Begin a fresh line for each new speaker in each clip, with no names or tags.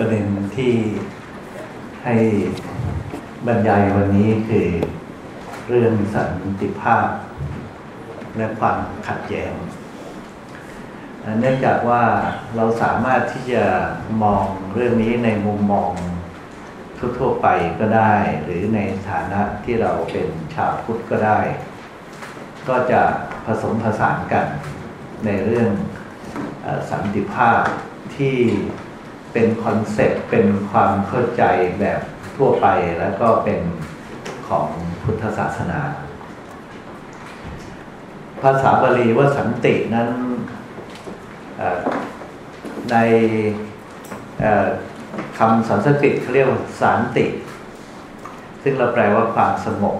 ประเด็นที่ให้บรรยายวันนี้คือเรื่องสันติภาพ และความขัดแย้งเนื่องจากว่าเราสามารถที่จะมองเรื่องนี้ในมุมมองทั่วๆไปก็ได้ หรือในฐานะที่เราเป็นชาวพุทธก็ได้ ก็จะผสมผสานกันในเรื่องสันติภาพที่ เป็น concept เป็นความเข้าใจแบบทั่วไปแล้วก็เป็นของพุทธศาสนา ภาษาบาลีว่าสันตินั้นในคำสันสกฤตเขาเรียกว่าศานติ ซึ่งเราแปลว่าความสงบ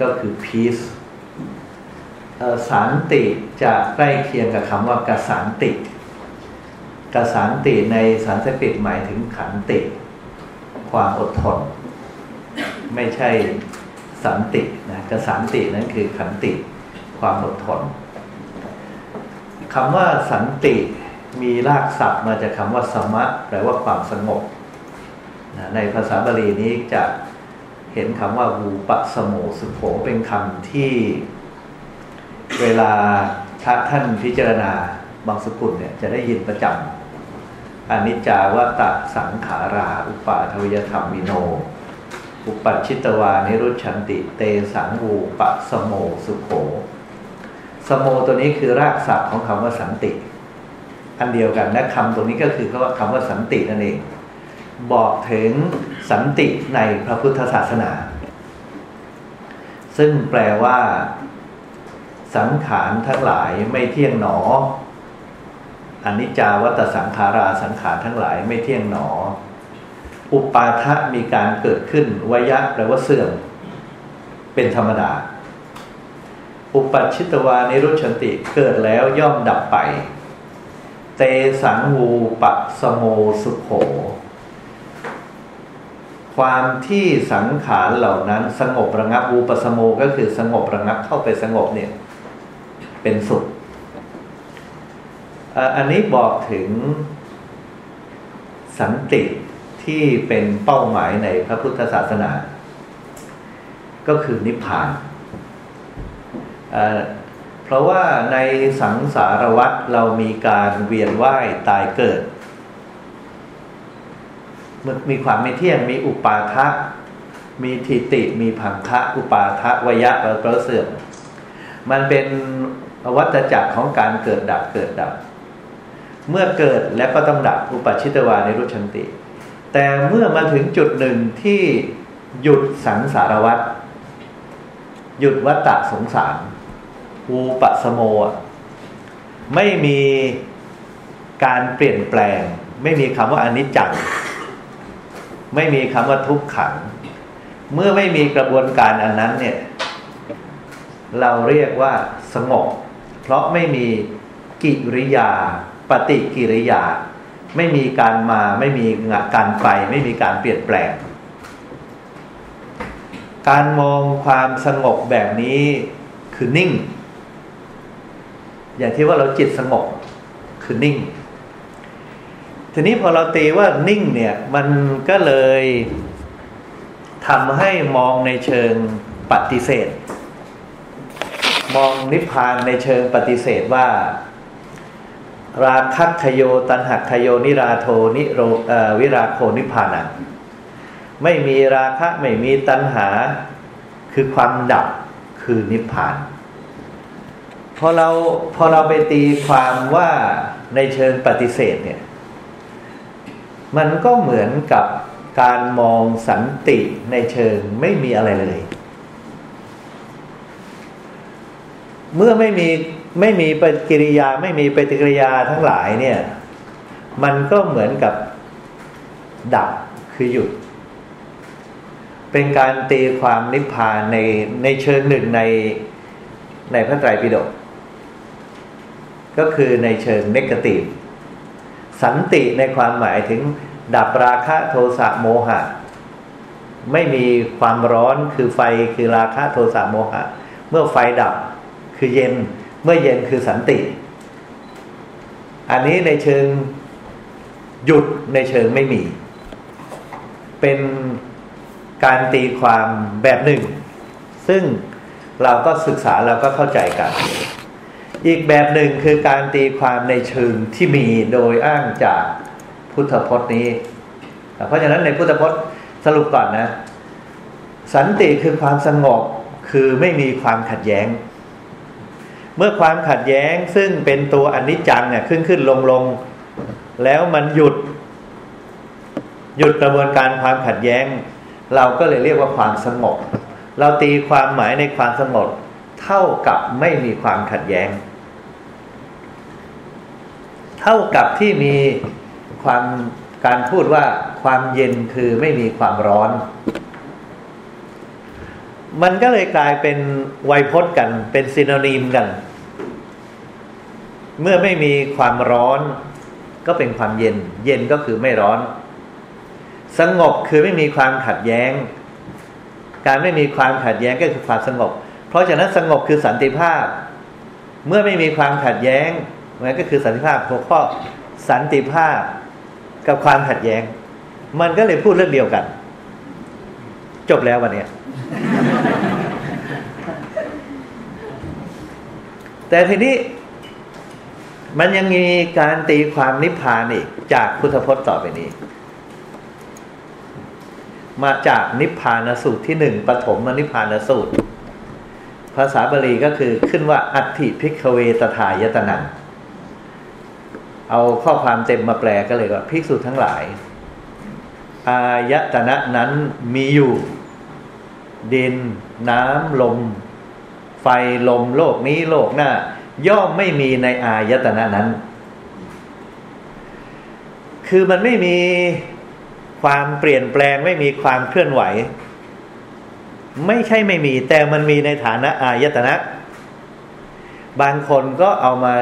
ก็คือ peace สันติจะใกล้เคียงกับคำว่ากสันติ กสันติในสันสกฤตหมายถึงขันติ ความอดทน ไม่ใช่สันตินะกสันตินั้นคือขันติ ความอดทนคำว่าสันติมีรากศัพท์มาจากคำว่าสมะแปลว่าความสงบในภาษาบาลีนี้จะเห็นคำว่าวูปะสโมสุโขเป็นคำที่ เวลาท่านพิจารณาบางสกุลเนี่ยจะได้ยินประจำ อนิจจาวตะสังขารา อุปาทวยธรรมิโน อุปัชิตวานิรุชันติ เตสังวูปะสโมสุโขสโมตัวนี้คือรากศัพท์ของคำว่าสันติ อันเดียวกันและคำตรงนี้ก็คือคำว่าสันตินั่นเอง บอกถึงสันติในพระพุทธศาสนา ซึ่งแปลว่า สังขารทั้งหลายไม่เที่ยงหนอ อนิจจาวัตสังขาราสังขารทั้งหลายไม่เที่ยงหนอ อุปาทะมีการเกิดขึ้นวยะแปลว่าเสื่อม เป็นธรรมดา อุปัชิตวานิรุชันติเกิดแล้วย่อมดับไป เตสังวูปะสโมสุโข ความที่สังขารเหล่านั้นสงบระงับวูปสโมก็คือสงบระงับเข้าไปสงบเนี่ย เป็นสุข อันนี้บอกถึงสันติที่เป็นเป้าหมายในพระพุทธศาสนา ก็คือนิพพาน เพราะว่าในสังสารวัฏเรามีการเวียนว่ายตายเกิด มีความไม่เที่ยงมีอุปาทะ มีทิติ มีพังคะอุปาทะวยะแปลเสื่อมมันเป็นวัฏจักรของการเกิดดับเกิดดับ เมื่อเกิดแล้วก็ต้องดับอุปชิตวาในรุชันติ แต่เมื่อมาถึงจุดหนึ่งที่หยุดสังสารวัตหยุดวัตะสงสารอูปสโมไม่มีการเปลี่ยนแปลง ไม่มีคำว่าอนิจจัง ไม่มีคำว่าทุกขัง เมื่อไม่มีกระบวนการอันนั้นเนี่ย เราเรียกว่าสงบเพราะไม่มีกิริยา ปฏิกิริยา ไม่มีการมาไม่มีการไป ไม่มีการเปลี่ยนแปลง การมองความสงบแบบนี้คือนิ่ง อย่างที่ว่าเราจิตสงบคือนิ่ง ทีนี้พอเราตีว่านิ่งเนี่ย มันก็เลยทำให้มองในเชิงปฏิเสธ มองนิพพานในเชิงปฏิเสธว่า ราคัคโยตันหักโยนิราโทนิโรวิราโคนิพานังไม่มีราคะไม่มีตัณหา คือความดับคือนิพพานพอเราพอเราไปตีความว่าในเชิงปฏิเสธเนี่ย มันก็เหมือนกับการมองสันติในเชิงไม่มีอะไรเลย เมื่อไม่มี ไม่มีปฏิกิริยาไม่มีปฏิกิริยาทั้งหลายเนี่ย มันก็เหมือนกับดับคือหยุด เป็นการตีความนิพพานในในเชิงหนึ่งในในพระไตรปิฎกก็คือในเชิงเนกาทีฟสันติในความหมายถึง ดับราคะโทสะโมหะ ไม่มีความร้อนคือไฟคือราคะโทสะโมหะ เมื่อไฟดับคือเย็น เมื่อเย็นคือสันติ อันนี้ในเชิงหยุดในเชิงไม่มี เป็นการตีความแบบหนึ่ง ซึ่งเราก็ศึกษาเราก็เข้าใจกัน อีกแบบหนึ่งคือการตีความในเชิงที่มีโดยอ้างจากพุทธพจน์นี้ เพราะฉะนั้นในพุทธพจน์สรุปก่อนนะ สันติคือความสงบคือไม่มีความขัดแย้ง เมื่อความขัดแย้งซึ่งเป็นตัวอนิจจังเนี่ยขึ้นขึ้นลงลงแล้วมันหยุด หยุดกระบวนการความขัดแย้ง เราก็เลยเรียกว่าความสงบ เราตีความหมายในความสงบเท่ากับไม่มีความขัดแย้ง เท่ากับที่มีความการพูดว่าความเย็นคือไม่มีความร้อน มันก็เลยกลายเป็นไวยพจน์กัน เป็นซีโนนีมกัน เมื่อไม่มีความร้อนก็เป็นความเย็น เย็นก็คือไม่ร้อน สงบคือไม่มีความขัดแย้ง การไม่มีความขัดแย้งก็คือความสงบ เพราะฉะนั้นสงบคือสันติภาพ เมื่อไม่มีความขัดแย้งมันก็คือสันติภาพหัวข้อสันติภาพกับความขัดแย้ง มันก็เลยพูดเรื่องเดียวกัน จบแล้ววันนี้แต่ทีนี้ มันยังมีการตีความนิพพานอีกจากพุทธพจน์ต่อไปนี้ มาจากนิพพานสูตรที่หนึ่งปฐมนิพพานสูตร ภาษาบาลีก็คือขึ้นว่าอัตถิพิกเวตถายตนังเอาข้อความเต็มมาแปลก็เลยว่าภิกษุทั้งหลาย อายตนะนั้นมีอยู่ ดิน น้ำลม ไฟลมโลกนี้โลกหน้า ย่อมไม่มีในอายตนะนั้น คือมันไม่มีความเปลี่ยนแปลงไม่มีความเคลื่อนไหว ไม่ใช่ไม่มี แต่มันมีในฐานะอายตนะ บางคนก็เอามา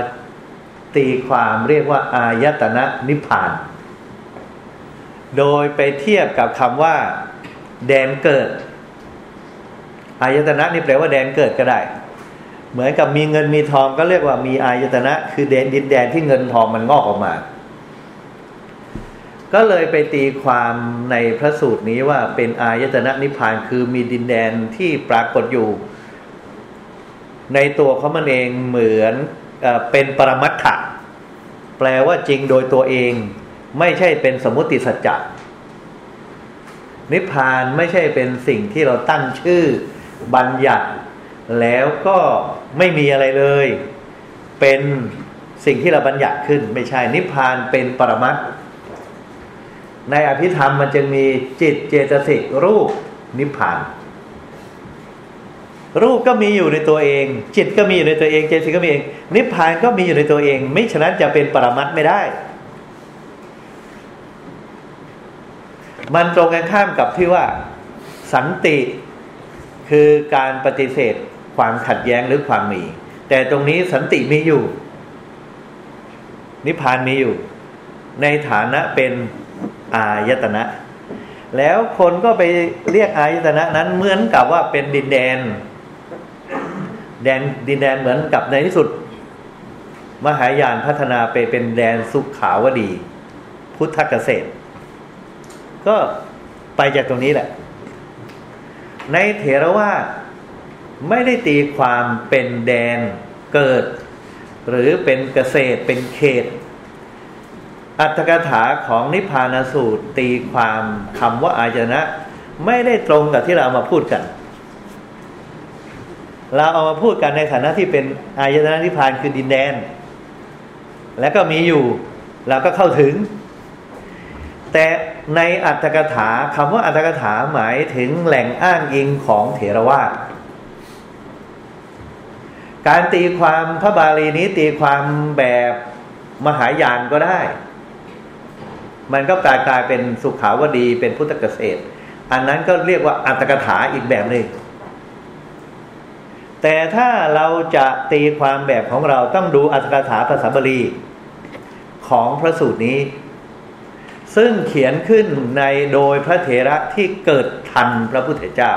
ตีความเรียกว่า อายตนะนิพพาน โดยไปเทียบกับคำว่า แดนเกิด อายตนะนี่แปลว่าแดนเกิดก็ได้ เหมือนกับมีเงินมีทองก็เรียกว่ามีอายตนะ คือแดนดินแดนที่เงินทองมันงอกออกมา ก็เลยไปตีความในพระสูตรนี้ว่าเป็นอายตนะนิพพานคือมีดินแดนที่ปรากฏอยู่ ในตัวเขามันเองเหมือนเป็นปรมัตถะแปลว่าจริงโดยตัวเอง ไม่ใช่เป็นสมมติสัจจะนิพพานไม่ใช่เป็นสิ่งที่เราตั้งชื่อบัญญัติแล้วก็ ไม่มีอะไรเลย เป็นสิ่งที่เราบัญญัติขึ้น ไม่ใช่นิพพานเป็นปรมัตในอภิธรรมมันจึงมีจิตเจตสิกรูปนิพพาน รูปก็มีอยู่ในตัวเอง จิตก็มีอยู่ในตัวเองเจสิกก็มีเองนิพพานก็มีอยู่ในตัวเอง ไม่ฉะนั้นจะเป็นปรมัตไม่ได้ มันตรงกันข้ามกับที่ว่า สันติคือการปฏิเสธ ความขัดแย้งหรือความมี แต่ตรงนี้สันติมีอยู่ นิพพานมีอยู่ ในฐานะเป็นอายตนะ แล้วคนก็ไปเรียกอายตนะนั้นเหมือนกับว่าเป็นดินแดน แดนดินแดนเหมือนกับในที่สุด มหายานพัฒนาไปเป็นแดนสุขขาวดี พุทธเกษตร ก็ไปจากตรงนี้แหละ ในเถรวาท ไม่ได้ตีความเป็นแดนเกิด หรือเป็นเกษตรเป็นเขต อัตถกถาของนิพพานสูตรตีความคำว่าอาจนะ ไม่ได้ตรงกับที่เรามาพูดกัน เราเอามาพูดกันในฐานะที่เป็นอายตนะนิพพานคือดินแดน แล้วก็มีอยู่เราก็เข้าถึง แต่ในอัตถกถาคำว่าอัตถกถาหมายถึงแหล่งอ้างอิงของเถรวาท การตีความพระบาลีนี้ตีความแบบมหายานก็ได้ มันก็กลายกลายเป็นสุขาวดีเป็นพุทธเกษตร อันนั้นก็เรียกว่าอัตถกถาอีกแบบหนึ่งแต่ถ้าเราจะตีความแบบของเราต้องดูอัตถกถาภาษาบาลีของพระสูตรนี้ ซึ่งเขียนขึ้นในโดยพระเถระที่เกิดทันพระพุทธเจ้า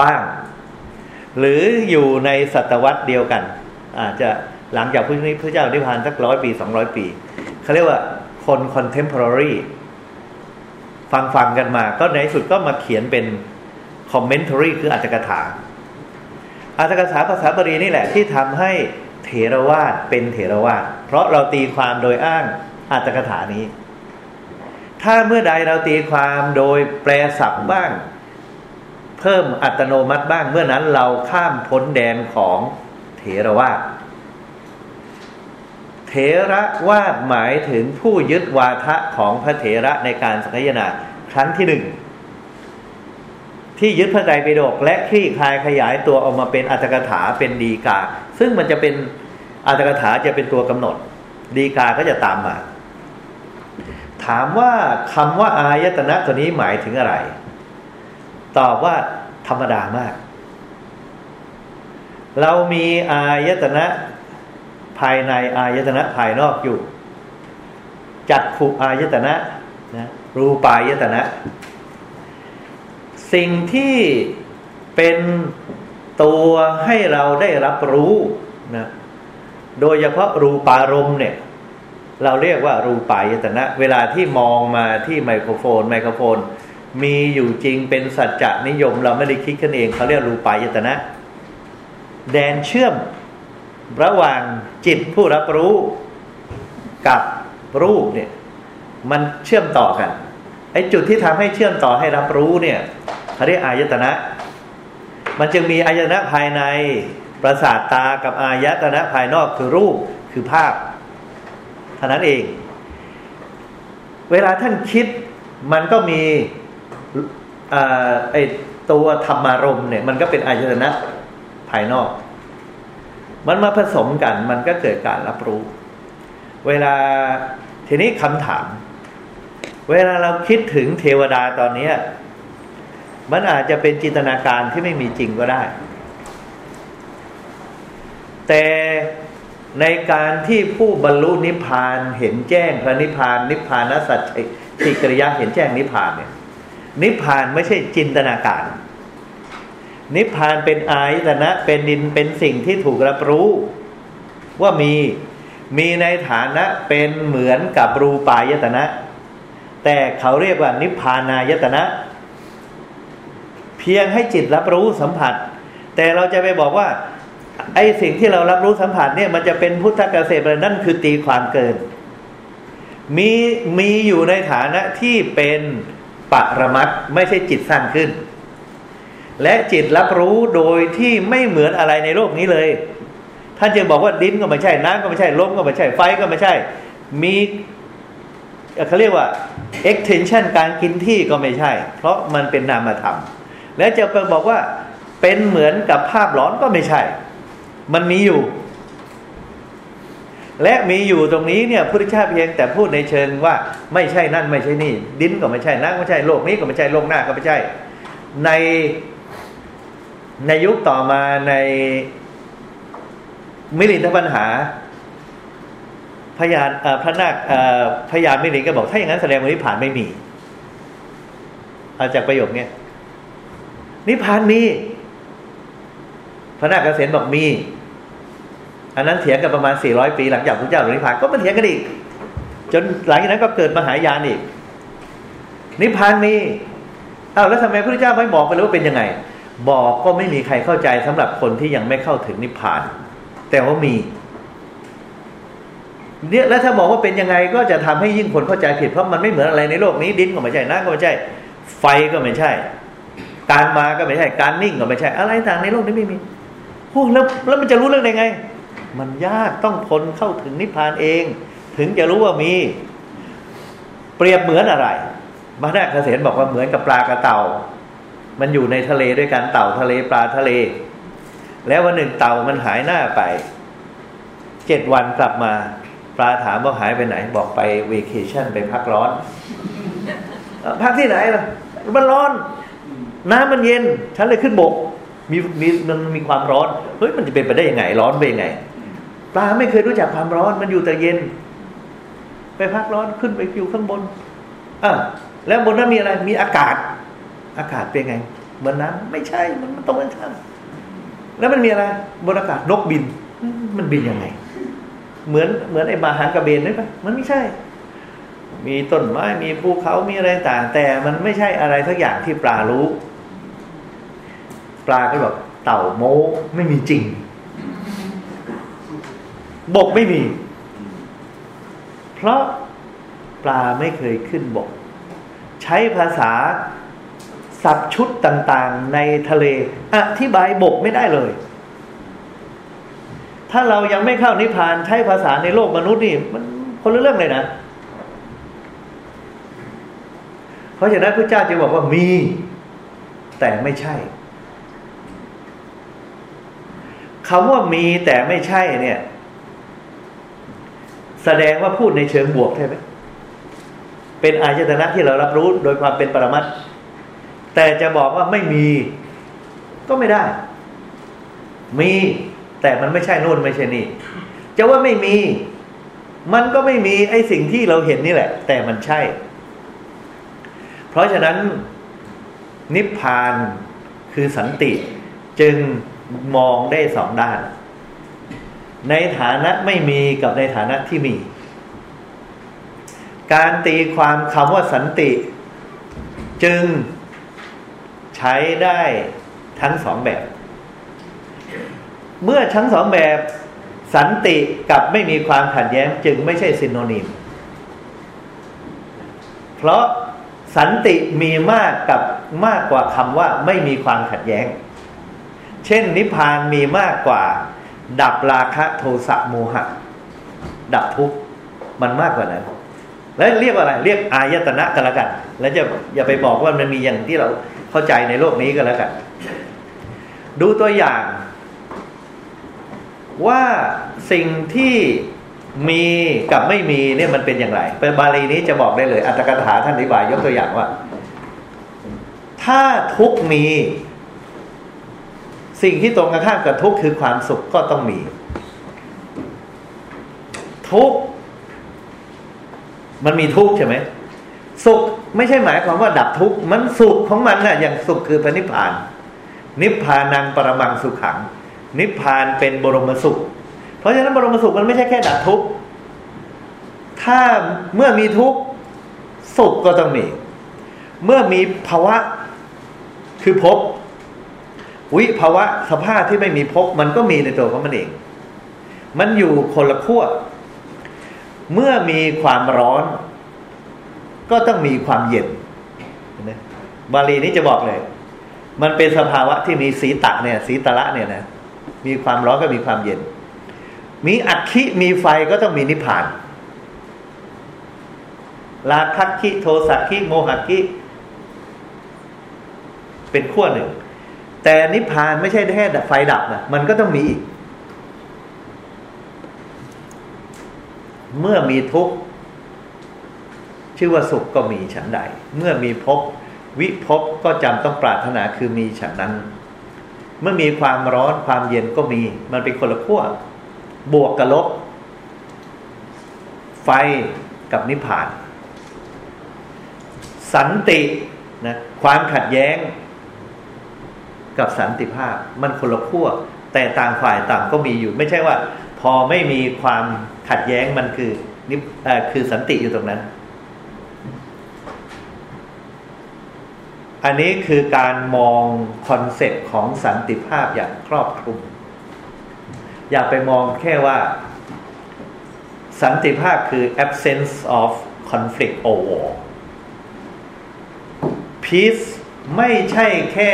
บ้าง หรืออยู่ในศตวรรษเดียวกัน อาจจะหลังจากพระพุทธเจ้านิพพานสักร้อยปีสองร้อยปีเขาเรียกว่าคน contemporary ฟังฟังกันมา ก็ในสุดก็มาเขียนเป็น commentary คืออรรถกถาอรรถกถาภาษาบาลีนี่แหละที่ทำให้เถรวาทเป็นเถรวาทเพราะเราตีความโดยอ้างอรรถกถานี้ ถ้าเมื่อใดเราตีความโดยแปลศัพท์บ้าง เพิ่มอัตโนมัติบ้าง เมื่อนั้นเราข้ามพ้นแดนของเถรวาทเถระวาดหมายถึงผู้ยึดวาทะของพระเถระในการสังยนาครั้งที่หนึ่งที่ยึดพระไตรปิฎกและคลี่คลายขยายตัวออกมาเป็นอัตถกถาเป็นดีกา ซึ่งมันจะเป็นอัตถกถาจะเป็นตัวกำหนด ดีกาก็จะตามมา ถามว่าคำว่าอายตนะตัวนี้หมายถึงอะไร ตอบว่าธรรมดามาก เรามีอายตนะภายในอายตนะภายนอกอยู่ จักขุอายตนะนะรูปายตนะ สิ่งที่เป็นตัวให้เราได้รับรู้นะโดยเฉพาะรูปารมณ์เนี่ย เราเรียกว่ารูปายตนะ เวลาที่มองมาที่ไมโครโฟน ไมโครโฟน มีอยู่จริงเป็นสัจจะนิยม เราไม่ได้คิดกันเองเขาเรียกรูปายตนะ แดนเชื่อมระหว่างจิตผู้รับรู้กับรูปเนี่ย มันเชื่อมต่อกันไอ้จุดที่ทำให้เชื่อมต่อให้รับรู้เนี่ยเขาเรียกอายตนะ มันจึงมีอายตนะภายในประสาทตากับอายตนะภายนอกคือรูปคือภาพเท่านั้นเอง เวลาท่านคิดมันก็มี ไอตัวธรรมารมเนี่ย มันก็เป็นอายตนะภายนอก มันมาผสมกัน มันก็เกิดการรับรู้ เวลาทีนี้คำถาม เวลาเราคิดถึงเทวดาตอนนี้มันอาจจะเป็นจินตนาการที่ไม่มีจริงก็ได้ แต่ในการที่ผู้บรรลุนิพพานเห็นแจ้งพระนิพพาน นิพพานสัจจิกริยาเห็นแจ้งนิพพานเนี่ย นิพพานไม่ใช่จินตนาการ นิพพานเป็นอายตนะเป็นดินเป็นสิ่งที่ถูกรับรู้ ว่ามีมีในฐานะเป็นเหมือนกับรูปายตนะ แต่เขาเรียกว่านิพพานายตนะ เพียงให้จิตรับรู้สัมผัส แต่เราจะไปบอกว่า ไอ้สิ่งที่เรารับรู้สัมผัสเนี่ยมันจะเป็นพุทธเกษตรนั่นคือตีความเกิน มีมีอยู่ในฐานะที่เป็น ปรมัตไม่ใช่จิตสร้างขึ้น และจิตรับรู้โดยที่ไม่เหมือนอะไรในโลกนี้เลย ท่านจึงบอกว่าดินก็ไม่ใช่น้ำก็ไม่ใช่ลมก็ไม่ใช่ไฟก็ไม่ใช่ มีเขาเรียกว่า extension การกินที่ก็ไม่ใช่ เพราะมันเป็นนามธรรม และจะไปบอกว่าเป็นเหมือนกับภาพหลอนก็ไม่ใช่ มันมีอยู่ และมีอยู่ตรงนี้เนี่ยพุทธเจ้าเพียงแต่พูดในเชิงว่าไม่ใช่นั่นไม่ใช่นี่ ดินก็ไม่ใช่น้ำก็ไม่ใช่โลกนี้ก็ไม่ใช่โลกหน้าก็ไม่ใช่ ในในยุคต่อมาในมิลินทปัญหาพยานพระนาคพยานมิลินก็บอก ถ้าอย่างนั้นแสดงว่านิพพานไม่มีอาจากประโยคนี้นิพพานมีพระนาคเกษตบอกมี อันนั้นเถียงกันประมาณสี่ร้อยปีหลังจากพระเจ้าหรือนิพพานก็มาเถียงกันอีก จนหลังจากนั้นก็เกิดมหายานอีก นิพพานมีอ้าวแล้วทำไมพระเจ้าไม่บอกไปเลยว่าเป็นยังไง บอกก็ไม่มีใครเข้าใจสำหรับคนที่ยังไม่เข้าถึงนิพพาน แต่ว่ามีเนี่ยแล้วถ้าบอกว่าเป็นยังไงก็จะทำให้ยิ่งคนเข้าใจผิดเพราะมันไม่เหมือนอะไรในโลกนี้ดินก็ไม่ใช่น้ำก็ไม่ใช่ ไฟก็ไม่ใช่ การมาก็ไม่ใช่ การนิ่งก็ไม่ใช่ อะไรต่างในโลกนี้ไม่มีพวกแล้วแล้วมันจะรู้เรื่องได้ไง มันยากต้องคนเข้าถึงนิพพานเอง ถึงจะรู้ว่ามี เปรียบเหมือนอะไรมานาเกษตรบอกว่าเหมือนกับปลากระเต่า มันอยู่ในทะเลด้วยกันเต่าทะเลปลาทะเล แล้ววันหนึ่งเต่ามันหายหน้าไปเจ็ดวันกลับมา ปลาถามว่าหายไปไหน บอกไปเวเคชั่นไปพักร้อนพักที่ไหนล่ะมันร้อน น้ำมันเย็น ฉันเลยขึ้นบกมีมีมันมีความร้อน เฮ้ยมันจะเป็นไปได้ยังไง ร้อนไปยังไง ปลาไม่เคยรู้จักความร้อน มันอยู่แต่เย็น ไปพักร้อนขึ้นไปอยู่ข้างบนอะแล้วบนนั้นมีอะไร มีอากาศ อากาศเป็นไงเหมือนน้ำไม่ใช่มันตรงกันข้ามแล้วมันมีอะไร บนอากาศนกบิน มันบินยังไง เหมือนเหมือนไอ้มาหางกระเบนได้ปะมันไม่ใช่ มีต้นไม้มีภูเขามีอะไรต่างแต่มันไม่ใช่อะไรสักอย่างที่ปลารู้ ปลาก็แบบเต่าโมไม่มีจริง บกไม่มี เพราะปลาไม่เคยขึ้นบก ใช้ภาษาสับชุดต่างๆ ในทะเล อธิบายบกไม่ได้เลย ถ้าเรายังไม่เข้านิพพานใช้ภาษาในโลกมนุษย์นี่ มันคนละเรื่องเลยนะ เพราะฉะนั้นพระเจ้าจึงบอกว่ามี แต่ไม่ใช่คำว่ามีแต่ไม่ใช่เนี่ย แสดงว่าพูดในเชิงบวกใช่ไหมเป็นอายตนะที่เรารับรู้โดยความเป็นปรมัตแต่จะบอกว่าไม่มีก็ไม่ได้ มีแต่มันไม่ใช่นู่นไม่ใช่นี่ จะว่าไม่มี มันก็ไม่มีไอ้สิ่งที่เราเห็นนี่แหละ แต่มันใช่ เพราะฉะนั้นนิพพานคือสันติจึงมองได้สองด้าน ในฐานะไม่มีกับในฐานะที่มี การตีความคำว่าสันติ จึงใช้ได้ทั้งสองแบบ เมื่อทั้งสองแบบ สันติกับไม่มีความขัดแย้งจึงไม่ใช่ซินโนนิม เพราะสันติมีมากกับมากกว่าคำว่าไม่มีความขัดแย้ง เช่น นิพพานมีมากกว่า ดับราคะโทสะโมหะ ดับทุกข์มันมากกว่านั้น แล้วเรียกว่าอะไร เรียกอายตนะกันละกัน แล้วจะอย่าไปบอกว่ามันมีอย่างที่เราเข้าใจในโลกนี้ก็แล้วกัน ดูตัวอย่าง ว่าสิ่งที่มีกับไม่มีเนี่ยมันเป็นอย่างไรเป็นบาลีนี้จะบอกได้เลย อัตถกถาท่านอธิบายยกตัวอย่างว่า ถ้าทุกมี สิ่งที่ตรงกันข้ามกับทุกคือความสุขก็ต้องมี ทุกมันมีทุกใช่ไหมสุขไม่ใช่หมายความว่าดับทุกข์มันสุขของมันนะ่ะ อย่างสุขคือพระนิพพาน นิพพานังปรมังสุขขัง นิพพานเป็นบรมสุข เพราะฉะนั้นบรมสุขมันไม่ใช่แค่ดับทุกข์ถ้าเมื่อมีทุกข์สุขก็ต้องมี เมื่อมีภาวะคือภพ วิภาวะสภาพที่ไม่มีภพมันก็มีในตัวของมันเอง มันอยู่คนละขั้วเมื่อมีความร้อน ก็ต้องมีความเย็นนะบาลีนี้จะบอกเลย มันเป็นสภาวะที่มีสีตะเนี่ย สีตะละเนี่ยนะมีความร้อนก็มีความเย็น มีอัคคิมีไฟก็ต้องมีนิพพานลาคัคคิโทสักคิโมหักคิเป็นขั้วหนึ่ง แต่นิพพานไม่ใช่แค่ไฟดับนะมันก็ต้องมีอีก เมื่อมีทุกข์ชื่อว่าสุขก็มีฉันใด เมื่อมีภพวิภพก็จำต้องปรารถนาคือมีฉันนั้น เมื่อมีความร้อนความเย็นก็มี มันเป็นคนละขั้วบวกกับลบ ไฟกับนิพพาน สันตินะความขัดแย้ง กับสันติภาพมันคนละขั้วแต่ต่างฝ่ายต่างก็มีอยู่ ไม่ใช่ว่า พอไม่มีความขัดแย้งมันคือนิคือสันติอยู่ตรงนั้น อันนี้คือการมอง concept ของสันติภาพอย่างครอบคลุม อย่าไปมองแค่ว่า สันติภาพคือ absence of conflict or war peace ไม่ใช่แค่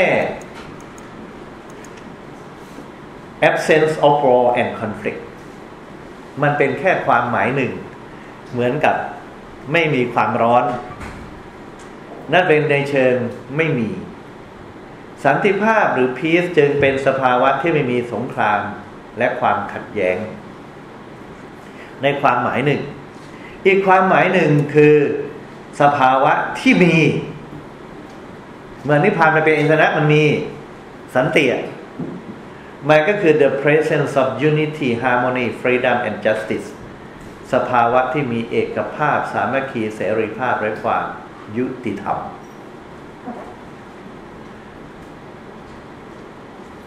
absence of war and conflict มันเป็นแค่ความหมายหนึ่ง เหมือนกับไม่มีความร้อน นั่นเป็นในเชิงไม่มี สันติภาพหรือพีซจึงเป็นสภาวะที่ไม่มีสงครามและความขัดแย้ง ในความหมายหนึ่ง อีกความหมายหนึ่งคือสภาวะที่มี เหมือนนิพพานมันเป็นอินทนะมันมีสันติ มันก็คือ the presence of unity harmony freedom and justice สภาวะที่มีเอกภาพ สามัคคีเสรีภาพและความยุติธรรม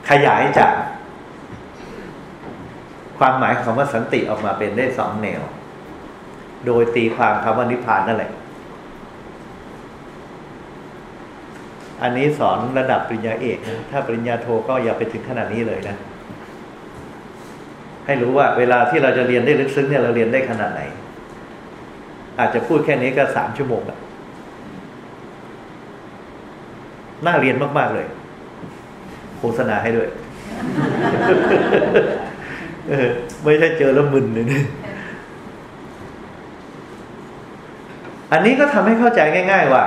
ขยายจาก ความหมายของว่าสันติออกมาเป็นได้สองแนว โดยตีความคำว่านิพพานนั่นแหละ อันนี้สอนระดับปริญญาเอกนะถ้าปริญญาโทก็อย่าไปถึงขนาดนี้เลยนะ ให้รู้ว่าเวลาที่เราจะเรียนได้ลึกซึ้งเนี่ยเราเรียนได้ขนาดไหน อาจจะพูดแค่นี้ก็สามชั่วโมงอะน่าเรียนมาก ๆ เลย โฆษณาให้ด้วย ไม่ใช่เจอแล้วมึนเลยนะอันนี้ก็ทำให้เข้าใจง่าย ๆ ว่า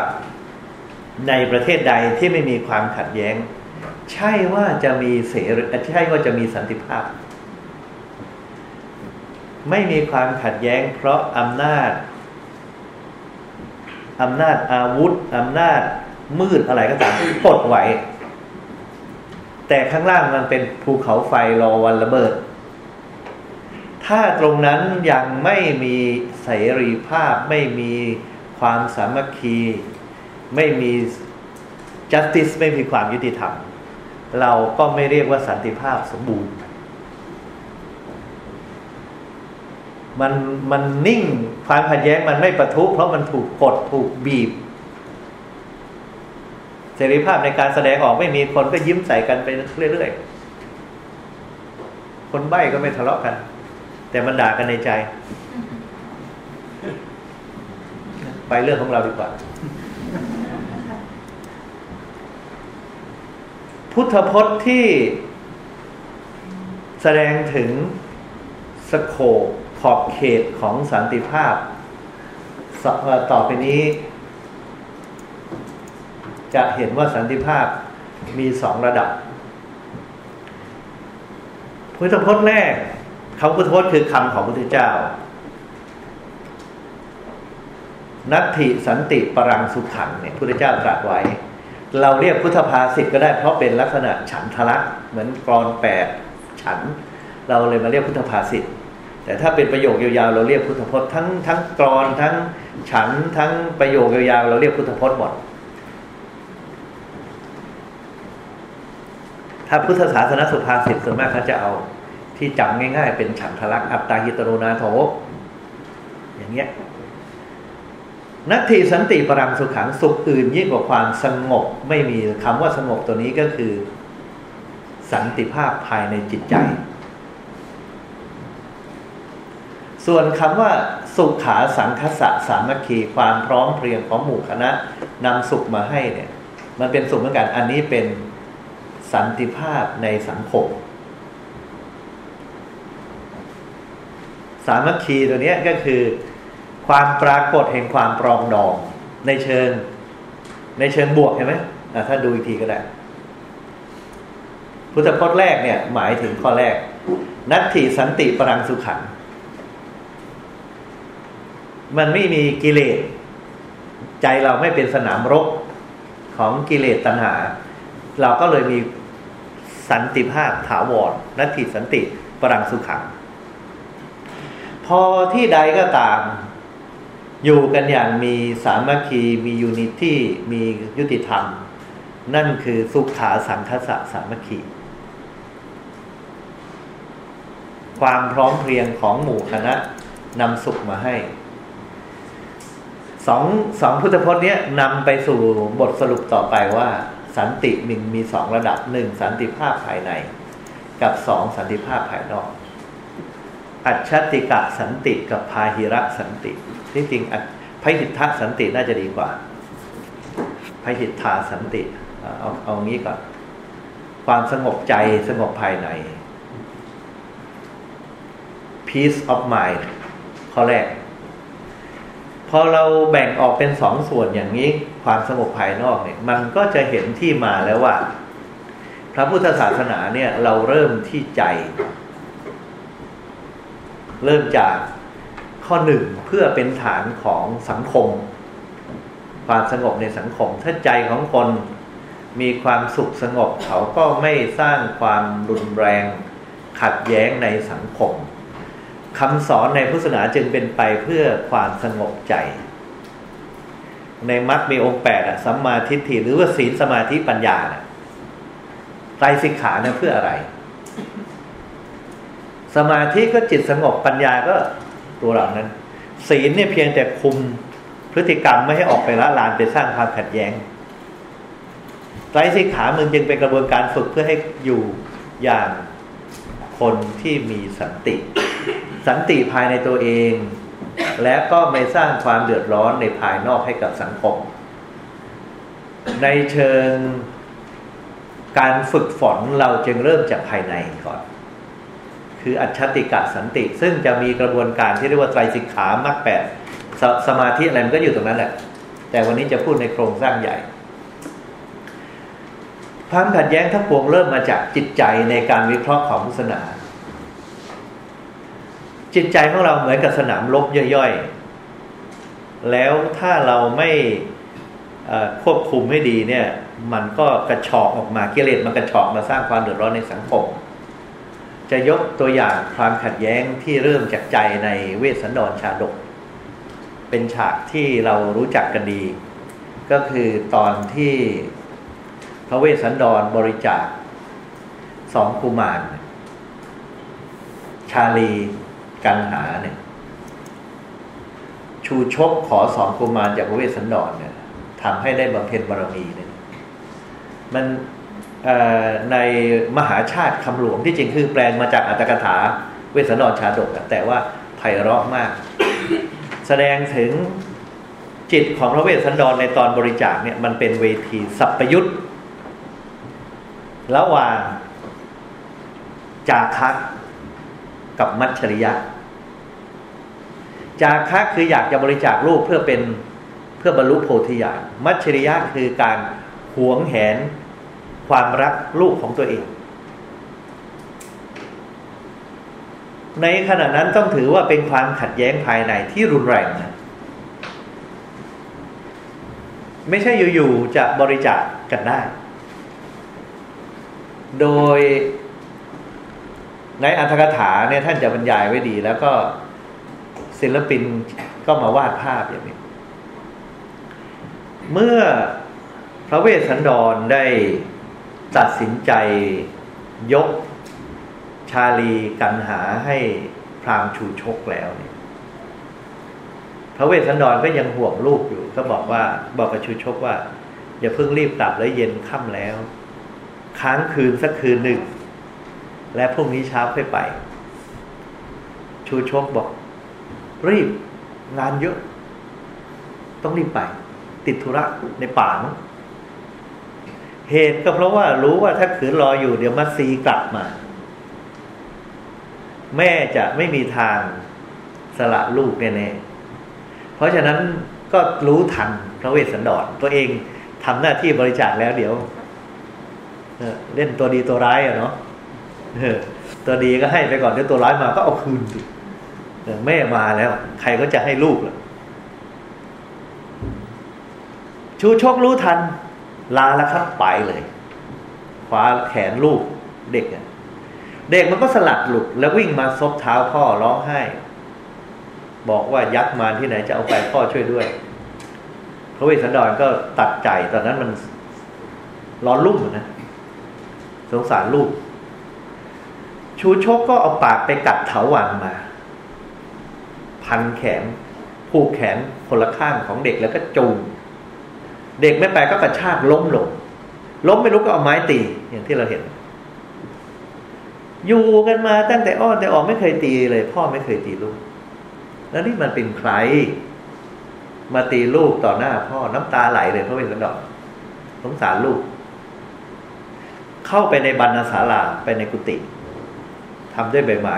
ในประเทศใดที่ไม่มีความขัดแย้ง ใช่ว่าจะมีเสรีใช่ว่าจะมีสันติภาพ ไม่มีความขัดแย้ง เพราะอำนาจอำนาจอาวุธอำนาจมืดอะไรก็ตามกดไหว แต่ข้างล่างมันเป็นภูเขาไฟรอวันระเบิด ถ้าตรงนั้นยังไม่มีเสรีภาพไม่มีความสามัคคี ไม่มี justice ไม่มีความยุติธรรม เราก็ไม่เรียกว่าสันติภาพสมบูรณ์ มันมันนิ่งความขัดแย้งมันไม่ประทุ เพราะมันถูกกดถูกบีบเสรีภาพในการแสดงออกไม่มีคนก็ยิ้มใส่กันไปเรื่อยๆ คนใบ้ก็ไม่ทะเลาะกัน แต่มันด่ากันในใจ ไปเรื่องของเราดีกว่า พุทธพจน์ที่แสดงถึงสโคปขอบเขตของสันติภาพ ต่อไปนี้ จะเห็นว่าสันติภาพมีสองระดับ พุทธพจน์แรกคำพุทธพจน์คือคำของพระพุทธเจ้า นัตถิสันติปรังสุขังเนี่ยพุทธเจ้าตรัสไว้ เราเรียกพุทธภาษิตก็ได้เพราะเป็นลักษณะฉันทลักษ์เหมือนกรอนแปดฉัน เราเลยมาเรียกพุทธภาษิตแต่ถ้าเป็นประโยคยาวๆเราเรียกพุทธพจน์ทั้งทั้งกรอนทั้งฉันทั้งประโยคยาวๆเราเรียกพุทธพจน์หมดถ้าพุทธศาสนาสุภาษิตส่วนมากเขาจะเอาที่จำง่าย ๆ เป็นฉันทลักษ์อัตตาหิตโรนาโถอย่างเงี้ย นัตถิสันติปรังสุขังสุขอื่นยิ่งกว่าความสงบไม่มีคำว่าสงบตัวนี้ก็คือ สันติภาพภายในจิตใจ ส่วนคำว่า สุขขาสังคสะสามัคคีความพร้อมเพรียงของหมู่คณะนำสุขมาให้เนี่ย มันเป็นสุขเหมือนกันอันนี้เป็นสันติภาพในสังคม สามัคคีตัวนี้ก็คือ ความปรากฏแห่งความปรองดอง ในเชิง ในเชิงบวกเห็นไหมถ้าดูอีกทีก็ได้ พุทธพจน์แรกเนี่ย หมายถึงข้อแรก นัตถิสันติปรังสุขันมันไม่มีกิเลส ใจเราไม่เป็นสนามรบของกิเลสตัณหา เราก็เลยมีสันติภาพถาวรนัตถิสันติปรังสุขัง พอที่ใดก็ตาม อยู่กันอย่างมีสามัคคีมี unity มียุติธรรม นั่นคือสุขาสังฆัสสะสามัคคี ความพร้อมเพรียงของหมู่คณะนำสุขมาให้สองสองพุทธพจน์นี้นำไปสู่บทสรุปต่อไปว่า สันติหนึ่งมีสองระดับหนึ่งสันติภาพภายใน กับสองสันติภาพภายนอก อัจฉติกะสันติกับพาหิระสันติ ที่จริงพหิทธสันติน่าจะดีกว่าพหิทธาสันติ เอาเอางี้ก่อน ความสงบใจสงบภายใน peace of mind ข้อแรก พอเราแบ่งออกเป็นสองส่วนอย่างนี้ ความสงบภายนอกเนี่ย มันก็จะเห็นที่มาแล้วว่า พระพุทธศาสนาเนี่ย เราเริ่มที่ใจ เริ่มจาก ข้อหนึ่งเพื่อเป็นฐานของสังคม ความสงบในสังคม ถ้าใจของคนมีความสุขสงบเขาก็ไม่สร้างความรุนแรง ขัดแย้งในสังคมคำสอนในพุทธศาสนาจึงเป็นไปเพื่อความสงบใจ ในมรรคมีองค์แปดอะสัมมาทิฏฐิหรือว่าศีลสมาธิปัญญาเนี่ยไตรสิกขาเนี่ยเพื่ออะไร สมาธิก็จิตสงบปัญญาก็ ตัวเรานั้น ศีลเนี่ยเพียงแต่คุมพฤติกรรมไม่ให้ออกไปละลานไปสร้างความขัดแย้งไตรสิกขามึงจึงเป็นกระบวนการฝึกเพื่อให้อยู่อย่างคนที่มีสันติ สันติภายในตัวเอง และก็ไม่สร้างความเดือดร้อนในภายนอกให้กับสังคม ในเชิงการฝึกฝนเราจึงเริ่มจากภายในก่อน คืออัจฉติกะสันติ ซึ่งจะมีกระบวนการที่เรียกว่าไตรสิกขามรรคแปดสสมาธิอะไรมันก็อยู่ตรงนั้นแหละ แต่วันนี้จะพูดในโครงสร้างใหญ่ความขัดแย้งทั้งปวงเริ่มมาจากจิตใจในการวิเคราะห์ของศาสนา จิตใจของเราเหมือนกับสนามรบย่อยๆ แล้วถ้าเราไม่ควบคุมให้ดีเนี่ย มันก็กระชอกออกมากิเลสมันกระชอกมาสร้างความเดือดร้อนในสังคม จะยกตัวอย่างความขัดแย้งที่เริ่มจากใจในเวสสันดรชาดก เป็นฉากที่เรารู้จักกันดี ก็คือตอนที่พระเวสสันดรบริจาคสองกุมาร ชาลีกันหาเนี่ยชูชกขอสองกุมารจากพระเวสสันดรเนี่ยทำให้ได้บำเพ็ญบารมีเนี่ยมัน ในมหาชาติคำหลวงที่จริงคือแปลงมาจากอัตถกถาเวสสันดรชาดกแต่ว่าไพเราะมาก แสดงถึงจิตของพระเวสสันดรในตอนบริจาคเนี่ยมันเป็นเวทีสัพยุตระหว่างจาคักกับมัชชริยะ จาคักคืออยากจะบริจาคลูกเพื่อเป็นเพื่อบรรลุโพธิญาณมัชชริยะคือการหวงแหน ความรักลูกของตัวเอง ในขณะนั้นต้องถือว่าเป็นความขัดแย้งภายในที่รุนแรงนะไม่ใช่อยู่ๆจะบริจาคกกันได้ โดยในอัธกถาเนี่ยท่านจะบรรยายไว้ดี แล้วก็ศิลปินก็มาวาดภาพอย่างนี้ เมื่อพระเวสสันดรได้ ตัดสินใจยกชาลีกันหาให้พรามชูชกแล้วเนี่ยพระเวสสันดรก็ยังห่วงลูกอยู่ ก็บอกว่าบอกกับชูชกว่า อย่าเพิ่งรีบกลับแล้วเย็นค่ำแล้ว ค้างคืนสักคืนหนึ่ง และพรุ่งนี้เช้าค่อยไป ชูชกบอก รีบงานเยอะ ต้องรีบไป ติดธุระในป่านะ เหตุก็เพราะว่ารู้ว่าถ้าขืนรออยู่เดี๋ยวมัซีกลับมา แม่จะไม่มีทางสละลูกแน่ๆเพราะฉะนั้นก็รู้ทันพระเวสสันดรตัวเองทำหน้าที่บริจาคแล้วเดี๋ยวเล่นตัวดีตัวร้ายอะเนาะตัวดีก็ให้ไปก่อนเดี๋ยวตัวร้ายมาก็เอาคืนสิแม่มาแล้ว ใครก็จะให้ลูกล่ะชูโชกรู้ทัน ลาแล้วครับไปเลยคว้าแขนลูกเด็กเนี่ยเด็กมันก็สลัดหลุดแล้ววิ่งมาซบเท้าพ่อร้องไห้ บอกว่ายักษ์มาที่ไหนจะเอาไปพ่อช่วยด้วยพระเวสสันดรก็ตัดใจตอนนั้นมันร้อนรุ่มนะสงสารลูก ชูชกก็เอาปากไปกัดเถาวันมา พันแขนผูกแขนคนละข้างของเด็กแล้วก็จูง เด็กไม่ไปก็กระชากล้มลง ล้มไม่รู้ก็เอาไม้ตีอย่างที่เราเห็น อยู่กันมาตั้งแต่อ้อนแต่ออกไม่เคยตีเลย พ่อไม่เคยตีลูก แล้วนี่มันเป็นใคร มาตีลูกต่อหน้า พ่อน้ำตาไหลเลยเพราะเป็นสันดอกสงสารลูก เข้าไปในบรรณศาลาไปในกุฏิทำด้วยใบไม้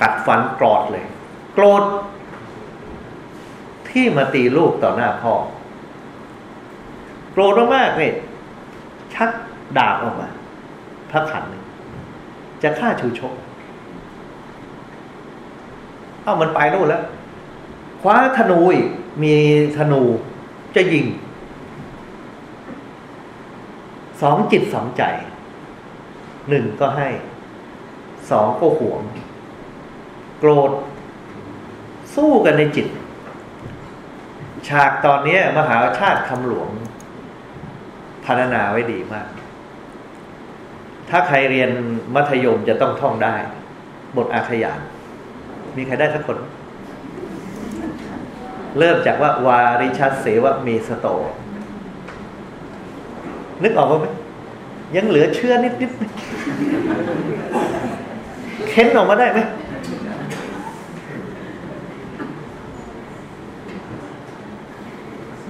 กัดฟันกรอดเลย โกรธ ที่มาตีลูกต่อหน้าพ่อโกรธมากเลยชักดาบออกมาพระขันจะฆ่าชูชก เอ้ามันไปโน่นแล้ว คว้าธนูอีกมีธนูจะยิง สองจิตสองใจ หนึ่งก็ให้ สองก็หวง โกรธ สู้กันในจิต ฉากตอนนี้มหาชาติคำหลวงพัฒนาไว้ดีมาก ถ้าใครเรียนมัธยมจะต้องท่องได้ บทอาขยาน มีใครได้สักคน เริ่มจากว่า วาริชัดเสวะเมสโต นึกออกไหมยังเหลือเชื่อนิดนิดเค้นออกมาได้ไหม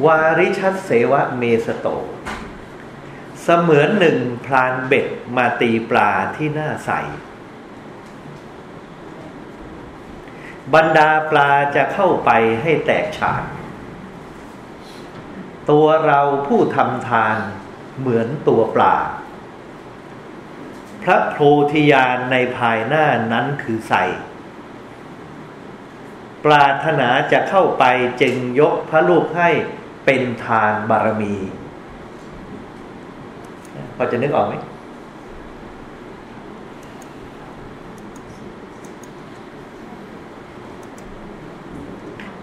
วาริชัดเสวะเมสโต เสมือนหนึ่งพรานเบ็ดมาตีปลาที่หน้าใส บรรดาปลาจะเข้าไปให้แตกฉานตัวเราผู้ทำทานเหมือนตัวปลา พระโพธิญาณในภายหน้านั้นคือใสปรารถนาจะเข้าไปจึงยกพระลูกให้ เป็นทานบารมีพอจะนึกออกไหม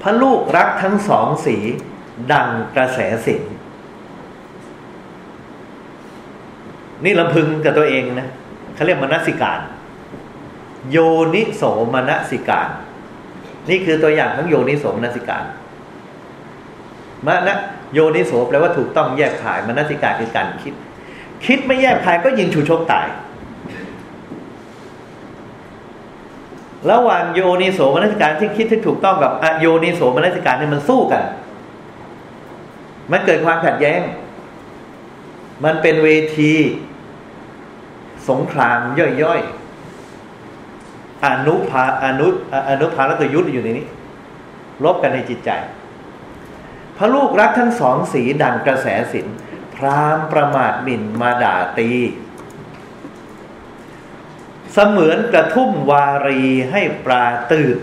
พระลูกรักทั้งสองสี ดังกระแสสิงนี่ลำพึงกับตัวเองนะเขาเรียกมนสิการ โยนิโสมนสิการ นี่คือตัวอย่างของโยนิโสมนสิการ มนะโยนิโสแปลว่าถูกต้องแยกขายมนสิการคือการคิด คิดไม่แยกขายก็ยิงชูชกตาย ระหว่างโยนิโสมนสิการที่คิดที่ถูกต้องกับอโยนิโสมนสิการนี่ยมันสู้กัน มันเกิดความขัดแย้ง มันเป็นเวที สงครามย่อยๆอนุภาอนุอนุภาและยุทธอยู่ในนี้ลบกันในจิตใจ พระลูกรักทั้งสองสีดังกระแสสินพรามประมาทหมิ่นมาด่าตี เสมือนกระทุ่มวารีให้ปลาตื่น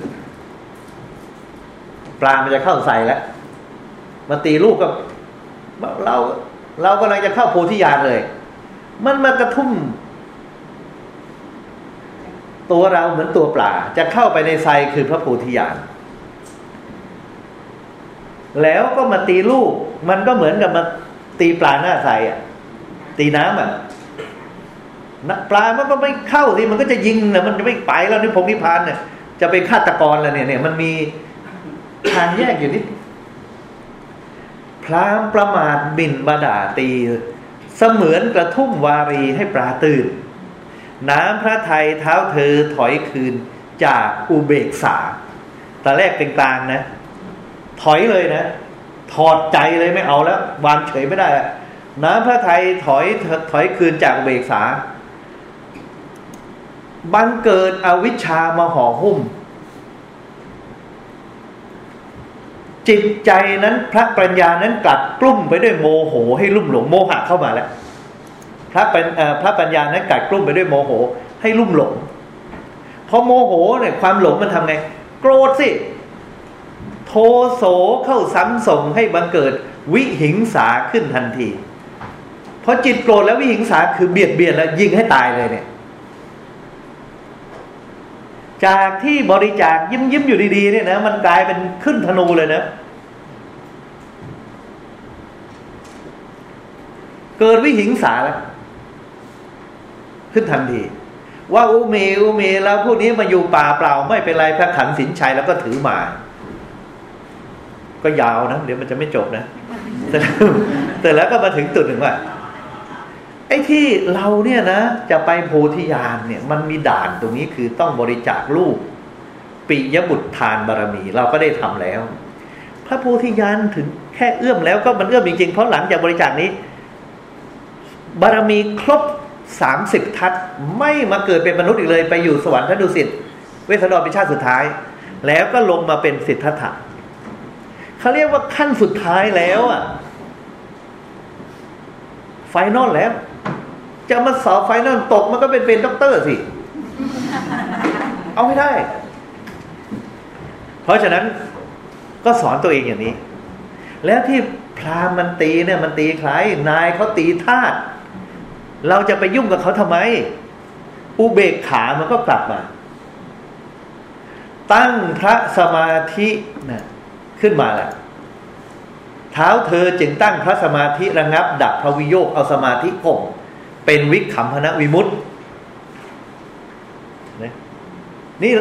ปลามันจะเข้าใส่แล้วมาตีลูกกับเราเรากำลังจะเข้าโพธิญาณเลย มันมากระทุ่ม ตัวเราเหมือนตัวปลาจะเข้าไปในไซคือพระโพธิญาณ แล้วก็มาตีลูก มันก็เหมือนกับมาตีปลาหน้าใสอะ ตีน้ำอะปลามันก็ไม่เข้าสิมันก็จะยิงนะมันจะไม่ไปแล้วนี่พงนิพานเนี่ยจะเป็นฆาตกรแล้วเนี่ยเนี่ย มันมีทางแยกอยู่นิดพรามประมาทบินบาดาตี เสมือนกระทุ่มวารีให้ปลาตื่น น้ำพระไทยเท้าเธอถอยคืนจากอุเบกษาตอนแรกเป็นกลางนะ ถอยเลยนะ ถอดใจเลยไม่เอาแล้ว วางเฉยไม่ได้น้ำพระไทยถอยถอยคืนจากเบกษา บังเกิดอวิชชามาห่อหุ้ม จิตใจนั้นพระปัญญานั้นกลับกลุ่มไปด้วยโมโห ให้ลุ่มหลงโมหะเข้ามาแล้ว พระปัญพระปัญญานั้นกลัดกลุ่มไปด้วยโมโห ให้ลุ่มหลงพอโมโหเนี่ยความหลงมันทำไง โกรธสิ โทโสเข้าซ้ำส่งให้บังเกิดวิหิงสาขึ้นทันทีเพราะจิตโกรธแล้ววิหิงสาคือเบียดเบียนแล้วยิงให้ตายเลยเนี่ย จากที่บริจาคยิ้มยิ้มอยู่ดีๆเนี่ยนะมันกลายเป็นขึ้นธนูเลยนะเกิดวิหิงสาแล้วขึ้นทันที ว่าอุเมอุเมแล้วพวกนี้มาอยู่ป่าเปล่า ไม่เป็นไรพระขันสินชัยแล้วก็ถือมา ก็ยาวนะเดี๋ยวมันจะไม่จบนะแต่แล้วก็มาถึงจุดหนึ่งว่าไอ้ที่เราเนี่ยนะ จะไปโพธิญาณเนี่ย มันมีด่านตรงนี้คือต้องบริจาคลูกปิยบุตรทานบารมี เราก็ได้ทำแล้ว พระโพธิญาณถึงแค่เอื้อมแล้วก็มันเอื้อมจริงๆ เพราะหลังจากบริจาคนี้ บารมีครบสามสิบทัศไม่มาเกิดเป็นมนุษย์อีกเลย ไปอยู่สวรรค์ชั้นดุสิตเวสสันดรเป็นชาติสุดท้าย แล้วก็ลงมาเป็นสิทธัตถะ เขาเรียกว่าขั้นสุดท้ายแล้วอะ final แล้ว จะมาสอบ final ตกมันก็เป็นเป็นด็อกเตอร์สิ เอาไม่ได้ เพราะฉะนั้นก็สอนตัวเองอย่างนี้ แล้วที่พรามมันตีเนี่ย มันตีใครนายเขาตีทาสเราจะไปยุ่งกับเขาทำไม อุเบกขามันก็กลับมา ตั้งพระสมาธินะ ขึ้นมาแหละเท้าเธอจึงตั้งพระสมาธิระงับ ดับพระวิโยคเอาสมาธิข่มเป็นวิขำพนะวิมุตต์นี่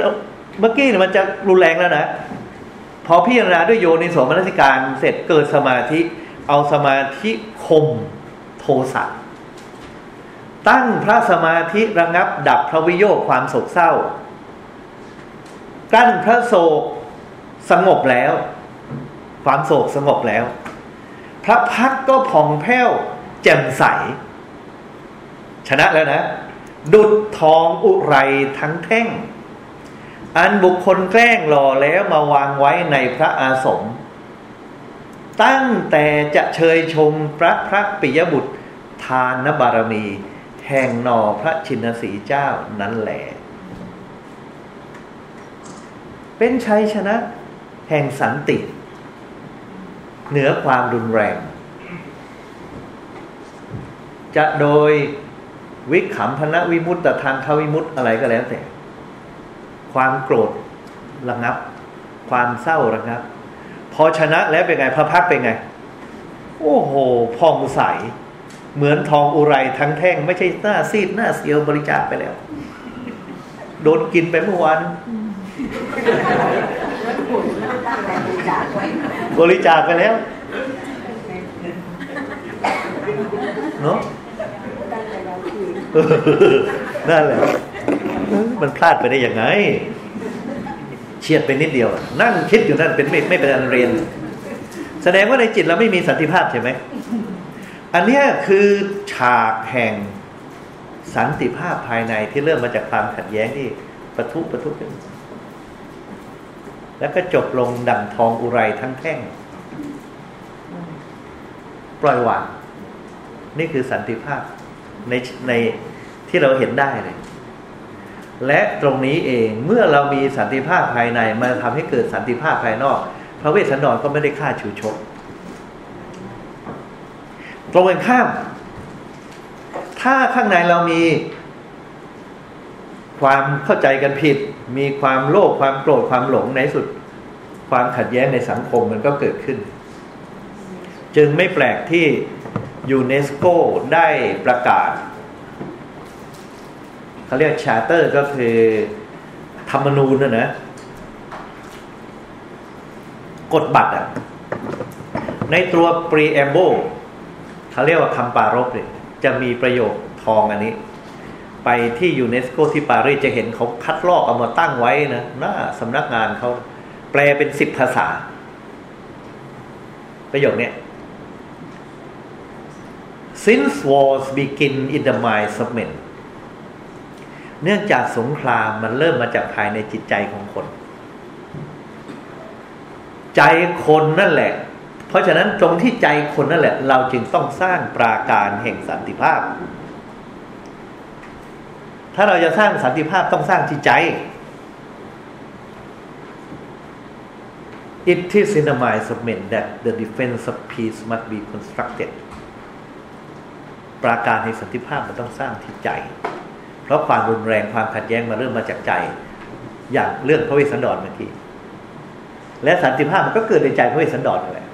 เมื่อกี้มันจะรุนแรงแล้วนะพอพิจารณาด้วยโยนิโสมนสิการเสร็จเกิดสมาธิ เอาสมาธิคมโทสะตั้งพระสมาธิระงับ ดับพระวิโยคความโศกเศร้า กั้นพระโศกสงบแล้ว ความโศกสงบแล้ว พระพักก็ผ่องแผ้ว แจ่มใส ชนะแล้วนะ ดุดทองอุไรทั้งแท่ง อันบุคคลแกล้งหล่อแล้วมาวางไว้ในพระอาสม ตั้งแต่จะเชยชมพระพระปิยบุตรทานบารมี แห่งนอพระชินสีเจ้านั้นแหละเป็นชัยชนะ แห่งสันติ เหนือความรุนแรง จะโดยวิขำพนะวิมุตตทางทวิมุตอะไรก็แล้วแต่ ความโกรธระงับ ความเศร้าระงับ พอชนะแล้วเป็นไงพระพักเป็นไง โอ้โหพองใส เหมือนทองอุไรทั้งแท่ง ไม่ใช่หน้าซีดหน้าเสียวบริจาคไปแล้ว โดนกินไปเมื่อวาน บริจาคไปแล้วเนาะนั่นแหละ มันพลาดไปได้ยังไง เฉียดไปนิดเดียว นั่งคิดอยู่นั่นเป็นไม่ไม่เป็นอันเรียน แสดงว่าในจิตเราไม่มีสันติภาพใช่ไหม อันนี้คือฉากแห่งสันติภาพภายในที่เริ่มมาจากความขัดแย้งที่ปะทุปะทุขึ้น แล้วก็จบลงดั่งทองอุไรทั้งแท่ง ปล่อยวางนี่คือสันติภาพในในที่เราเห็นได้เลย และตรงนี้เองเมื่อเรามีสันติภาพภายในมาทำให้เกิดสันติภาพภายนอก พระเวสสันดรก็ไม่ได้ฆ่าชูชกตรงกันข้าม ถ้าข้างในเรามีความเข้าใจกันผิด มีความโลภความโกรธความหลงในสุดความขัดแย้งในสังคมมันก็เกิดขึ้น จึงไม่แปลกที่ยูเนสโกได้ประกาศเขาเรียกชาร์เตอร์ก็คือธรรมนูญนะนะกฎบัตรอะ ในตัว preamble เขาเรียกว่าคำปารบเนี่ยจะมีประโยคทองอันนี้ ไปที่ยูเนสโกที่ปารีสจะเห็นเขาคัดลอกเอามาตั้งไว้นะหน้าสำนักงานเขาแปลเป็นสิบภาษา ประโยคนี้ since wars begin in the minds of men เนื่องจากสงครามมันเริ่มมาจากภายในจิตใจของคน ใจคนนั่นแหละ เพราะฉะนั้นตรงที่ใจคนนั่นแหละ เราจึงต้องสร้างปราการแห่งสันติภาพ ถ้าเราจะสร้างสันติภาพต้องสร้างที่ใจ It is in the minds of men that the defense of peace must be constructed ปราการในสันติภาพมันต้องสร้างที่ใจ เพราะความรุนแรงความขัดแย้งมาเริ่มมาจากใจ อย่างเรื่องพระเวสสันดรเมื่อกี้ และสันติภาพมันก็เกิดในใจพระเวสสันดรนั่นแหละ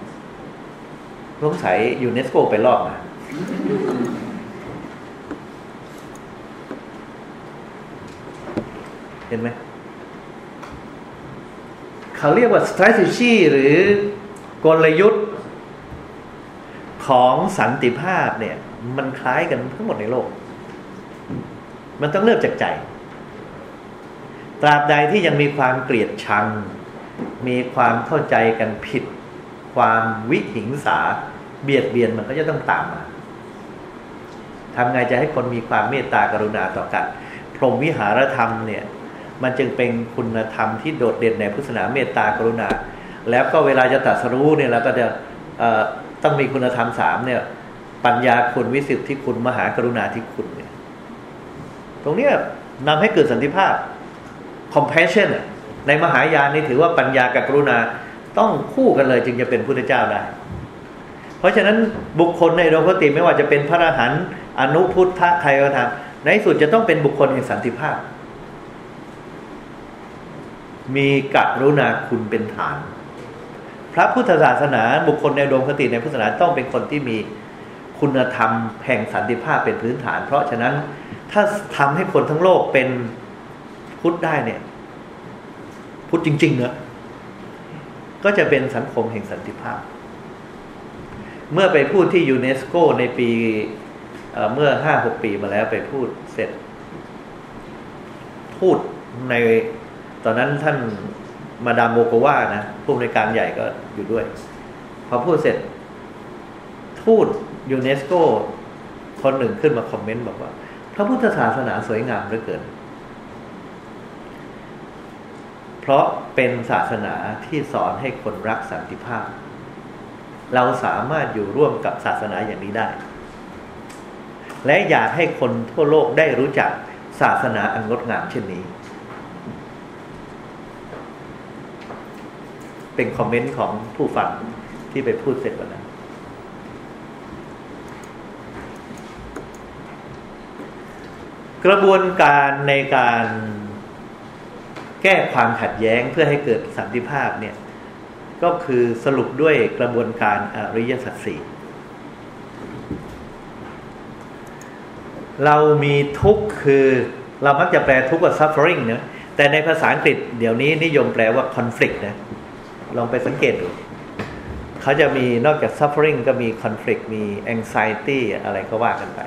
สงสัยยูเนสโกไปลอกมา เห็นไหมเขาเรียกว่า strategy หรือกลยุทธ์ของสันติภาพเนี่ย มันคล้ายกันทั้งหมดในโลก มันต้องเริ่มจากใจ ตราบใดที่ยังมีความเกลียดชัง มีความเข้าใจกันผิด ความวิหิงสา เบียดเบียนมันก็จะต้องตามมาทำไงจะให้คนมีความเมตตากรุณาต่อกัน พรหมวิหารธรรมเนี่ย มันจึงเป็นคุณธรรมที่โดดเด่นในพุทธศาสนาเมตตากรุณา แล้วก็เวลาจะตัดสรู้เนี่ยเราก็จะต้องมีคุณธรรมสามเนี่ยปัญญาคุณวิสิทธิคุณมหากรุณาธิคุณเนี่ยตรงนี้นำให้เกิดสันติภาพ compassion ในมหายานนี่ถือว่าปัญญากับกรุณาต้องคู่กันเลยจึงจะเป็นพุทธเจ้าได้ เพราะฉะนั้นบุคคลในโลกติไม่ว่าจะเป็นพระอรหันต์อนุพุทธไทยก็ตามในสุดจะต้องเป็นบุคคลแห่งสันติภาพ มีกรุณาคุณเป็นฐาน พระพุทธศาสนาบุคคลในดวงคติในพุทธศาสนาต้องเป็นคนที่มีคุณธรรมแห่งสันติภาพเป็นพื้นฐาน เพราะฉะนั้นถ้าทำให้คนทั้งโลกเป็นพุทธได้เนี่ยพูดจริงๆเนอะก็จะเป็นสังคมแห่งสันติภาพ เมื่อไปพูดที่ยูเนสโกในปีเมื่อห้าหกปีมาแล้วไปพูดเสร็จ พูดใน ตอนนั้นท่านมาดามโมโกวานะผู้ในการใหญ่ก็อยู่ด้วย พอพูดเสร็จ ทูตยูเนสโกคนหนึ่งขึ้นมาคอมเมนต์บอกว่า พระพุทธศาสนาสวยงามเหลือเกิน เพราะเป็นศาสนาที่สอนให้คนรักสันติภาพ เราสามารถอยู่ร่วมกับศาสนาอย่างนี้ได้ และอยากให้คนทั่วโลกได้รู้จักศาสนาอันงดงามเช่นนี้ เป็นคอมเมนต์ของผู้ฟังที่ไปพูดเสร็จวันนั้นกระบวนการในการแก้ความขัดแย้งเพื่อให้เกิดสันติภาพเนี่ย ก็คือสรุปด้วยกระบวนการอริยสัจสี่เรามีทุกข์คือเรามักจะแปลทุกข์ว่า suffering นะแต่ในภาษาอังกฤษเดี๋ยวนี้นิยมแปลว่า conflict นะ ลองไปสังเกตดูเขาจะมีนอกจาก suffering ก็มี conflict มี anxiety อะไรก็ว่ากันไป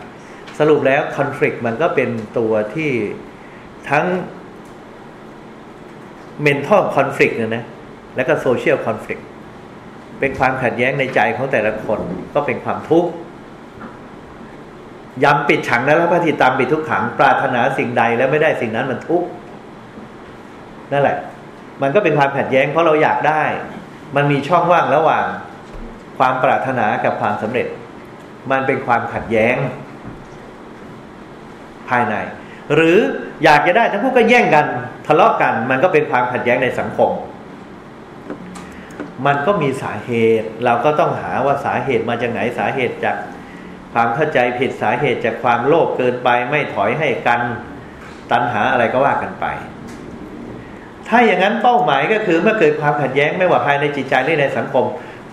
สรุปแล้ว conflict มันก็เป็นตัวที่ทั้ง mental conflict นะนะแล้วก็ social conflict เป็นความขัดแย้งในใจของแต่ละคนก็เป็นความทุกข์ยำปิดฉังแล้วพระทิตามปิดทุกขัง ปรารถนาสิ่งใดแล้วไม่ได้สิ่งนั้นมันทุกข์นั่นแหละ มันก็เป็นความขัดแย้งเพราะเราอยากได้ มันมีช่องว่างระหว่าง ความปรารถนากับความสำเร็จ มันเป็นความขัดแย้ง ภายใน หรืออยากจะได้ทั้งคู่ก็แย่งกันทะเลาะกัน มันก็เป็นความขัดแย้งในสังคม มันก็มีสาเหตุ เราก็ต้องหาว่าสาเหตุมาจากไหนสาเหตุจากความเข้าใจผิดสาเหตุจากความโลภเกินไปไม่ถอยให้กัน ตัณหาอะไรก็ว่ากันไป ถ้าอย่างนั้นเป้าหมายก็คือเมื่อเกิดความขัดแย้งไม่ว่าภายในจิตใจหรือในสังคม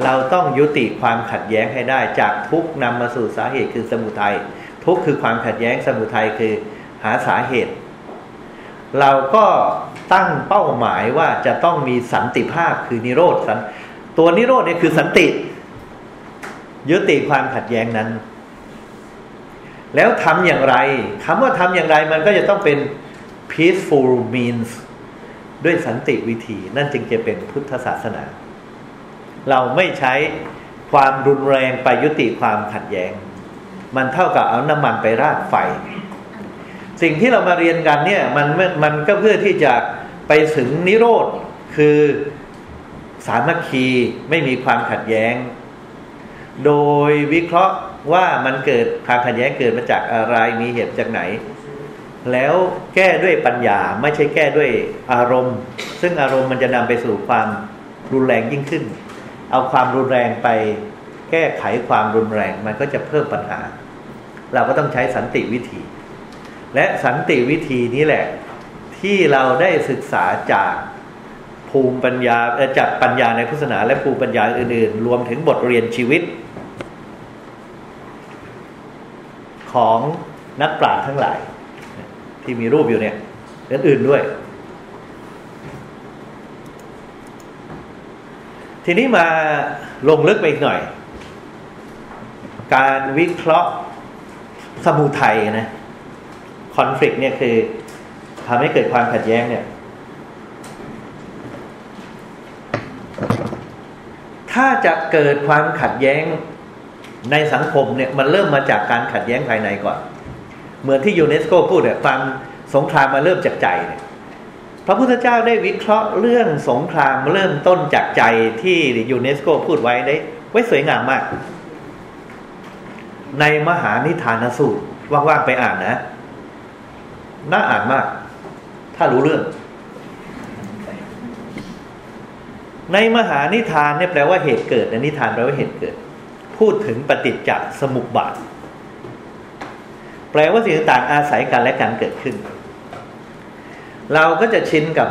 เราต้องยุติความขัดแย้งให้ได้ จากทุกนำมาสู่สาเหตุคือสมุทัยทุกคือความขัดแย้งสมุทัยคือหาสาเหตุ เราก็ตั้งเป้าหมายว่าจะต้องมีสันติภาพคือนิโรธสันตัวนิโรธเนี่ยคือสันติ ยุติความขัดแย้งนั้น แล้วทำอย่างไรคำว่าทำอย่างไรมันก็จะต้องเป็น peaceful means ด้วยสันติวิธีนั่นจึงจะเป็นพุทธศาสนา เราไม่ใช้ความรุนแรงไปยุติความขัดแย้ง มันเท่ากับเอาน้ำมันไปราดไฟ สิ่งที่เรามาเรียนกันเนี่ยมันมันก็เพื่อที่จะไปถึงนิโรธคือสามัคคีไม่มีความขัดแย้ง โดยวิเคราะห์ว่ามันเกิดความขัดแย้งเกิดมาจากอะไรมีเหตุจากไหน แล้วแก้ด้วยปัญญาไม่ใช่แก้ด้วยอารมณ์ ซึ่งอารมณ์มันจะนำไปสู่ความรุนแรงยิ่งขึ้น เอาความรุนแรงไป แก้ไขความรุนแรงมันก็จะเพิ่มปัญหา เราก็ต้องใช้สันติวิธี และสันติวิธีนี้แหละ ที่เราได้ศึกษาจากภูมิปัญญาจากปัญญาในพุทธศาสนาและภูมิปัญญาอื่นๆ รวมถึงบทเรียนชีวิต ของนักปราชญ์ทั้งหลาย ที่มีรูปอยู่เนี่ยอื่นๆด้วย ทีนี้มาลงลึกไปอีกหน่อย การวิเคราะห์สมุทัยนะคอนฟ lict เนี่ยคือทำให้เกิดความขัดแย้งเนี่ย ถ้าจะเกิดความขัดแย้งในสังคมเนี่ย มันเริ่มมาจากการขัดแย้งภายในก่อน เหมือนที่ยูเนสโกพูดเนี่ยความสงครามมาเริ่มจากใจเนี่ยพระพุทธเจ้าได้วิเคราะห์เรื่องสงครามเริ่มต้นจากใจที่ยูเนสโกพูดไว้ได้ ไว้สวยงามมาก ในมหานิทานสูตรว่างๆไปอ่านนะ น่าอ่านมาก ถ้ารู้เรื่อง ในมหานิทานเนี่ยแปลว่าเหตุเกิดในนิทานแปลว่าเหตุเกิด พูดถึงปฏิจจสมุปบาท แปลว่าสิ่งต่างอาศัยกันและการเกิดขึ้น เราก็จะชินกับ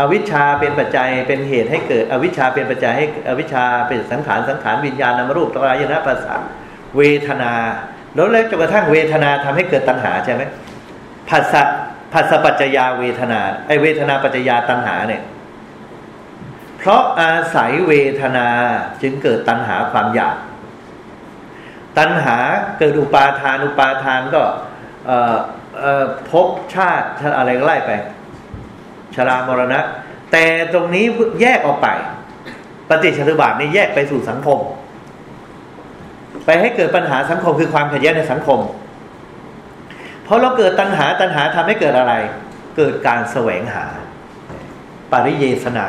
อวิชชาเป็นปัจจัยเป็นเหตุให้เกิด อวิชชาเป็นปัจจัยให้อวิชชาเป็นสังขารสังขารวิญญาณนามรูปตรายนะภาษาเวทนา แล้วแล้วจนกระทั่งเวทนาทำให้เกิดตัณหาใช่ไหมผัสสะผัสสะปัจจยาเวทนาไอเวทนาปัจจยาตัณหาเนี่ย เพราะอาศัยเวทนาจึงเกิดตัณหาความอยาก ตัณหาเกิดอุปาทานอุปาทานก็พบชาติอะไรก็ไล่ไป ชรามรณะ แต่ตรงนี้แยกออกไป ปฏิจจสมุปบาทนี่แยกไปสู่สังคม ไปให้เกิดปัญหาสังคมคือความขัดแย้งในสังคม เพราะเราเกิดตัณหาตัณหาทำให้เกิดอะไร เกิดการแสวงหา ปริเยสนา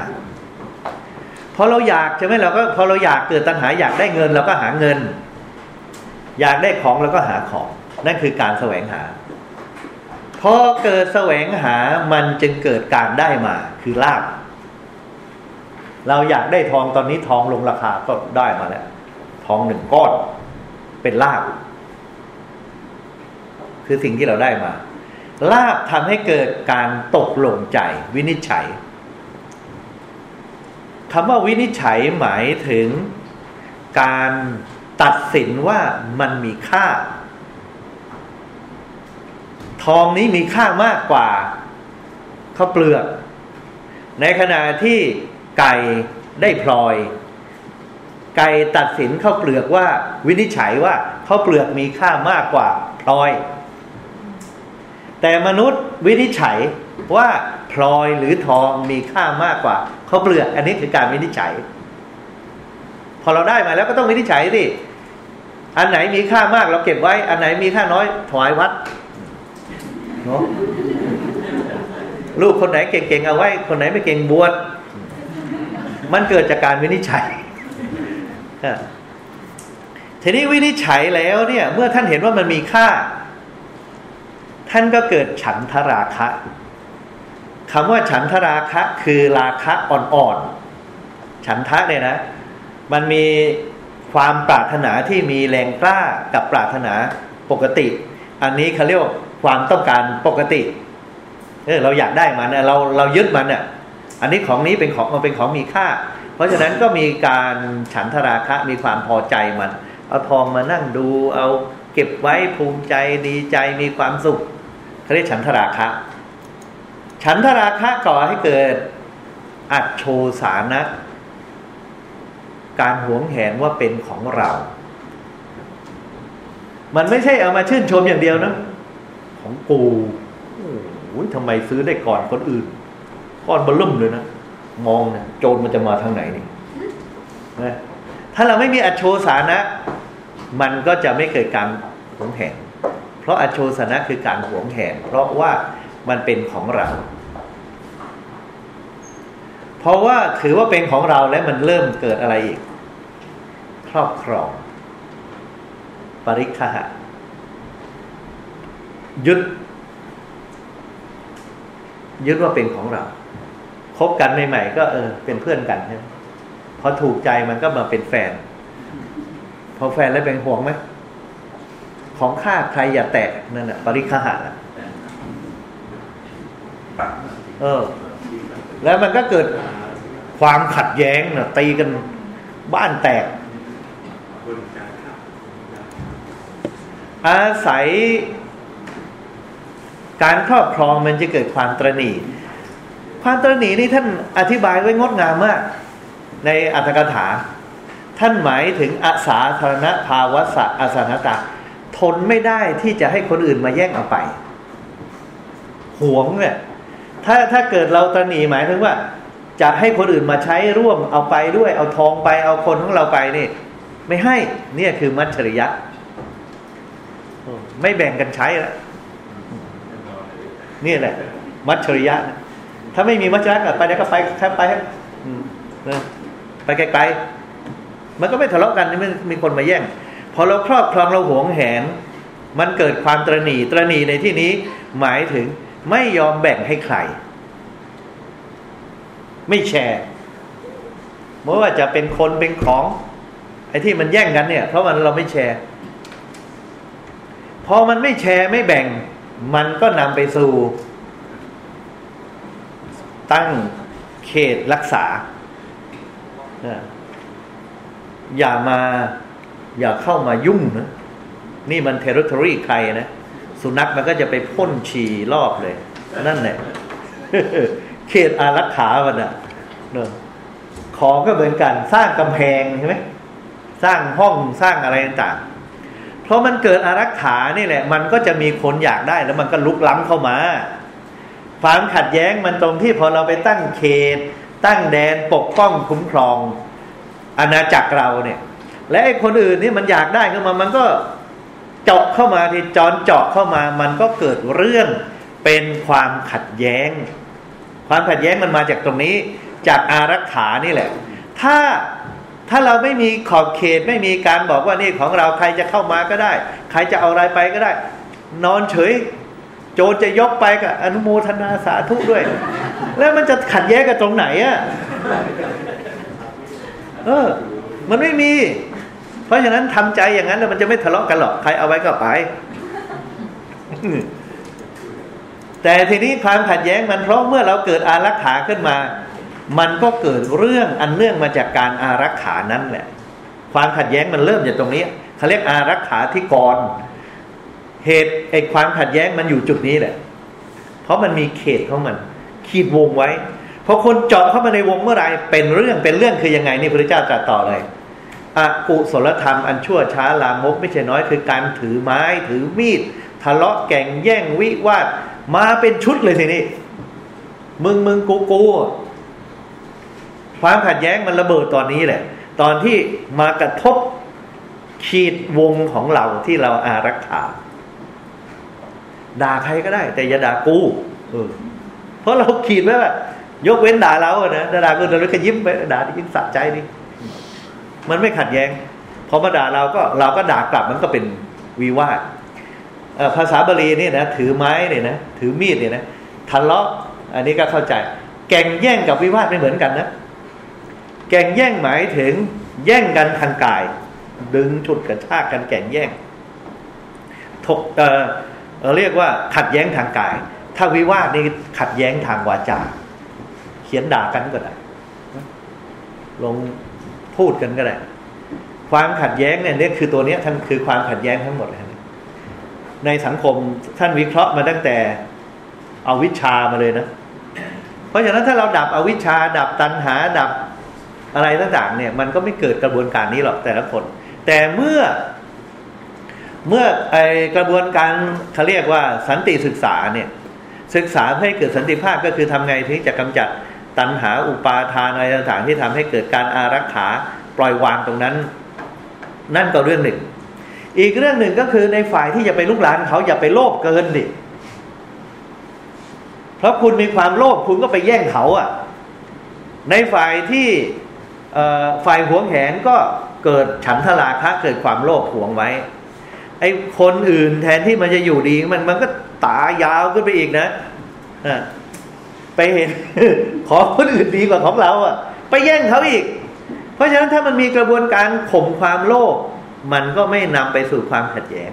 พอเราอยากใช่ไหมเราก็พอเราอยากเกิดตัณหาอยากได้เงินเราก็หาเงิน อยากได้ของเราก็หาของ นั่นคือการแสวงหาพอเกิดแสวงหามันจึงเกิดการได้มาคือลาบเราอยากได้ทองตอนนี้ทองลงราคาก็ได้มาแล้ว ทองหนึ่งก้อนเป็นลาบคือสิ่งที่เราได้มา ลาบทำให้เกิดการตกลงใจ วินิจฉัยคำว่าวินิจฉัยหมายถึงการ ตัดสินว่ามันมีค่า ทองนี้มีค่ามากกว่าข้าวเปลือก ในขณะที่ไก่ได้พลอย ไก่ตัดสินข้าวเปลือกว่า วินิจฉัยว่าข้าวเปลือกมีค่ามากกว่าพลอย แต่มนุษย์วินิจฉัยว่าพลอยหรือทองมีค่ามากกว่าเขาเปลือก อันนี้คือการวินิจฉัย พอเราได้มาแล้วก็ต้องวินิจฉัยสิอันไหนมีค่ามากเราเก็บไว้ อันไหนมีค่าน้อยถวายวัดเนาะลูกคนไหนเก่งๆเอาไว้ คนไหนไม่เก่งบวชมันเกิดจากการวินิจฉัยทีนี้วินิจฉัยแล้วเนี่ย เมื่อท่านเห็นว่ามันมีค่า ท่านก็เกิดฉันทราคะคำว่าฉันทราคะคือราคะอ่อนๆ ฉันทะเนี่ยนะ มันมีความปรารถนาที่มีแรงกล้ากับปรารถนาปกติ อันนี้เขาเรียกความต้องการปกติเออเราอยากได้มันเราเรายึดมันเนี่ยอันนี้ของนี้เป็นของมันเป็นของมีค่า เพราะฉะนั้นก็มีการฉันทราคะมีความพอใจมัน เอาทองมานั่งดูเอาเก็บไว้ภูมิใจดีใจมีความสุขเขาเรียกฉันทราคะ ฉันทราคะก่อให้เกิดอัจโชสานะ การหวงแหนว่าเป็นของเรา มันไม่ใช่เอามาชื่นชมอย่างเดียวนะ ของกูโอ้ยทำไมซื้อได้ก่อนคนอื่น ก้อนบลุ่มเลยนะ มองนะโจรมันจะมาทางไหนนี่นะถ้าเราไม่มีอัจโชสานะ มันก็จะไม่เกิดการหวงแหน เพราะอโชสานะคือการหวงแหน เพราะว่ามันเป็นของเรา เพราะว่าถือว่าเป็นของเราแล้วมันเริ่มเกิดอะไรอีก ครอบครอง ปริคหะยึดยึดว่าเป็นของเราคบกันใหม่ๆก็เออ เป็นเพื่อนกันใช่ไหมพอถูกใจมันก็มาเป็นแฟน พอแฟนแล้วเป็นห่วงไหมของข้าใครอย่าแตะนั่นแหะปริคหะเออ แล้วมันก็เกิด ความขัดแย้งนะตีกันบ้านแตก อาศัย การครอบครองมันจะเกิดความตรณีความตรณีนี่ท่านอธิบายไว้งดงามมาก ในอัตถกถา ท่านหมายถึงอาสาธารณภาวะสะอาสานตาทนไม่ได้ที่จะให้คนอื่นมาแย่งเอาไป หวงเนี่ยถ้าถ้าเกิดเราตระหนีหมายถึงว่า จะให้คนอื่นมาใช้ร่วมเอาไปด้วย เอาทองไปเอาคนของเราไปนี่ ไม่ให้เนี่ยคือมัจฉริยะไม่แบ่งกันใช้ละนี่แหละ มัจฉริยะ ถ้าไม่มีมัจฉริยะไปแล้วก็ไปแค่ไปไปไกลๆมันก็ไม่ทะเลาะกันไม่มีคนมาแย่งพอเราครอบครองเราหวงแหน มันเกิดความตรณีตรณีในที่นี้หมายถึงไม่ยอมแบ่งให้ใคร ไม่แชร์เมื่อว่าจะเป็นคนเป็นของ ไอ้ที่มันแย่งกันเนี่ย เพราะมันเราไม่แชร์พอมันไม่แชร์ไม่แบ่ง มันก็นำไปสู่ ตั้งเขตรักษา อย่ามาอย่าเข้ามายุ่งนะนี่มันเทร์ทอรี่ใครนะ สุนัขมันก็จะไปพ่นฉี่รอบเลย นั่นแหละ เขตอารักขามันอะเนอะของก็เหมือนกัน สร้างกำแพงใช่ไหมสร้างห้องสร้างอะไรต่างเพราะมันเกิดอารักขานี่แหละ มันก็จะมีคนอยากได้แล้วมันก็ลุกล้ำเข้ามา ความขัดแย้งมันตรงที่พอเราไปตั้งเขต ตั้งแดนปกป้องคุ้มครอง อาณาจักรเราเนี่ย และไอ้คนอื่นนี่มันอยากได้ขึ้นมา มันก็เจาะเข้ามาที่จอนเจาะเข้ามา มันก็เกิดเรื่องเป็นความขัดแย้ง ความขัดแย้งมันมาจากตรงนี้ จากอารักขานี่แหละ ถ้าถ้าเราไม่มีขอบเขตไม่มีการบอกว่านี่ของเราใครจะเข้ามาก็ได้ ใครจะเอาอะไรไปก็ได้ นอนเฉย โจจะยกไปก็อนุโมทนาสาธุด้วย แล้วมันจะขัดแย้งกันตรงไหนอะ่ะเออ มันไม่มี เพราะฉะนั้นทำใจอย่างนั้นแล้วมันจะไม่ทะเลาะกันหรอก ใครเอาไว้ก็ไป แต่ทีนี้ความขัดแย้งมันเพราะเมื่อเราเกิดอารักขาขึ้นมา มันก็เกิดเรื่องอันเนื่องมาจากการอารักขานั้นแหละ ความขัดแย้งมันเริ่มจากตรงนี้เขาเรียกอารักขาที่กรเหตุไอ้ความขัดแย้งมันอยู่จุดนี้แหละ เพราะมันมีเขตของมัน ขีดวงไว้พอคนเจาะเข้ามาในวงเมื่อไรเป็นเรื่องเป็นเรื่องคือยังไงนี่พระเจ้าตรัสต่อเลยอกุศลธรรมอันชั่วช้าลามกไม่ใช่น้อยคือการถือไม้ถือมีดทะเลาะแก่งแย่งวิวาท มาเป็นชุดเลยทีนี้มึงมึงกูกูความขัดแย้งมันระเบิดตอนนี้แหละ ตอนที่มากระทบขีดวงของเราที่เราอารักขาด่าใครก็ได้ แต่อย่าด่ากูเออเพราะเราขีดไว้ว่ายกเว้นด่าเราเนะด่ากูเราก็ยิ้มไปด่าที่ยิ้มสะใจดิมันไม่ขัดแย้งพอมาด่าเราก็เราก็ด่ากลับมันก็เป็นวิวาท ภาษาบาลีนี่นะถือไม้เนี่ยนะถือมีดเนี่ยนะทะเลาะอันนี้ก็เข้าใจ แก่งแย่งกับวิวาทไม่เหมือนกันนะแก่งแย่งหมายถึงแย่งกันทางกาย ดึงฉุดกระชากกันแก่งแย่งถกเออเรียกว่าขัดแย้งทางกาย ถ้าวิวาทนี่ขัดแย้งทางวาจา เขียนด่ากันก็ได้ลงพูดกันก็ได้ความขัดแย้งเนี่ยนี่คือตัวนี้ท่านคือความขัดแย้งทั้งหมดเลย ในสังคมท่านวิเคราะห์มาตั้งแต่เอาวิชามาเลยนะ เพราะฉะนั้นถ้าเราดับอวิชา ดับตัณหาดับอะไรต่างๆเนี่ย มันก็ไม่เกิดกระบวนการนี้หรอกแต่ละคน แต่เมื่อ เมื่อไอกระบวนการเขาเรียกว่าสันติศึกษาเนี่ยศึกษาเพื่อให้เกิดสันติภาพก็คือทำไงที่จะกำจัดตัณหาอุปาทานอะไรต่างๆที่ทำให้เกิดการอารักขาปล่อยวางตรงนั้น นั่นก็เรื่องหนึ่ง อีกเรื่องหนึ่งก็คือในฝ่ายที่จะไปลุกลานเขาอย่าไปโลภเกินดิเพราะคุณมีความโลภคุณก็ไปแย่งเขาอะ่ะ ในฝ่ายที่ฝ่ายหวงแหนก็เกิดฉันทราคะเกิดความโลภหวงไว้ ไอ้คนอื่นแทนที่มันจะอยู่ดีมันมันก็ตายาวขึ้นไปอีกนะไปเห็นขอคนอื่นดีกว่าของเราอะ ไปแย่งเขาอีก เพราะฉะนั้นถ้ามันมีกระบวนการข่มความโลภ มันก็ไม่นำไปสู่ความขัดแย้ง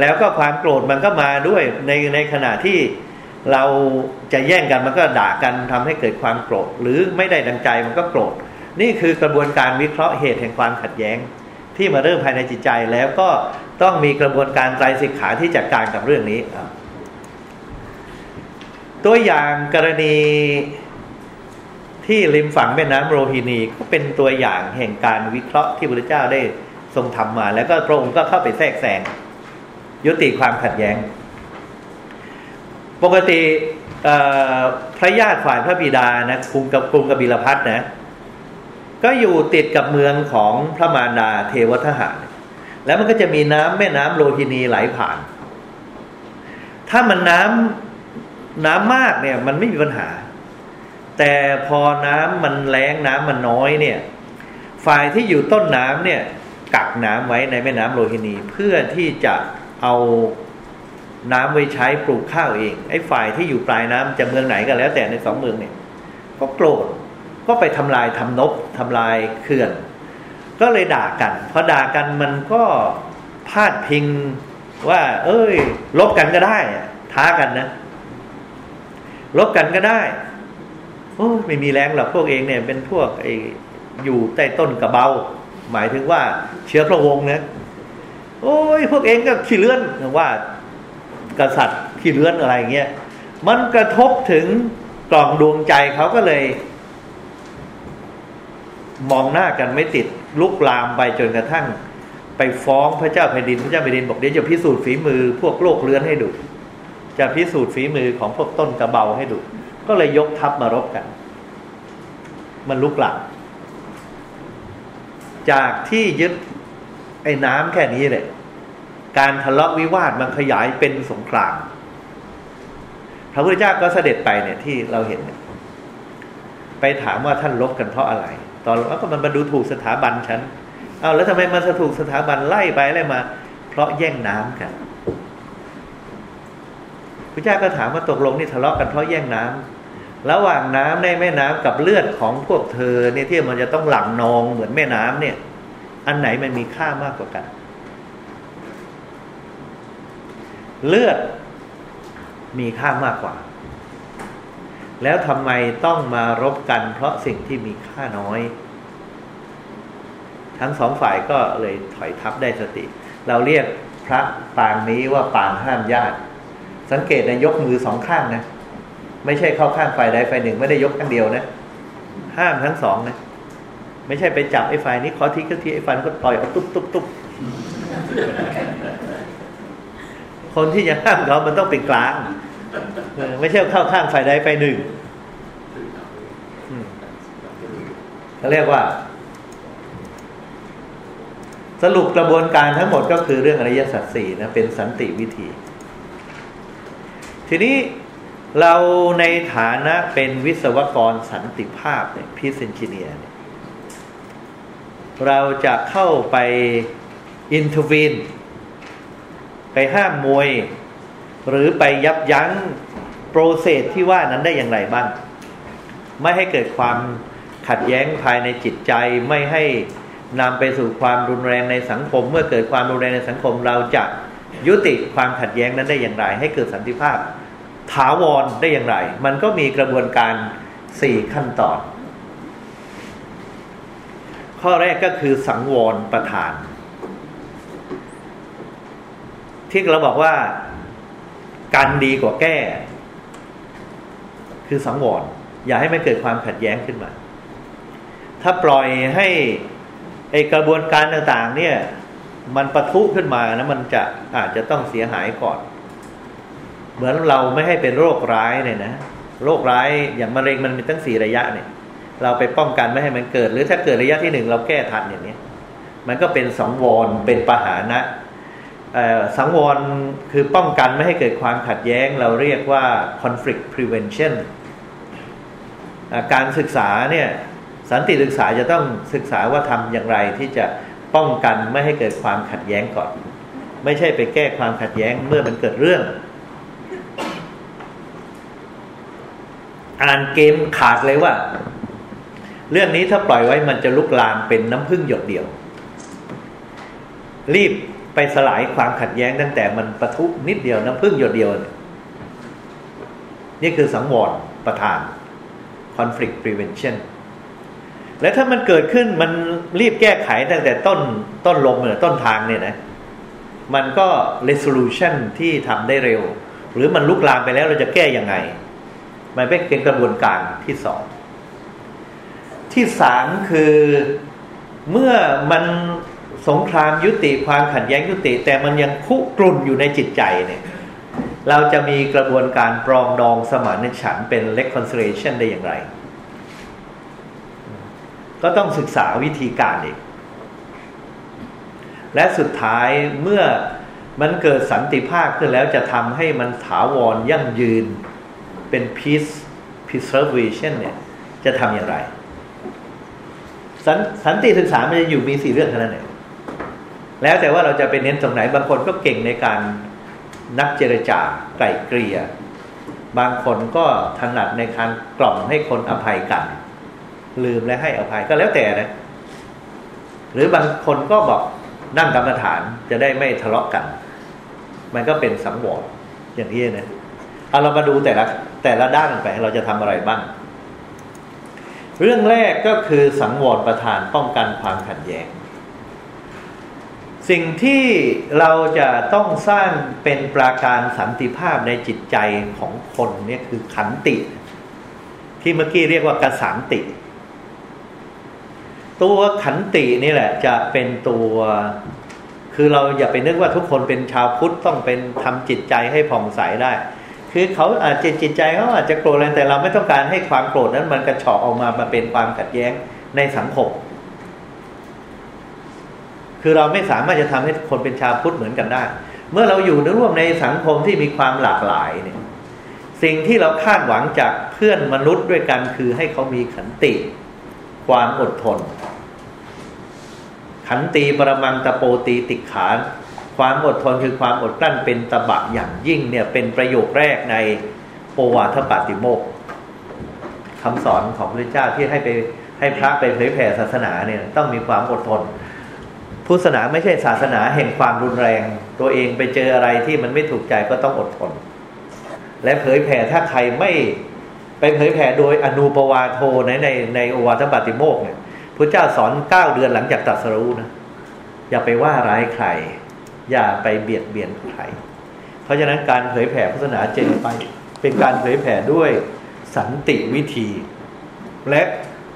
แล้วก็ความโกรธมันก็มาด้วยในในขณะที่เราจะแย่งกันมันก็ด่ากันทำให้เกิดความโกรธ หรือไม่ได้ดังใจมันก็โกรธ นี่คือกระบวนการวิเคราะห์เหตุแห่งความขัดแย้ง ที่มาเริ่มภายในจิตใจแล้วก็ต้องมีกระบวนการไตรสิกขาที่จัดการกับเรื่องนี้ ตัวอย่างกรณี ที่ริมฝั่งแม่น้ำโรฮินีก็เป็นตัวอย่างแห่งการวิเคราะห์ที่พระเจ้าได้ทรงทำมา แล้วก็พระองค์ก็เข้าไปแทรกแซงยุติความขัดแย้ง ปกติพระญาติฝ่ายพระบิดานะกรุงกับกรุงกบิลพัทนะ ก็อยู่ติดกับเมืองของพระมารดาเทวทหาร แล้วมันก็จะมีน้ำแม่น้ำโลหินีไหลผ่าน ถ้ามันน้ำน้ำมากเนี่ย มันไม่มีปัญหา แต่พอน้ำมันแรงน้ำมันน้อยเนี่ย ฝ่ายที่อยู่ต้นน้ำเนี่ย กักน้ำไว้ในแม่น้ำโลหินี เพื่อที่จะเอาน้ำไว้ใช้ปลูกข้าวเอง ไอ้ฝ่ายที่อยู่ปลายน้ำจะเมืองไหนก็แล้วแต่ในสองเมืองเนี่ย ก็โกรธก็ไปทำลายทำนบทำลายเขื่อน ก็เลยด่ากันพอด่ากันมันก็พาดพิงว่า เอ้ย ลบกันก็ได้ท้ากันนะ ลบกันก็ได้ โอ้ไม่มีแรงหรอกพวกเองเนี่ย เป็นพวกไอ้อยู่ใต้ต้นกระเบา หมายถึงว่าเชื้อพระวงศ์นะโอ้ยพวกเองก็ขี้เลื่อนว่ากษัตริย์ที่เลื้อนอะไรเงี้ยมันกระทบถึงกล่องดวงใจเขาก็เลย มองหน้ากันไม่ติดลุกลามไปจนกระทั่ง ไปฟ้องพระเจ้าแผ่นดินพระเจ้าแผ่นดินบอกเดี๋ยวจะพิสูจน์ฝีมือ พวกโลกเลื้อนให้ดู จะพิสูจน์ฝีมือของพวกต้นกระเบาให้ดู ก็เลยยกทัพมารบกัน มันลุกลามจากที่ยึดไอ้น้ำแค่นี้เลยการทะเลาะวิวาทมันขยายเป็นสงคราม พระพุทธเจ้าก็เสด็จไปเนี่ยที่เราเห็นเนี่ยไปถามว่าท่านลบกันเพราะอะไร ตอนแล้วก็มันมาดูถูกสถาบันฉัน เอาแล้วทำไมมันถูกสถาบันไล่ไปไล่มา เพราะแย่งน้ำกันพระเจ้าก็ถามว่าตกลงนี่ทะเลาะกันเพราะแย่งน้ำ ระหว่างน้ำในแม่น้ำกับเลือดของพวกเธอเนี่ยที่มันจะต้องหลั่งนองเหมือนแม่น้ำเนี่ย อันไหนมันมีค่ามากกว่ากัน เลือดมีค่ามากกว่า แล้วทำไมต้องมารบกัน เพราะสิ่งที่มีค่าน้อย ทั้งสองฝ่ายก็เลยถอยทับได้สติ เราเรียกพระปางนี้ว่าปางห้ามญาติ สังเกตนะยกมือสองข้างนะ ไม่ใช่เข้าข้างฝ่ายใดฝ่ายหนึ่งไม่ได้ยกข้างเดียวนะ ห้ามทั้งสองนะ ไม่ใช่ไปจับไอ้ฝ่ายนี้ขอทีก็ทีไอ้ฝ่ายนั้นก็ต่อยเอาตุ๊บตุ๊บตุ๊บคนที่จะห้ามเขามันต้องเป็นกลาง ไม่ใช่เข้าข้างฝ่ายใดฝ่ายหนึ่งเขาเรียกว่า สรุปกระบวนการทั้งหมดก็คือเรื่องอริยสัจสี่นะเป็นสันติวิธี ทีนี้ เราในฐานะเป็นวิศวกรสันติภาพเนี่ย peace engineer เนี่ยเราจะเข้าไป intervene ไปห้ามมวย หรือไปยับยั้ง process ที่ว่านั้นได้อย่างไรบ้าง ไม่ให้เกิดความขัดแย้งภายในจิตใจไม่ให้นำไปสู่ความรุนแรงในสังคม เมื่อเกิดความรุนแรงในสังคม เราจะยุติความขัดแย้งนั้นได้อย่างไร ให้เกิดสันติภาพ ถาวรได้อย่างไร มันก็มีกระบวนการสี่ขั้นตอน ข้อแรกก็คือสังวรประธาน ที่เราบอกว่าการดีกว่าแก้ คือสังวร อย่าให้มันเกิดความขัดแย้งขึ้นมา ถ้าปล่อยให้ไอกระบวนการต่าง ๆ เนี่ย มันประทุขึ้นมานะมันจะอาจจะต้องเสียหายก่อน เหมือนเราไม่ให้เป็นโรคร้ายเนี่ยนะโรคร้ายอย่างมะเร็งมันมีตั้งสี่ระยะเนี่ย เราไปป้องกันไม่ให้มันเกิด หรือถ้าเกิดระยะที่หนึ่งเราแก้ทันอย่างนี้มันก็เป็นสังวรเป็นปหานะสังวรคือป้องกันไม่ให้เกิดความขัดแย้ง เราเรียกว่า conflict prevention การศึกษาเนี่ยสันติศึกษาจะต้องศึกษาว่าทำอย่างไรที่จะป้องกันไม่ให้เกิดความขัดแย้งก่อน ไม่ใช่ไปแก้ความขัดแย้งเมื่อมันเกิดเรื่อง อ่านเกมขาดเลยว่า เรื่องนี้ถ้าปล่อยไว้มันจะลุกลามเป็นน้ำพึ่งหยดเดียว รีบไปสลายความขัดแย้งตั้งแต่มันประทุนิดเดียวน้ำพึ่งหยดเดียว นี่คือสังวรประธาน conflict prevention และถ้ามันเกิดขึ้นมันรีบแก้ไขตั้งแต่ต้นต้นลมหรือต้นทางเนี่ยนะ มันก็ resolution ที่ทำได้เร็ว หรือมันลุกลามไปแล้วเราจะแก้ยังไง มันเป็นกระบวนการที่สอง ที่สามคือเมื่อมันสงครามยุติความขัดแย้งยุติ แต่มันยังคุกรุ่นอยู่ในจิตใจเนี่ย เราจะมีกระบวนการปรองดองสมานฉันเป็น reconciliation ได้อย่างไร ก็ต้องศึกษาวิธีการอีก และสุดท้ายเมื่อมันเกิดสันติภาพขึ้นแล้วจะทำให้มันถาวรยั่งยืน เป็น peace preservation เนี่ยจะทำอย่างไรสสันติศึกษามันจะอยู่มีสี่เรื่องเท่านั้นเองแล้วแต่ว่าเราจะไปเน้นตรงไหนบางคนก็เก่งในการนักเจรจาไกล่เกลี่ย บางคนก็ถนัดในการกล่อมให้คนอภัยกัน ลืมและให้อภัยก็แล้วแต่นะ หรือบางคนก็บอกนั่งกรรมฐานจะได้ไม่ทะเลาะกัน มันก็เป็นสังวรอย่างที่นะ เอาเรามาดูแต่ละแต่ละด้านไปเราจะทำอะไรบ้าง เรื่องแรกก็คือสังวรประธานป้องกันความขัดแย้ง สิ่งที่เราจะต้องสร้างเป็นปราการสันติภาพในจิตใจของคนเนี่ยคือขันติ ที่เมื่อกี้เรียกว่ากสันติตตัวขันตินี่แหละจะเป็นตัวคือเราอย่าไปนึกว่าทุกคนเป็นชาวพุทธต้องเป็นทำจิตใจให้ผ่องใสได้ คือเขาอาจจะจิตใจเขาอาจจะโกรธแรแต่เราไม่ต้องการให้ความโกรธนั้น มันกระชอกออกมามาเป็นความขัดแย้งในสังคม คือเราไม่สามารถจะทำให้คนเป็นชาวพุทธเหมือนกันได้ เมื่อเราอยู่ในร่วมในสังคมที่มีความหลากหลายเนี่ย สิ่งที่เราคาดหวังจากเพื่อนมนุษย์ด้วยกันคือให้เขามีขันติ ความอดทน ขันตีปรมังตะโปตีติขาน ความอดทนคือความอดกลั้นเป็นตบะอย่างยิ่งเนี่ยเป็นประโยคแรกในโอวาทปาติโมกคำสอนของพระเจ้าที่ให้ไปให้พระไปเผยแผ่ศาสนาเนี่ยต้องมีความอดทน พุทธศาสนาไม่ใช่ศาสนาแห่งความรุนแรง ตัวเองไปเจออะไรที่มันไม่ถูกใจก็ต้องอดทน และเผยแผ่ถ้าใครไม่ไปเผยแผ่โดยอนุปวาโทในในในโอวาทปาติโมกเนี่ยพระเจ้าสอนเก้าเดือนหลังจากตรัสรู้นะอย่าไปว่าร้ายใคร อย่าไปเบียดเบียนใคร เพราะฉะนั้นการเผยแผ่พุทธศาสนาเจนไป เป็นการเผยแผ่ด้วยสันติวิธี และ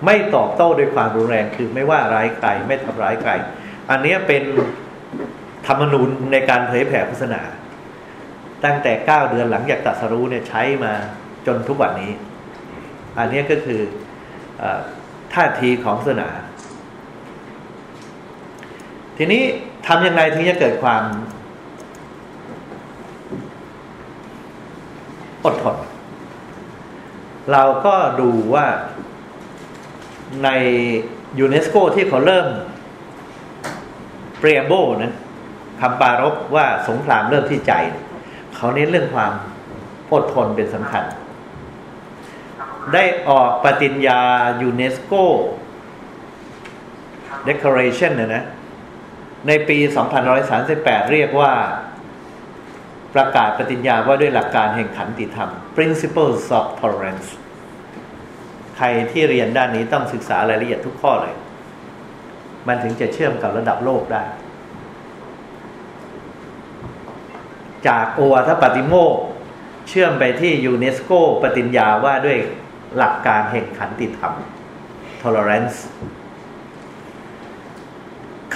ไม่ตอบโต้ด้วยความรุนแรงคือไม่ว่าร้ายใครไม่ทำร้ายใคร อันนี้เป็นธรรมนูญในการเผยแผ่พุทธศาสนา ตั้งแต่เก้าเดือนหลังจากตรัสรู้เนี่ยใช้มาจนทุกวันนี้ อันนี้ก็คืออท่าทีของศาสนา ทีนี้ ทำยังไงถึงจะเกิดความอดทน เราก็ดูว่าในยูเนสโกที่เขาเริ่มเปรียโบนะคำปารบว่าสงครามเริ่มที่ใจ เขาเน้นเรื่องความอดทนเป็นสำคัญ ได้ออกปฏิญญายูเนสโก Declaration เนี่ยนะ ในปี2138 เรียกว่าประกาศปฏิญญาว่าด้วยหลักการแห่งขันติธรรม Principles of Tolerance ใครที่เรียนด้านนี้ต้องศึกษารายละเอียดทุกข้อเลย มันถึงจะเชื่อมกับระดับโลกได้ จากโอวาทปฏิโมกเชื่อมไปที่ยูเนสโกปฏิญญาว่าด้วยหลักการแห่งขันติธรรม tolerance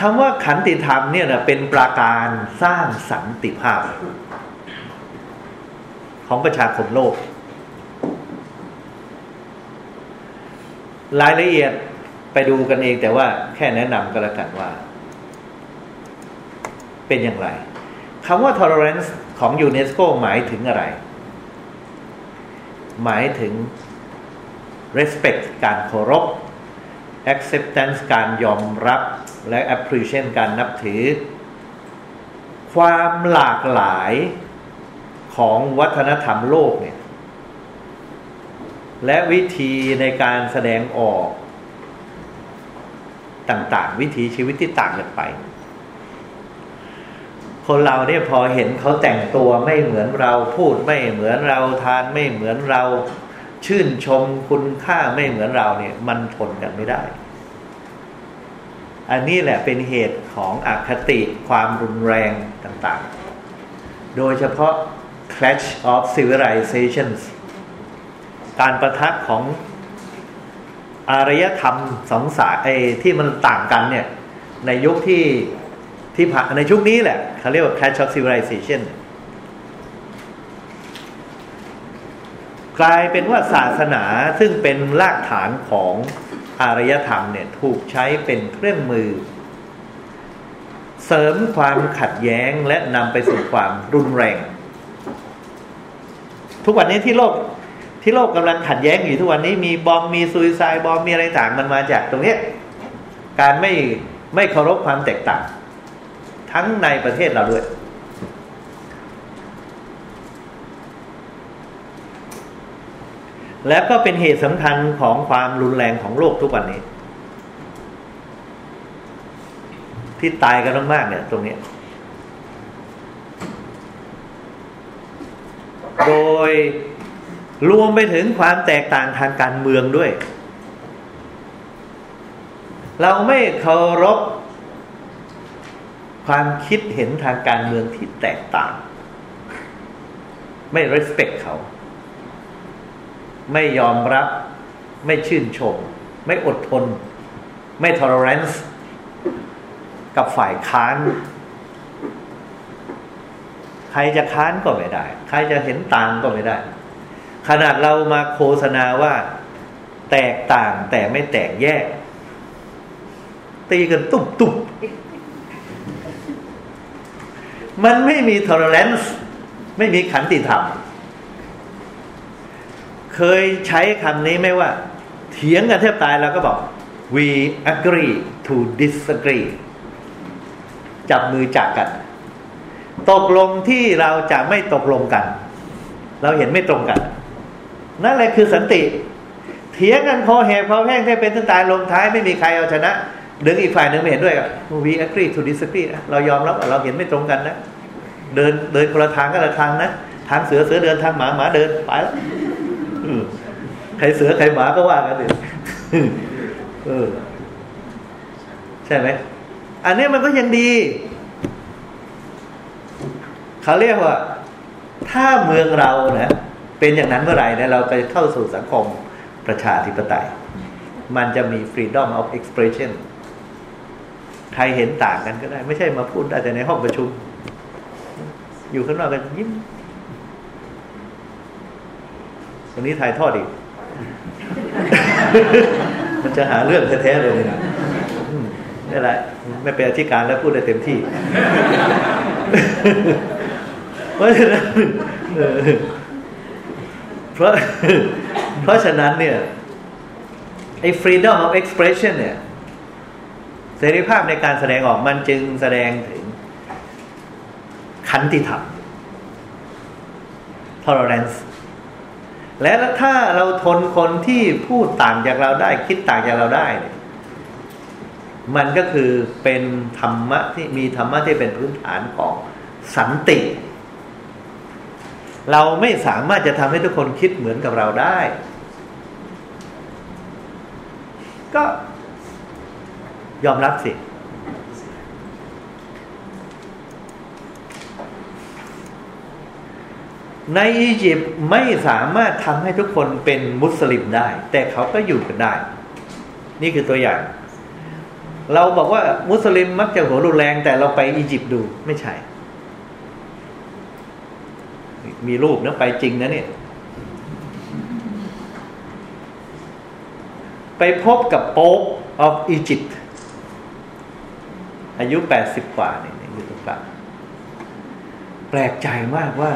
คำว่าขันติธรรมเนี่ยนะเป็นปราการสร้างสันติภาพ ของประชาคมโลก รายละเอียดไปดูกันเองแต่ว่าแค่แนะนำก็แล้วกันว่า เป็นอย่างไรคำว่า tolerance ของยูเนสโกหมายถึงอะไร หมายถึง respect การเคารพ acceptance การยอมรับและ appreciation การนับถือ ความหลากหลายของวัฒนธรรมโลกเนี่ยและวิธีในการแสดงออกต่างๆ วิธีชีวิตที่ต่างกันไป คนเราเนี่ยพอเห็นเขาแต่งตัวไม่เหมือนเราพูดไม่เหมือนเราทานไม่เหมือนเรา ชื่นชมคุณค่าไม่เหมือนเราเนี่ย มันทนกันไม่ได้ อันนี้แหละเป็นเหตุของอคติความรุนแรงต่างๆ โดยเฉพาะ clash of civilizations การประทะของอารยธรรมสองสายไอ้ที่มันต่างกันเนี่ย ในยุคที่ที่ผ่านในชุกนี้แหละเขาเรียกว่า clash of civilization กลายเป็นว่าศาสนาซึ่งเป็นรากฐานของอารยธรรมเนี่ยถูกใช้เป็นเครื่องมือ เสริมความขัดแย้งและนำไปสู่ความรุนแรง ทุกวันนี้ที่โลกที่โลกกำลังขัดแย้งอยู่ทุกวันนี้มีบอมมีซุยไซบอมมีอะไรต่างมันมาจากตรงนี้การไม่ไม่เคารพความแตกต่าง ทั้งในประเทศเราด้วย และก็เป็นเหตุสำคัญของความรุนแรงของโลกทุกวันนี้ ที่ตายกันมากเนี่ย ตรงนี้ โดยรวมไปถึงความแตกต่างทางการเมืองด้วย เราไม่เคารพความคิดเห็นทางการเมืองที่แตกต่าง ไม่ respect เขา ไม่ยอมรับ ไม่ชื่นชม ไม่อดทน ไม่ tolerance กับฝ่ายค้าน ใครจะค้านก็ไม่ได้ ใครจะเห็นต่างก็ไม่ได้ ขนาดเรามาโฆษณาว่า แตกต่างแต่ไม่แตกแยก ตีกันตุบตุบมันไม่มี tolerance ไม่มีขันติธรรม เคยใช้คำนี้ไหมว่า เถียงกันแทบตายเราก็บอก we agree to disagree จับมือจักกัน ตกลงที่เราจะไม่ตกลงกัน เราเห็นไม่ตรงกัน นั่นแหละคือสันติ เถียงกันคอแหบคอแห้งแค่เป็นต้นตายลงท้ายไม่มีใครเอาชนะ ดึงอีกฝ่ายหนึ่งไม่เห็นด้วยก็ we agree to disagree เรายอมรับว่าเราเห็นไม่ตรงกันนะ เดินเดินคนละทางก็ละทางนะ ทางเสือเสือเดินทางหมาหมาเดินไปแล้ว ใครเสือใครหมาก็ว่ากันเลยเออ ใช่ไหม อันนี้มันก็ยังดีเขาเรียกว่า ถ้าเมืองเรานะเป็นอย่างนั้นเมื่อไหร่นะเราไปเข้าสู่สังคมประชาธิปไตย มันจะมี freedom of expression ใครเห็นต่างกันก็ได้ ไม่ใช่มาพูดได้แต่ในห้องประชุม อยู่ข้างนอกกันยิ้ม วันนี้ถ่ายทอดอีก มันจะหาเรื่องแท้ๆเลยนะนี่แหละไม่เป็นอธิการแล้วพูดได้เต็มที่ เพราะฉะนั้นเพราะเพราะฉะนั้นเนี่ยไอ้ freedom of expression เนี่ยเสรีภาพในการแสดงออกมันจึงแสดงถึงขันติธรรม tolerance และถ้าเราทนคนที่พูดต่างจากเราได้ คิดต่างจากเราได้เนี่ยมันก็คือเป็นธรรมะที่มีธรรมะที่เป็นพื้นฐานของสันติ เราไม่สามารถจะทำให้ทุกคนคิดเหมือนกับเราได้ ก็ยอมรับสิ ในอียิปต์ไม่สามารถทำให้ทุกคนเป็นมุสลิมได้ แต่เขาก็อยู่กันได้ นี่คือตัวอย่าง เราบอกว่ามุสลิมมักจะหัวรุนแรง แต่เราไปอียิปต์ดูไม่ใช่ มีรูปนะไปจริงนะเนี่ย ไปพบกับโป๊ปออฟอียิปต์อายุแปดสิบกว่าเนี่ยอยู่ตรงกลางแปลกใจมากว่า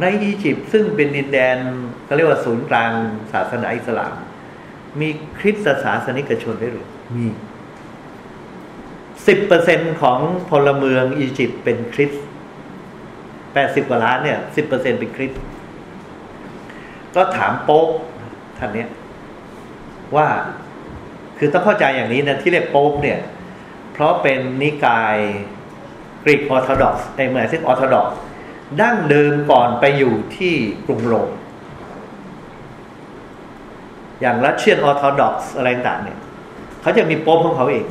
ในอียิปต์ซึ่งเป็นดินแดนเขาเรียกว่าศูนย์กลางศาสนาอิสลาม มีคริสตศาสนิกชนได้หรือมีสิบเปอร์เซ็นต์ของพลเมืองอียิปต์เป็นคริสต์แปดสิบกว่าล้านเนี่ยสิบเปอร์เซ็นต์เป็นคริสต์ก็ถามโป๊ปท่านเนี้ยว่าคือต้องเข้าใจอย่างนี้นะที่เรียกโป๊ปเนี่ย เพราะเป็นนิกายกรีกออร์โธดอกซ์ในเมืองซึ่งออร์โธดอกซ์ ดั้งเดิมก่อนไปอยู่ที่กรุงโรมอย่างรัสเซียนออร์โธดอกซ์อะไรต่างเนี่ย เขาจะมีโป๊ปของเขาเอง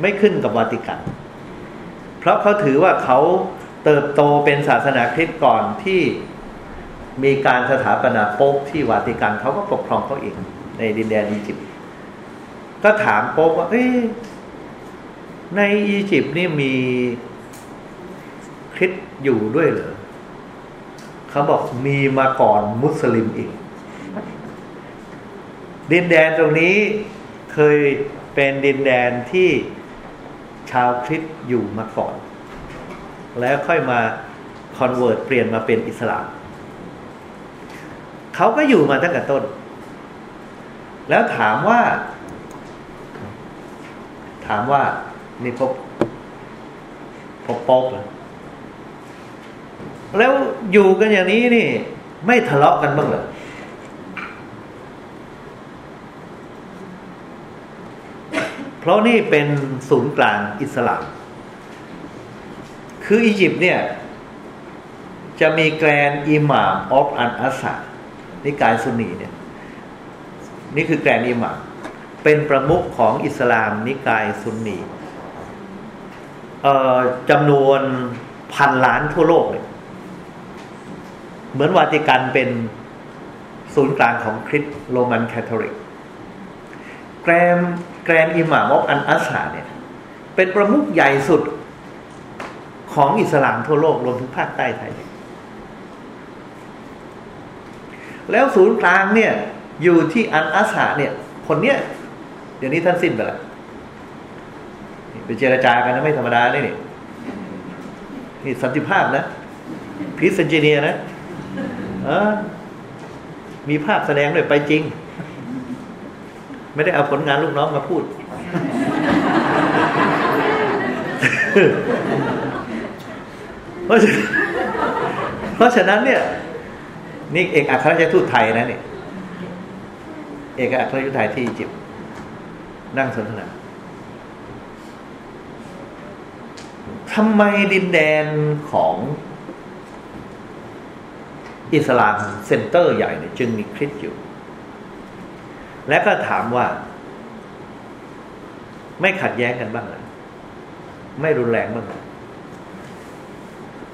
ไม่ขึ้นกับวาติกัน เพราะเขาถือว่าเขาเติบโตเป็นศาสนาคริสต์ก่อนที่มีการสถาปนาโป๊ปที่วาติกันเขาก็ปกครองเขาเอง ในดินแดนอียิปต์ก็ถามโป๊ปว่าเอ้ในอียิปต์นี่มี คริสต์อยู่ด้วยเหรอเขาบอกมีมาก่อนมุสลิมอีก ดินแดนตรงนี้เคยเป็นดินแดนที่ชาวคริสต์อยู่มาก่อน แล้วค่อยมา convert เปลี่ยนมาเป็นอิสลามเขาก็อยู่มาตั้งแต่ต้น แล้วถามว่า ถามว่านี่พบพบป๊อกเหรอ แล้วอยู่กันอย่างนี้นี่ ไม่ทะเลาะกันบ้างเหรอเพราะนี่เป็นศูนย์กลางอิสลาม คืออียิปต์เนี่ย จะมีแกรนอิหม่ามออฟอันอัสซานิกายซุนนีเนี่ย นี่คือแกรนอิหม่ามเป็นประมุขของอิสลามนิกายซุนนีจำนวนพันล้านทั่วโลกเลย เหมือนวาติกันเป็นศูนย์กลางของคริสต์โรมันแคทอลิก แกรมแกรนอิหม่ามอฟอันอัสาเนี่ย เป็นประมุขใหญ่สุดของอิสลามทั่วโลกรวมถึงภาคใต้ไทย แล้วศูนย์กลางเนี่ย อยู่ที่อันอัสาเนี่ย คนเนี้ยเดี๋ยวนี้ท่านสิ้นไปแล้วไปเจรจากันนะไม่ธรรมดาเลยนี่นี่สันติภาพนะพีซเอนจิเนียนะ เออ มีภาพแสดงด้วยไปจริง ไม่ได้เอาผลงานลูกน้องมาพูด เพราะฉะนั้นเพราะฉะนั้นเนี่ย นี่เอกอัครราชทูตไทยนะเนี่ยเอกอัครราชทูตไทยที่อียิปต์นั่งสนทนาทำไมดินแดนของ อิสลาม center ใหญ่เนี่ยจึงมีคริสต์อยู่ และก็ถามว่า ไม่ขัดแย้งกันบ้างหรือไม่รุนแรงบ้างหรือ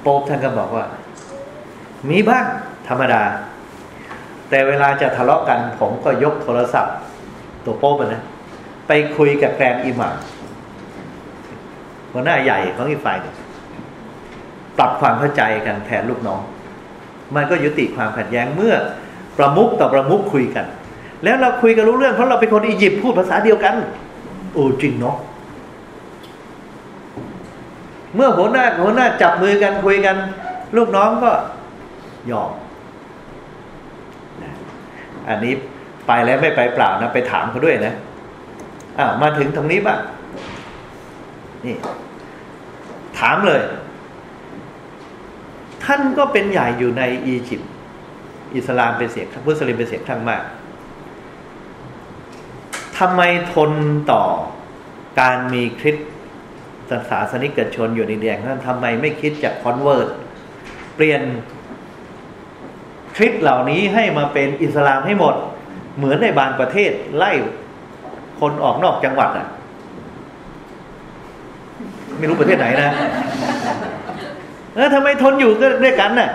โป๊ปท่านก็บอกว่า มีบ้างธรรมดา แต่เวลาจะทะเลาะกัน ผมก็ยกโทรศัพท์ ตัวโป๊ปนะ ไปคุยกับแกรนอิหม่ามหัวหน้าใหญ่ของอีกฝ่ายหนึ่งปรับความเข้าใจกันแทนลูกน้อง มันก็ยุติความขัดแย้งเมื่อประมุขต่อประมุขคุยกัน แล้วเราคุยกันรู้เรื่องเพราะเราเป็นคนอียิปต์พูดภาษาเดียวกัน โอ้จริงเนาะเมื่อหัวหน้าหัวหน้าจับมือกันคุยกัน ลูกน้องก็ยอมอันนี้ไปแล้วไม่ไปเปล่านะ ไปถามเขาด้วยนะอ่ามาถึงตรงนี้บ้างนี่ ถามเลย ท่านก็เป็นใหญ่อยู่ในอียิปต์อิสลามเป็นเสียงมุสลิมเป็นเสียงข้างมากทำไมทนต่อการมีคริสตศาสนิกชนอยู่ในแดนนั้นทำไมไม่คิดจะ convert เปลี่ยนคริสต์เหล่านี้ให้มาเป็นอิสลามให้หมด เหมือนในบางประเทศไล่คนออกนอกจังหวัดอะ ไม่รู้ประเทศไหนนะ เออทำไมทนอยู่ก็ด้วยกันน่ะ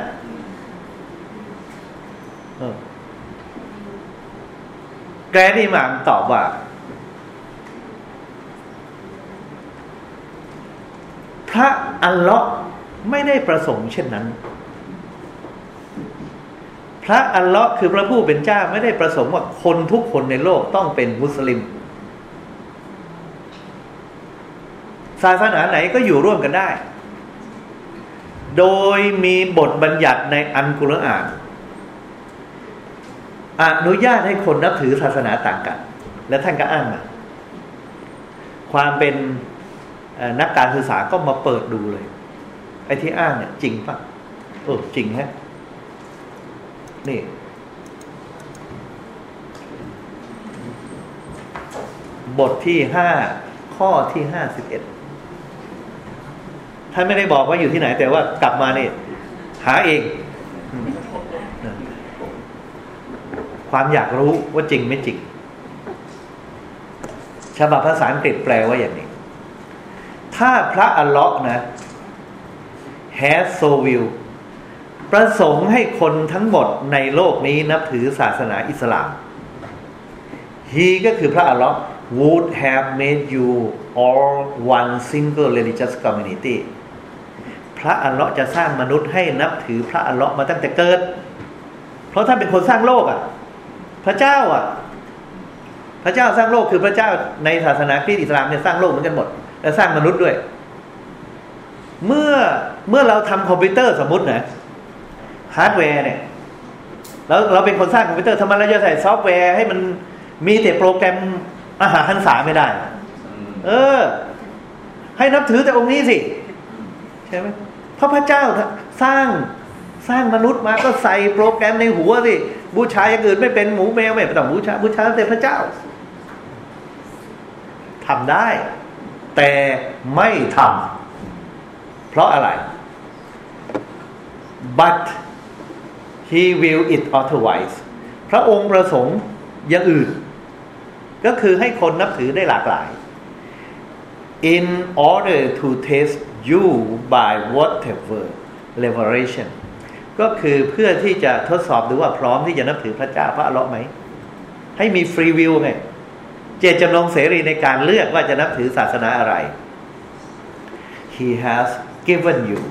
แกนี่มามตอบว่า พระอัลเลาะห์ไม่ได้ประสงค์เช่นนั้น พระอัลเลาะห์คือพระผู้เป็นเจ้าไม่ได้ประสงค์ว่าคนทุกคนในโลกต้องเป็นมุสลิม ศาสนาไหนก็อยู่ร่วมกันได้ โดยมีบทบัญญัติในอันกุรอานอนุญาตให้คนนับถือศาสนาต่างกัน และท่านก็อ้างมาความเป็นนักการศึกษาก็มาเปิดดูเลย ไอ้ที่อ้างเนี่ยจริงปะเออจริงฮะนี่ บทที่ห้าข้อที่ห้าสิบเอ็ด ท่านไม่ได้บอกว่าอยู่ที่ไหน แต่ว่ากลับมานี่ หาเอง ความอยากรู้ว่าจริงไม่จริง ฉบับภาษาอังกฤษแปลว่าอย่างนี้ ถ้าพระอัลเลาะห์นะ has so will ประสงค์ให้คนทั้งหมดในโลกนี้นับถือศาสนาอิสลาม he ก็คือพระอัลเลาะห์ would have made you all one single religious community ระอัลเลาะห์จะสร้างมนุษย์ให้นับถือพระอัลเลาะห์มาตั้งแต่เกิด เพราะท่านเป็นคนสร้างโลกอะ พระเจ้าอะ พระเจ้าสร้างโลกคือพระเจ้าในศาสนาคริสต์อิสลามเนี่ยสร้างโลกเหมือนกันหมด และสร้างมนุษย์ด้วย เมื่อเมื่อเราทำคอมพิวเตอร์สมมตินะฮาร์ดแวร์เนี่ยเราเราเป็นคนสร้างคอมพิวเตอร์ทำไมเราจะใส่ซอฟต์แวร์ให้มันมีแต่โปรแกรมอาหารหันษาไม่ได้ เออ ให้นับถือแต่องค์นี้สิ ใช่ไหม พระพระเจ้าสร้างสร้างมนุษย์มาก็ใส่โปรแกรมในหัวสิบูชาอย่างอื่นไม่เป็นหมูแมวไม่ต้องบูชาบูชาแต่พระเจ้าทำได้ แต่ไม่ทำเพราะอะไร but he will it otherwise พระองค์ประสงค์อย่างอื่น ก็คือให้คนนับถือได้หลากหลาย in order to test you by whatever revelation ก็คือเพื่อที่จะทดสอบดูว่าพร้อมที่จะนับถือพระเจ้าพระอรห์ไหม ให้มีฟรีวิวไง เจตจำนงเสรีในการเลือกว่าจะนับถือศาสนาอะไร he has given you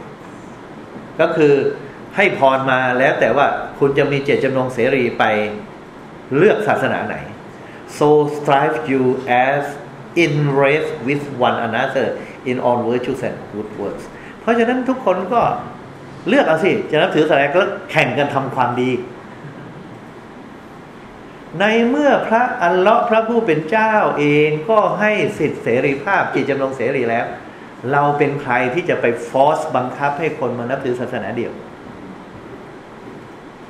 ก็คือให้พรมาแล้วแต่ว่าคุณจะมีเจตจำนงเสรีไปเลือกศาสนาไหน so strive you as in race with one another in all virtues and good works เพราะฉะนั้นทุกคนก็เลือกเอาสิ จะนับถือศาสนาก็แข่งกันทำความดี ในเมื่อพระอัลเลาะห์พระผู้เป็นเจ้าเองก็ให้สิทธิเสรีภาพจิตจำนงเสรีแล้ว เราเป็นใครที่จะไปฟอร์สบังคับให้คนมานับถือศาสนาเดียว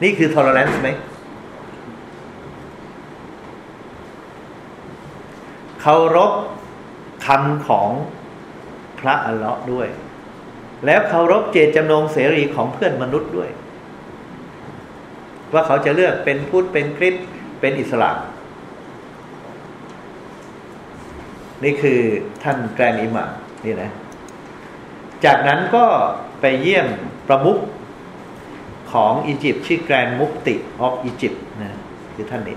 นี่คือ tolerance ไหมเคารพคำของ ระอัลเลาะห์ด้วย แล้วเคารพเจตจำนงเสรีของเพื่อนมนุษย์ด้วย ว่าเขาจะเลือกเป็นพุทธเป็นคริสต์เป็นอิสลามนี่คือท่านแกรนอิหมามนี่นะ จากนั้นก็ไปเยี่ยมประมุขของอียิปต์ชื่อแกรนมุกติออฟอียิปต์นะคือท่านนี้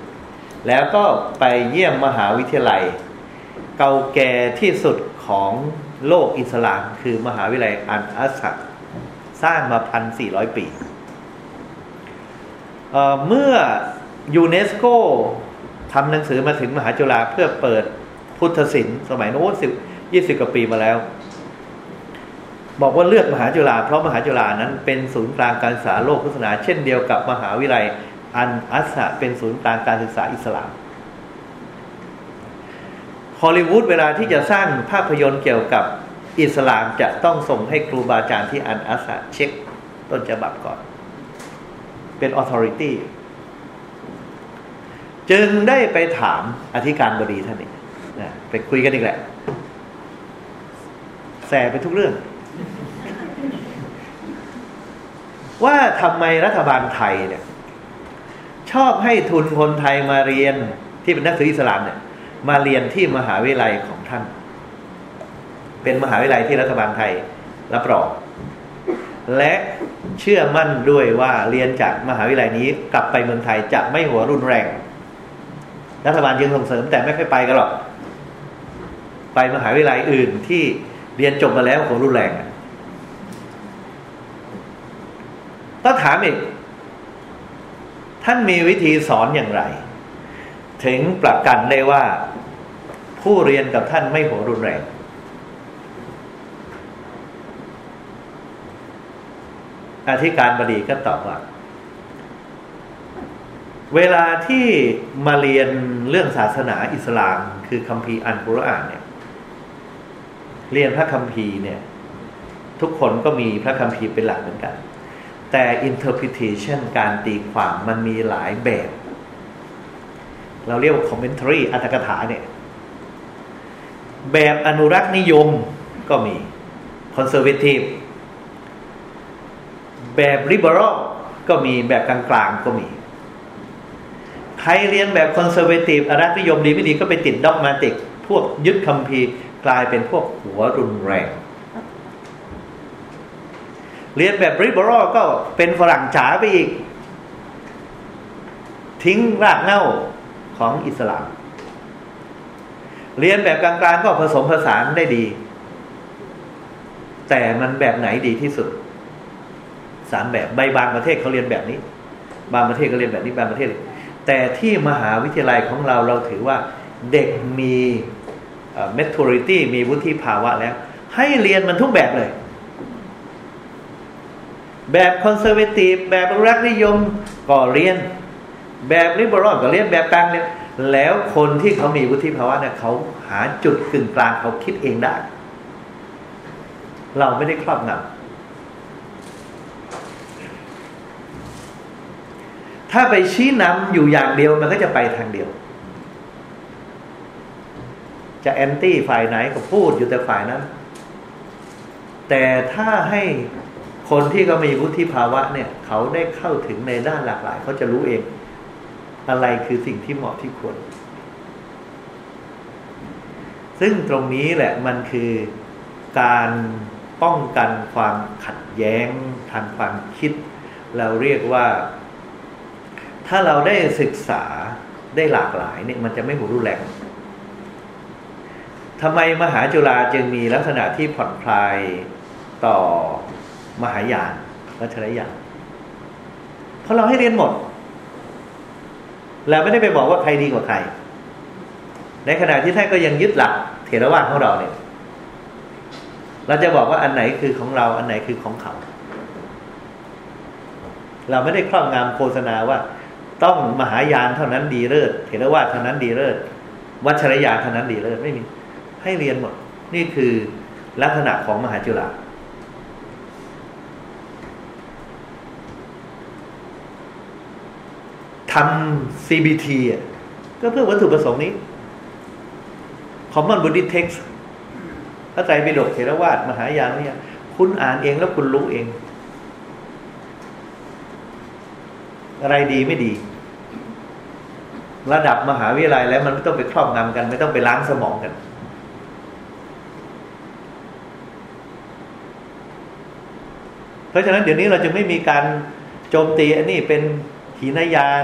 แล้วก็ไปเยี่ยมมหาวิทยาลัย เก่าแก่ที่สุดของ โลกอิสลามคือมหาวิทยาลัยอันอัสซัดสร้างมาพันสี่ร้อยปี เมื่อยูเนสโกทำหนังสือมาถึงมหาจุฬาเพื่อเปิดพุทธศิลป์สมัยโน้นสิบยี่สิบกว่าปีมาแล้ว บอกว่าเลือกมหาจุฬาเพราะมหาจุฬานั้นเป็นศูนย์กลางการศึกษาโลกพุทธศาสนา เช่นเดียวกับมหาวิทยาลัยอันอัสซะเป็นศูนย์กลางการศึกษาอิสลาม ฮอลลีวูดเวลาที่จะสร้างภาพยนตร์เกี่ยวกับอิสลามจะต้องส่งให้ครูบาอาจารย์ที่อันอัสซะเช็คต้นฉบับก่อน เป็นออ t h o r i t y จึงได้ไปถามอธิการบดีท่านนี้นะไปคุยกันอีกแหละ แสไปทุกเรื่อง ว่าทำไมรัฐบาลไทยเนี่ย ชอบให้ทุนคนไทยมาเรียนที่เป็นนักศึกษาอิสลามเนี่ย มาเรียนที่มหาวิทยาลัยของท่าน เป็นมหาวิทยาลัยที่รัฐบาลไทยรับรองและเชื่อมั่นด้วยว่าเรียนจากมหาวิทยาลัยนี้กลับไปเมืองไทยจะไม่หัวรุนแรง รัฐบาลยังส่งเสริมแต่ไม่ค่อยไปกันหรอก ไปมหาวิทยาลัยอื่นที่เรียนจบมาแล้วของรุนแรงก็ถามอีก ท่านมีวิธีสอนอย่างไร ถึงประกันได้ว่า ผู้เรียนกับท่านไม่หัวรุนแรง อธิการบดีก็ตอบว่า เวลาที่มาเรียนเรื่องศาสนาอิสลาม คือคัมภีร์อันกุรอานเนี่ย เรียนพระคัมภีร์เนี่ย ทุกคนก็มีพระคัมภีร์เป็นหลักเหมือนกัน แต่ interpretation การตีความมันมีหลายแบบ เราเรียกว่า commentary อัตถกถาเนี่ย แบบอนุรักษ์นิยมก็มี conservative แบบ liberal ก็มีแบบกลางๆก็มี ใครเรียนแบบคอนเซอร์เวทีฟอนุรักษ์นิยมดีไม่ดีก็ไปติดด็อกมาติก พวกยึดคัมภีกลายเป็นพวกหัวรุนแรง เรียนแบบริบรอก็เป็นฝรั่งจ๋าไปอีก ทิ้งรากเหง้าของอิสลาม เรียนแบบกลางๆก็ผสมผสานได้ดี แต่มันแบบไหนดีที่สุดสามแบบใบบางประเทศเขาเรียนแบบนี้ บางประเทศก็เรียนแบบนี้บางประเทศ แต่ที่มหาวิทยาลัยของเราเราถือว่าเด็กมีเมทัริตี้มีวุฒิภาวะแล้ว ให้เรียนมันทุกแบบเลย แบบคอนเซอร์เวทีฟแบบรักนิยมก็เรียน แบบริบรอก็เรียนแบบกลางเรียน แล้วคนที่เขามีวุฒิภาวะเนี่ยเขาหาจุดกึ่งกลางเขาคิดเองได้ เราไม่ได้ครอบงำถ้าไปชี้นำอยู่อย่างเดียวมันก็จะไปทางเดียว จะแอนตี้ฝ่ายไหนก็พูดอยู่แต่ฝ่ายนั้น แต่ถ้าให้คนที่เขามีวุฒิภาวะเนี่ย เขาได้เข้าถึงในด้านหลากหลายเขาจะรู้เอง อะไรคือสิ่งที่เหมาะที่ควร ซึ่งตรงนี้แหละมันคือการป้องกันความขัดแย้งทางความคิด เราเรียกว่า ถ้าเราได้ศึกษาได้หลากหลายเนี่ยมันจะไม่หูรุนแรงทำไมมหาจุฬาจึงมีลักษณะที่ผ่อนคลายต่อมหายานวัชรยานเพราะเราให้เรียนหมด แล้วไม่ได้ไปบอกว่าใครดีกว่าใคร ในขณะที่ท่านก็ยังยึดหลักเถรวาทของเราเนี่ย เราจะบอกว่าอันไหนคือของเรา อันไหนคือของเขา เราไม่ได้ครอบงำโฆษณาว่า ต้องมหายานเท่านั้นดีเลิศเถรวาทเท่านั้นดีเลิศวัชรยานเท่านั้นดีเลิศไม่มี ให้เรียนหมด นี่คือลักษณะของมหาจุฬาำ CBT อะก็เพื่อวัตถุประสงค์นี้ Common Buddhist Text พระไตรปิฎกเถรวาทมหายานเนี่ยคุณอ่านเองแล้วคุณรู้เอง อะไรดีไม่ดี ระดับมหาวิทยาลัยแล้วมันไม่ต้องไปครอบงำกัน ไม่ต้องไปล้างสมองกันเพราะฉะนั้นเดี๋ยวนี้เราจะไม่มีการโจมตีอันนี้เป็น หินยาน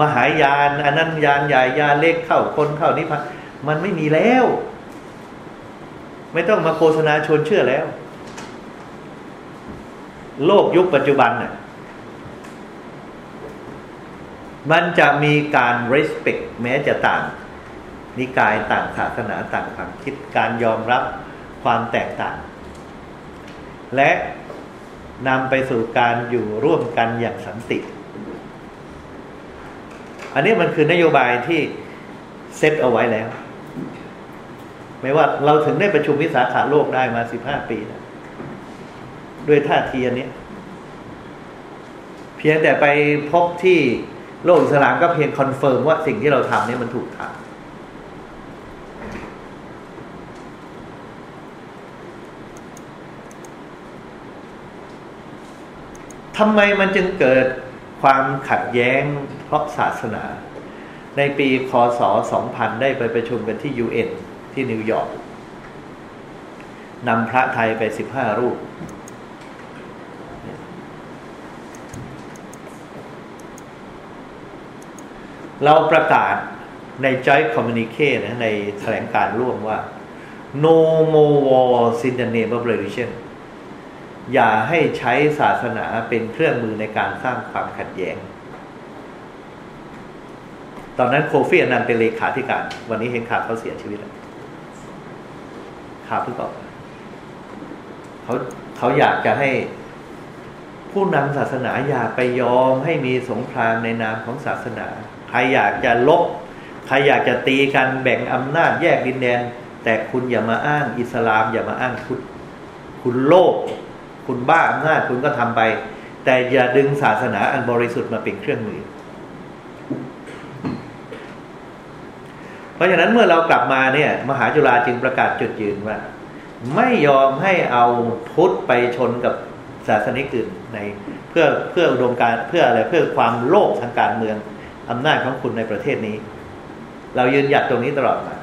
มหายานอนนั้นยานใหญ่ยานเล็กเข้าคนเข้านิพพานมันไม่มีแล้ว ไม่ต้องมาโฆษณาชวนเชื่อแล้ว โลกยุคปัจจุบันเนี่ยมันจะมีการ respect แม้จะต่าง นิกายต่างศาสนาต่างความคิดการยอมรับความแตกต่าง และนำไปสู่การอยู่ร่วมกันอย่างสันติ อันนี้มันคือนโยบายที่เซตเอาไว้แล้ว ไม่ว่าเราถึงได้ประชุมวิสาขะโลกได้มาสิบห้าปีนะด้วยท่าทีอันนี้ เพียงแต่ไปพบที่โลกอิสลามก็เพียง confirm ว่าสิ่งที่เราทำนี่มันถูกทำทำไมมันจึงเกิด ความขัดแย้งเพราะศาสนา ในปีคศ 2000 ได้ไปประชุมกันที่ UN ที่นิวยอร์กนำพระไทยไป 15 รูป เราประกาศใน Joint Communique นะในแถลงการร่วมว่า no more war in the name of religion อย่าให้ใช้ศาสนาเป็นเครื่องมือในการสร้างความขัดแย้ง ตอนนั้นโคฟี่อนันต์เป็นเลขาธิการ วันนี้เห็นข่าวเขาเสียชีวิตแล้วข่าวเพิ่งออกเขาเขาอยากจะให้ผู้นำศาสนาอย่าไปยอมให้มีสงครามในนามของศาสนา ใครอยากจะลบ ใครอยากจะตีกันแบ่งอำนาจแยกดินแดน แต่คุณอย่ามาอ้างอิสลาม อย่ามาอ้างพุทธคุณโลภ คุณบ้าอำนาจคุณก็ทำไป แต่อย่าดึงศาสนาอันบริสุทธิ์มาเป็นเครื่องมือ เพราะฉะนั้นเมื่อเรากลับมาเนี่ย มหาจุฬาจึงประกาศจุดยืนว่า ไม่ยอมให้เอาพุทธไปชนกับศาสนิกอื่นในเพื่อเพื่ออุดมการเพื่ออะไรเพื่อความโลภทางการเมืองอำนาจของคุณในประเทศนี้ เรายืนหยัดตรงนี้ตลอดมา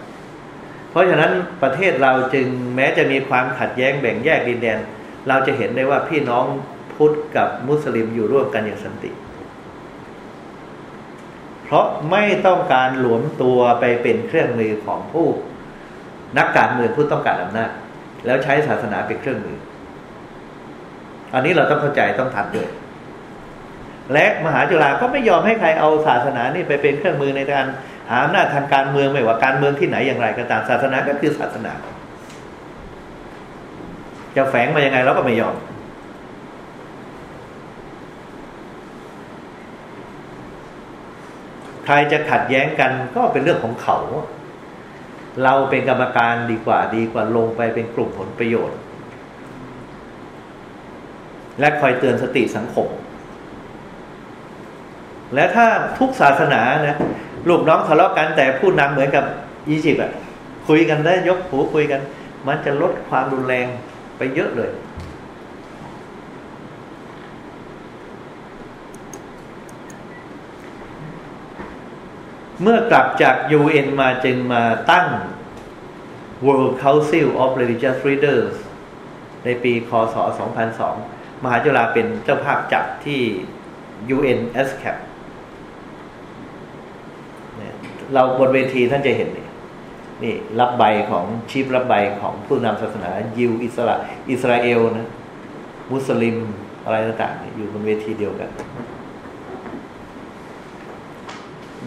เพราะฉะนั้นประเทศเราจึงแม้จะมีความขัดแย้งแบ่งแยกดินแดน เราจะเห็นได้ว่าพี่น้องพุทธกับมุสลิมอยู่ร่วมกันอย่างสันติ เพราะไม่ต้องการหลวมตัวไปเป็นเครื่องมือของผู้ นักการเมืองผู้ต้องการอำนาจแล้วใช้ศาสนาเป็นเครื่องมือ อันนี้เราต้องเข้าใจต้องทันด้วย และมหาจุฬาก็ไม่ยอมให้ใครเอาศาสนานี่ไปเป็นเครื่องมือในการหาอำนาจทางการเมืองไม่ว่าการเมืองที่ไหนอย่างไรก็ตามศาสนาก็คือศาสนา จะแฝงมายังไงเราก็ไม่ยอม ใครจะขัดแย้งกันก็เป็นเรื่องของเขา เราเป็นกรรมการดีกว่าดีกว่าลงไปเป็นกลุ่มผลประโยชน์ และคอยเตือนสติสังคม และถ้าทุกศาสนานะลูกน้องทะเลาะกันแต่ผู้นำเหมือนกับอียิปต์อะคุยกันได้ยกหูคุยกัน มันจะลดความรุนแรง ไปเยอะเลย เมื่อกลับจาก UN มาจึงมาตั้ง World Council of Religious Leaders ในปีคศ 2002 มหาจุฬาเป็นเจ้าภาพจัดที่ UN s c a p เราบนเวทีท่านจะเห็นนี่ นี่รับใบของชีพรับใบของผู้นำศาสนายิวอิสราอิสราเอลนะ มุสลิมอะไรต่างๆอยู่บนเวทีเดียวกัน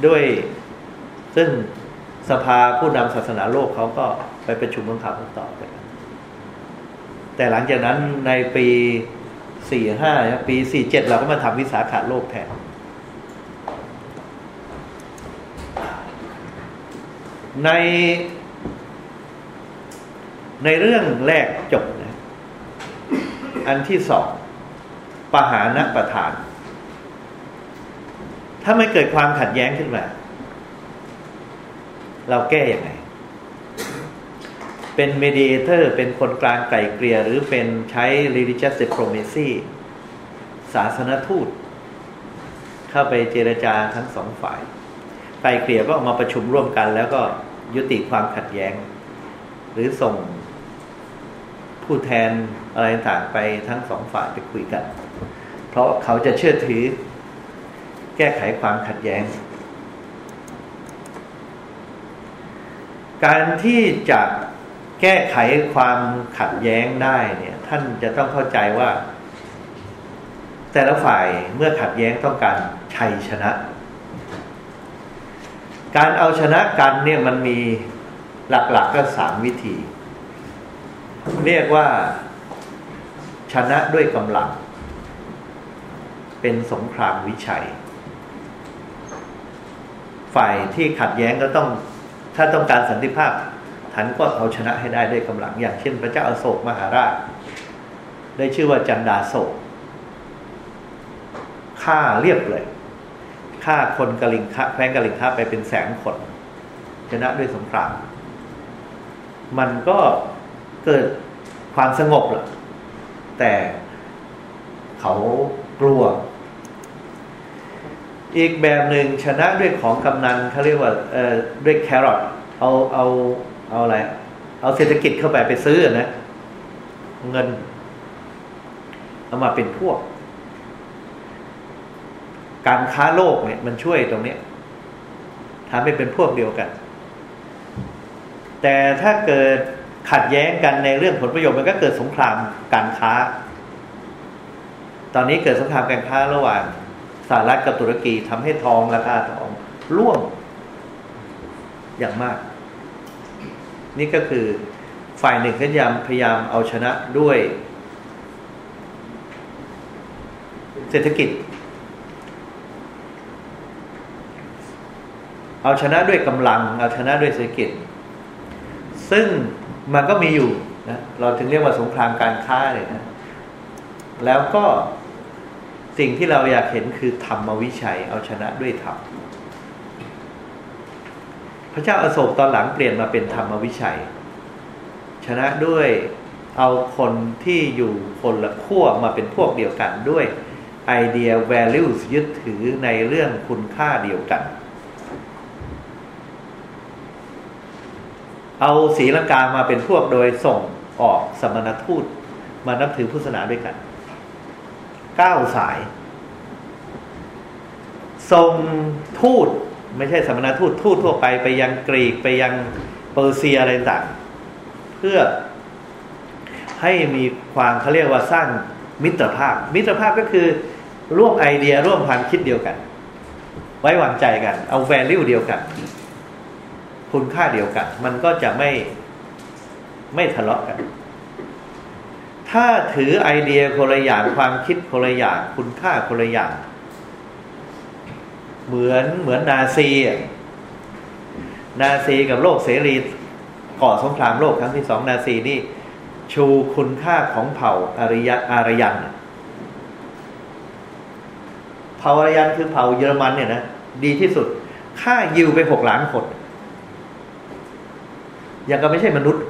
ด้วยซึ่งสภาผู้นำศาสนาโลกเขาก็ไปประชุมของเขาต่อไปแต่หลังจากนั้นในปีสี่ห้าปีสี่เจ็ดเราก็มาทำวิสาขาโลกแทน ใน ในเรื่องแรกจบนะอันที่สองปหานประธาน ถ้าไม่เกิดความขัดแย้งขึ้นมา เราแก้อยังไง เป็นเมดิเอเตอร์ เป็นคนกลางไก่เกลี่ยหรือเป็นใช้ religious diplomacy ศาสนทูต เข้าไปเจรจาทั้งสองฝ่าย ไก่เกลี่ยก็ออกมาประชุมร่วมกัน แล้วก็ยุติความขัดแย้ง หรือส่งผู้แทนอะไรต่างไปทั้งสองฝ่ายไปคุยกัน เพราะเขาจะเชื่อถือ แก้ไขความขัดแย้ง การที่จะแก้ไขความขัดแย้งได้เนี่ย ท่านจะต้องเข้าใจว่า แต่ละฝ่ายเมื่อขัดแย้งต้องการชัยชนะ การเอาชนะกันเนี่ยมันมีหลักๆกก็สามวิธี เรียกว่าชนะด้วยกำลัง เป็นสงครามวิชัย ฝ่ายที่ขัดแย้งก็ต้อง ถ้าต้องการสันติภาพท่านก็เอาชนะให้ได้ด้วยกำลัง อย่างเช่น พระเจ้าอาโศกมหาราช ได้ชื่อว่าจันดาโศกฆ่าเรียบเลย ฆ่าคนกลิงคะแคว้นกลิงคะไปเป็นแสนคนชนะด้วยสงคราม มันก็เกิดความสงบแหละแต่เขากลัว อีกแบบหนึ่งชนะด้วยของกำนันเขาเรียกว่าเอ่อด้วยแครอทเอาเอาเอาอะไร เอาเศรษฐกิจเข้าไปไปซื้อนะ เงิน เอามาเป็นพวก การค้าโลกเนี่ยมันช่วยตรงนี้ทำให้เป็นพวกเดียวกัน แต่ถ้าเกิดขัดแย้งกันในเรื่องผลประโยชน์มันก็เกิดสงครามการค้า ตอนนี้เกิดสงครามการค้าระหว่างสหรัฐกับตุรกีทำให้ทองราคาทองร่วงอย่างมาก นี่ก็คือฝ่ายหนึ่งพยายามพยายามเอาชนะด้วย เศรษฐกิจ เอาชนะด้วยกำลัง เอาชนะด้วยเศรษฐกิจ ซึ่งมันก็มีอยู่นะเราถึงเรียกว่าสงครามการค้าเลยนะ แล้วก็สิ่งที่เราอยากเห็นคือธรรมวิชัย เอาชนะด้วยธรรมพระเจ้าอาโศกตอนหลังเปลี่ยนมาเป็นธรรมวิชัย ชนะด้วยเอาคนที่อยู่คนละขั้วมาเป็นพวกเดียวกันด้วยไอเดีย values ยึดถือในเรื่องคุณค่าเดียวกัน เอาศีลังกามาเป็นพวกโดยส่งออกสมณทูต มานับถือพุทธศาสนาด้วยกันเก้าสาย ส่งทูตไม่ใช่สมณทูตทูตทั่วไปไปยังกรีกไปยังเปอร์เซียอะไรต่างเพื่อให้มีความเขาเรียกว่าสร้างมิตรภาพ มิตรภาพก็คือร่วมไอเดียร่วมความคิดเดียวกัน ไว้วางใจกัน เอาแวลูเดียวกัน คุณค่าเดียวกัน มันก็จะไม่ไม่ทะเลาะกัน ถ้าถือไอเดียคนละอย่างความคิดคนละอย่างคุณค่าคนละอย่างเหมือนเหมือนนาซีนาซีกับโลกเสรีก่อสงครามโลกครั้งที่สองนาซีนี่ ชูคุณค่าของเผ่าอารยอารยันเผ่าอารยันคือเผ่าเยอรมันเนี่ยนะดีที่สุดฆ่ายิวไปหกล้านคน ยังก็ไม่ใช่มนุษย์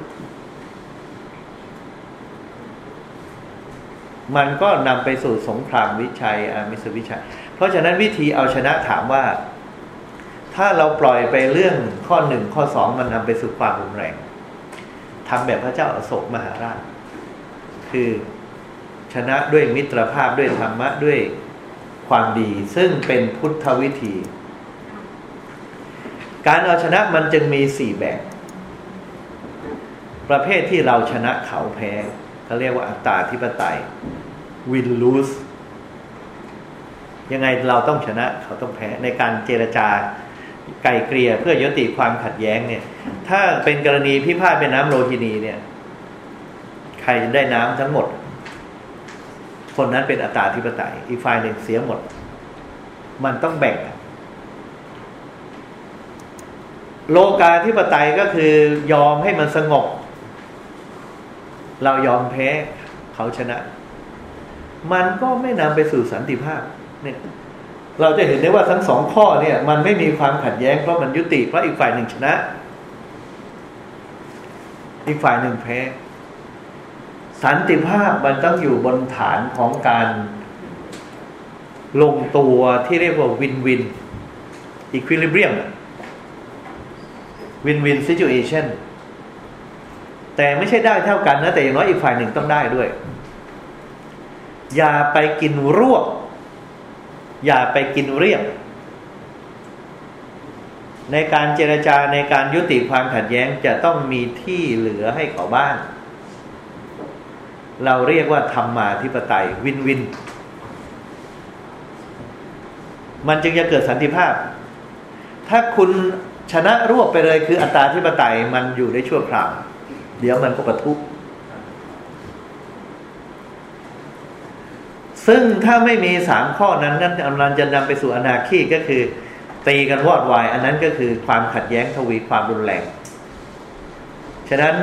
มันก็นำไปสู่สงครามวิชัยอามิสวิชัย เพราะฉะนั้นวิธีเอาชนะถามว่า ถ้าเราปล่อยไปเรื่องข้อหนึ่งข้อสองมันนำไปสู่ความรุนแรงทำแบบพระเจ้าอโศกมหาราช คือชนะด้วยมิตรภาพด้วยธรรมะด้วยความดี ซึ่งเป็นพุทธวิธี การเอาชนะมันจึงมีสี่แบบ ประเภทที่เราชนะเขาแพ้เขาเรียกว่าอัตตาธิปไตย win lose ยังไงเราต้องชนะเขาต้องแพ้ในการเจรจาไกลเกลี่ยเพื่อยุติความขัดแย้งเนี่ย ถ้าเป็นกรณีพิพาทเป็นน้ำโลหินีเนี่ย ใครได้น้ำทั้งหมด คนนั้นเป็นอัตตาธิปไตย อีกฝ่ายหนึ่งเสียหมด มันต้องแบ่ง โลกาธิปไตยก็คือยอมให้มันสงบ เรายอมแพ้เขาชนะ มันก็ไม่นำไปสู่สันติภาพ เนี่ย เราจะเห็นได้ว่าทั้งสองข้อเนี่ย มันไม่มีความขัดแย้งเพราะมันยุติเพราะอีกฝ่ายหนึ่งชนะ อีกฝ่ายหนึ่งแพ้ สันติภาพมันต้องอยู่บนฐานของการลงตัวที่เรียกว่าวินวินอีควิลิเบียมวินวินซิจูเอชัน แต่ไม่ใช่ได้เท่ากันนะแต่อย่างน้อยอีกฝ่ายหนึ่งต้องได้ด้วย อย่าไปกินรวบอย่าไปกินเรียบ ในการเจรจาในการยุติความขัดแย้งจะต้องมีที่เหลือให้เขาบ้าง เราเรียกว่าธรรมาธิปไตยวินวิน มันจึงจะเกิดสันติภาพ ถ้าคุณชนะรวบไปเลยคืออัตตาธิปไตยมันอยู่ได้ชั่วคราว เดี๋ยวมันก็ประทุซึ่งถ้าไม่มีสามข้อนั้นนั่นมันจะนำไปสู่อนาคีก็คือ ตีกันวอดวาย อันนั้นก็คือความขัดแย้งทวีความรุนแรง ฉะนั้น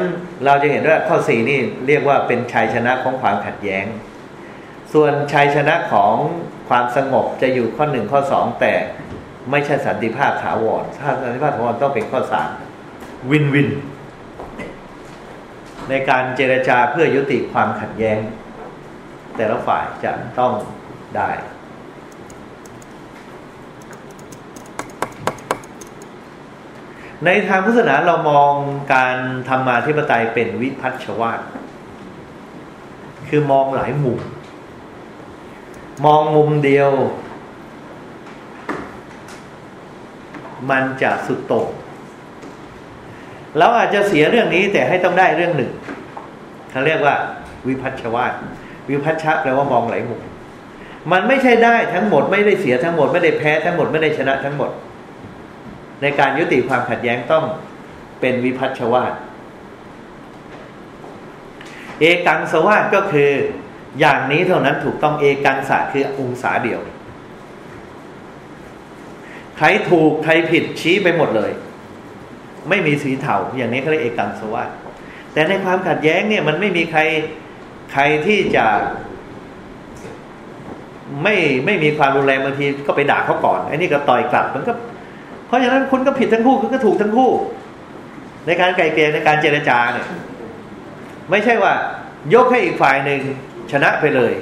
เราจะเห็นว่าข้อสี่นี่เรียกว่าเป็นชัยชนะของความขัดแย้ง ส่วนชัยชนะของความสงบจะอยู่ข้อหนึ่งข้อสองแต่ไม่ใช่สันติภาพถาวรถ้าสันติภาพถาวรต้องเป็นข้อสามวินวิน ในการเจรจาเพื่อยุติความขัดแย้ง แต่ละฝ่ายจะต้องได้ ในทางพุทธศาสนาเรามองการทำมาธิปไตยเป็นวิพัฒชวาตคือมองหลายมุม มองมุมเดียว มันจะสุดโต่ง เราอาจจะเสียเรื่องนี้แต่ให้ต้องได้เรื่องหนึ่งเขาเรียกว่า วิพัฒชวาตวิพัฒชะแปลว่ามองหลายมุมมันไม่ใช่ได้ทั้งหมดไม่ได้เสียทั้งหมดไม่ได้แพ้ทั้งหมดไม่ได้ชนะทั้งหมด ในการยุติความขัดแย้งต้องเป็นวิพัฒชวาตเอกังสวาตก็คือ อย่างนี้เท่านั้นถูกต้องเอกังสะคือองศาเดียว ใครถูกใครผิดชี้ไปหมดเลย ไม่มีสีเทาอย่างนี้เขาเรียกเอกังสวัสดแต่ในความขัดแย้งเนี่ยมันไม่มีใครใครที่จะไม่ไม่มีความรุนแรงบางทีก็ไปด่าเขาก่อนไอ้นี่ก็ต่อยกลับมันก็ เพราะฉะนั้นคุณก็ผิดทั้งคู่คุณก็ถูกทั้งคู่ ในการไกลเกลี่ยในการเจรจาเนี่ย ไม่ใช่ว่า ยกให้อีกฝ่ายหนึ่งชนะไปเลย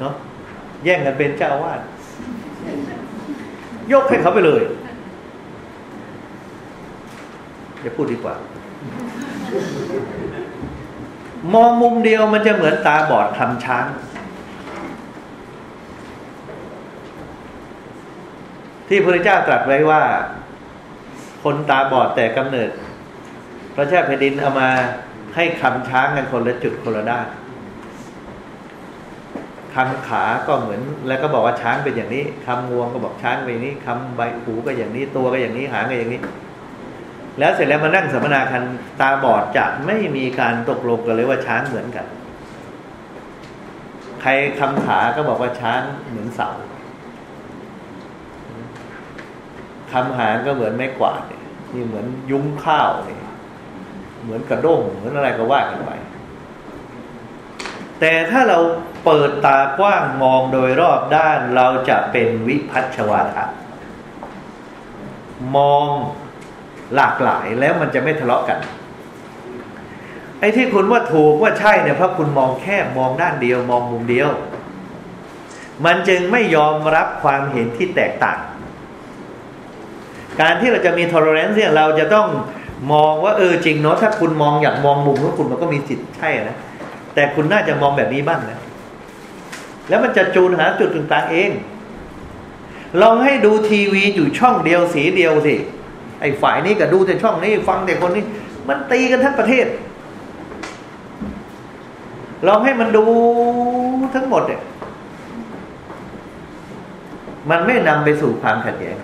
เนาะแย่งกันเป็นเจ้าวาด ยกให้เขาไปเลยจะพูดดีกว่า มองมุมเดียวมันจะเหมือนตาบอดทำช้าง ที่พระเจ้าตรัสไว้ว่า คนตาบอดแต่กำเนิด พระเจ้าแผ่นดินเอามาให้คำช้างกันคนละจุดคนละด้าน คำขาก็เหมือน แล้วก็บอกว่าช้างเป็นอย่างนี้คำงวงก็บอกช้างเป็นอย่างนี้คำใบหูก็อย่างนี้ตัวก็อย่างนี้หางก็อย่างนี้ แล้วเสร็จแล้วมานั่งสัมมนาคันตาบอดจะไม่มีการตกลงกันเลยว่าช้างเหมือนกัน ใครคำขาก็บอกว่าช้างเหมือนเสาคำหางก็เหมือนไม้กวาดนี่เหมือนยุ้งข้าวนี่เหมือนกระด้งเหมือนอะไรก็ว่ากันไปแต่ถ้าเรา เปิดตากว้างมองโดยรอบด้านเราจะเป็นวิพัฒชวาทะมองหลากหลายแล้วมันจะไม่ทะเลาะกัน ไอ้ที่คุณว่าถูกว่าใช่เนี่ยเพราะคุณมองแค่มองด้านเดียว มองมุมเดียว มันจึงไม่ยอมรับความเห็นที่แตกต่าง การที่เราจะมี tolerance เนี่ยเราจะต้องมองว่าเออจริงเนาะถ้าคุณมองอยากมองมุมของคุณมันก็มีสิทธิ์ใช่นะแต่คุณน่าจะมองแบบนี้บ้างนะ แล้วมันจะจูนหาจุดต่างๆเอง ลองให้ดูทีวีอยู่ช่องเดียวสีเดียวสิไอ้ฝ่ายนี้ก็ดูแต่ช่องนี้ ฟังแต่คนนี้ มันตีกันทั้งประเทศ ลองให้มันดูทั้งหมดเนี่ยมันไม่นำไปสู่ความขัดแย้ง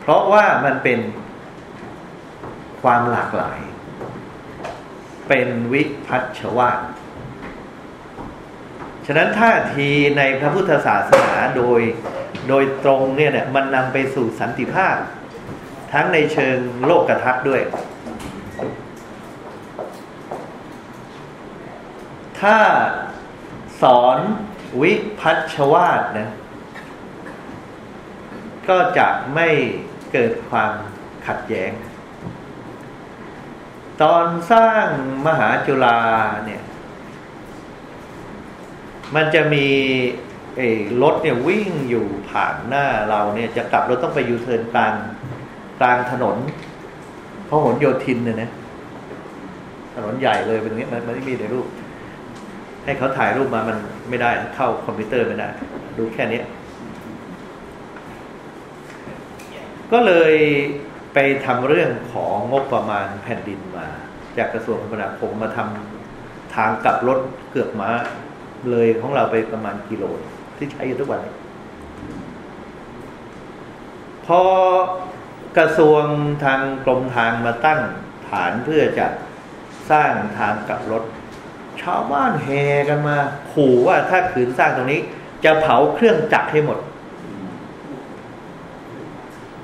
เพราะว่ามันเป็นความหลากหลาย เป็นวิพัฒชวา ฉะนั้นท่าทีในพระพุทธศาสนาโดยโดยตรงเนี่ยเนี่ยมันนำไปสู่สันติภาพ ทั้งในเชิงโลกกระทัดด้วย ถ้าสอนวิพัฒชวาสนะก็จะไม่เกิดความขัดแย้ง ตอนสร้างมหาจุฬาเนี่ย มันจะมีไอ้รถเนี่ยวิ่งอยู่ผ่านหน้าเราเนี่ย จะกลับรถต้องไปยูเทิร์นกลางกลางถนนพหลโยธินเนี่ยนะถนนใหญ่เลยเป็นอย่างนี้มันไม่มีในรูป ให้เขาถ่ายรูปมามันไม่ได้เข้าคอมพิวเตอร์ไม่ได้ดูแค่นี้ก็เลยไปทำเรื่องของงบประมาณแผ่นดินมา จากกระทรวงคมนาคมมาทำทางกลับรถเกือบมา เลยของเราไปประมาณกิโลที่ใช้อยู่ทุกวัน พอกระทรวงทางกรมทางมาตั้งฐานเพื่อจะสร้างทางกลับรถ ชาวบ้านแห่กันมา ขู่ว่าถ้าขืนสร้างตรงนี้ จะเผาเครื่องจักรให้หมด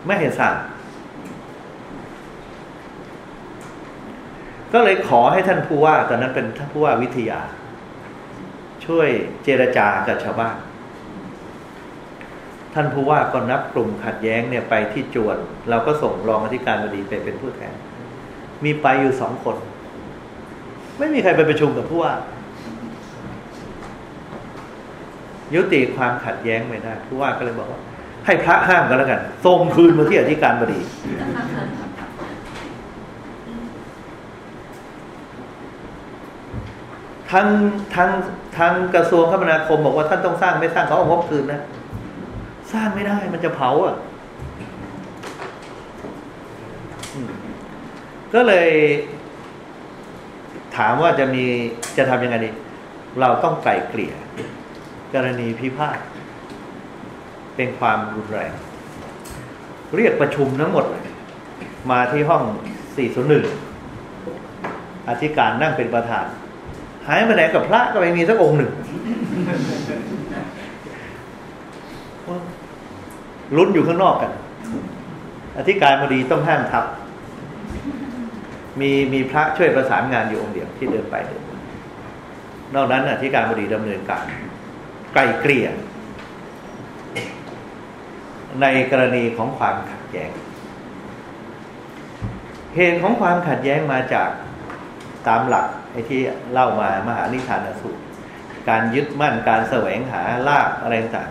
ไม่เห็นสร้างก็เลยขอให้ท่านผู้ว่าตอนนั้นเป็นท่านผู้ว่าวิทยา ช่วยเจรจากับชาวบ้าน ท่านผู้ว่าก็นับกลุ่มขัดแย้งเนี่ยไปที่จวน เราก็ส่งรองอธิการบดีไปเป็นผู้แทน มีไปอยู่สองคน ไม่มีใครไปประชุมกับผู้ว่า ยุติความขัดแย้งไม่ได้ผู้ว่าก็เลยบอกว่าให้พระห้ามกันแล้วกันส่งคืนมาที่อธิการบดีทางทาง ทางกระทรวงคมนาคมบอกว่าท่านต้องสร้างไม่สร้างเขาเอางบคืนนะ สร้างไม่ได้มันจะเผาอะก็เลยถามว่าจะมีจะทำยังไงดี เราต้องไกล่เกลี่ย กรณีพิพาทเป็นความรุนแรง เรียกประชุมทั้งหมด มาที่ห้อง 401 อธิการนั่งเป็นประธาน หายไปไหนกับพระก็ไม่มีสักองค์หนึ่งลุ้นอยู่ข้างนอกกัน อธิการบดีต้องห้ามทับ มีมีพระช่วยประสานงานอยู่องค์เดียวที่เดินไปเดินนอกนั้นอธิการบดีดำเนินการ ไกลเกลี่ย ในกรณีของความขัดแย้ง เหตุของความขัดแย้งมาจากตามหลัก อ้ที่เล่ามามหานิทานสูตร การยึดมั่นการแสวงหาลาบอะไรต่าง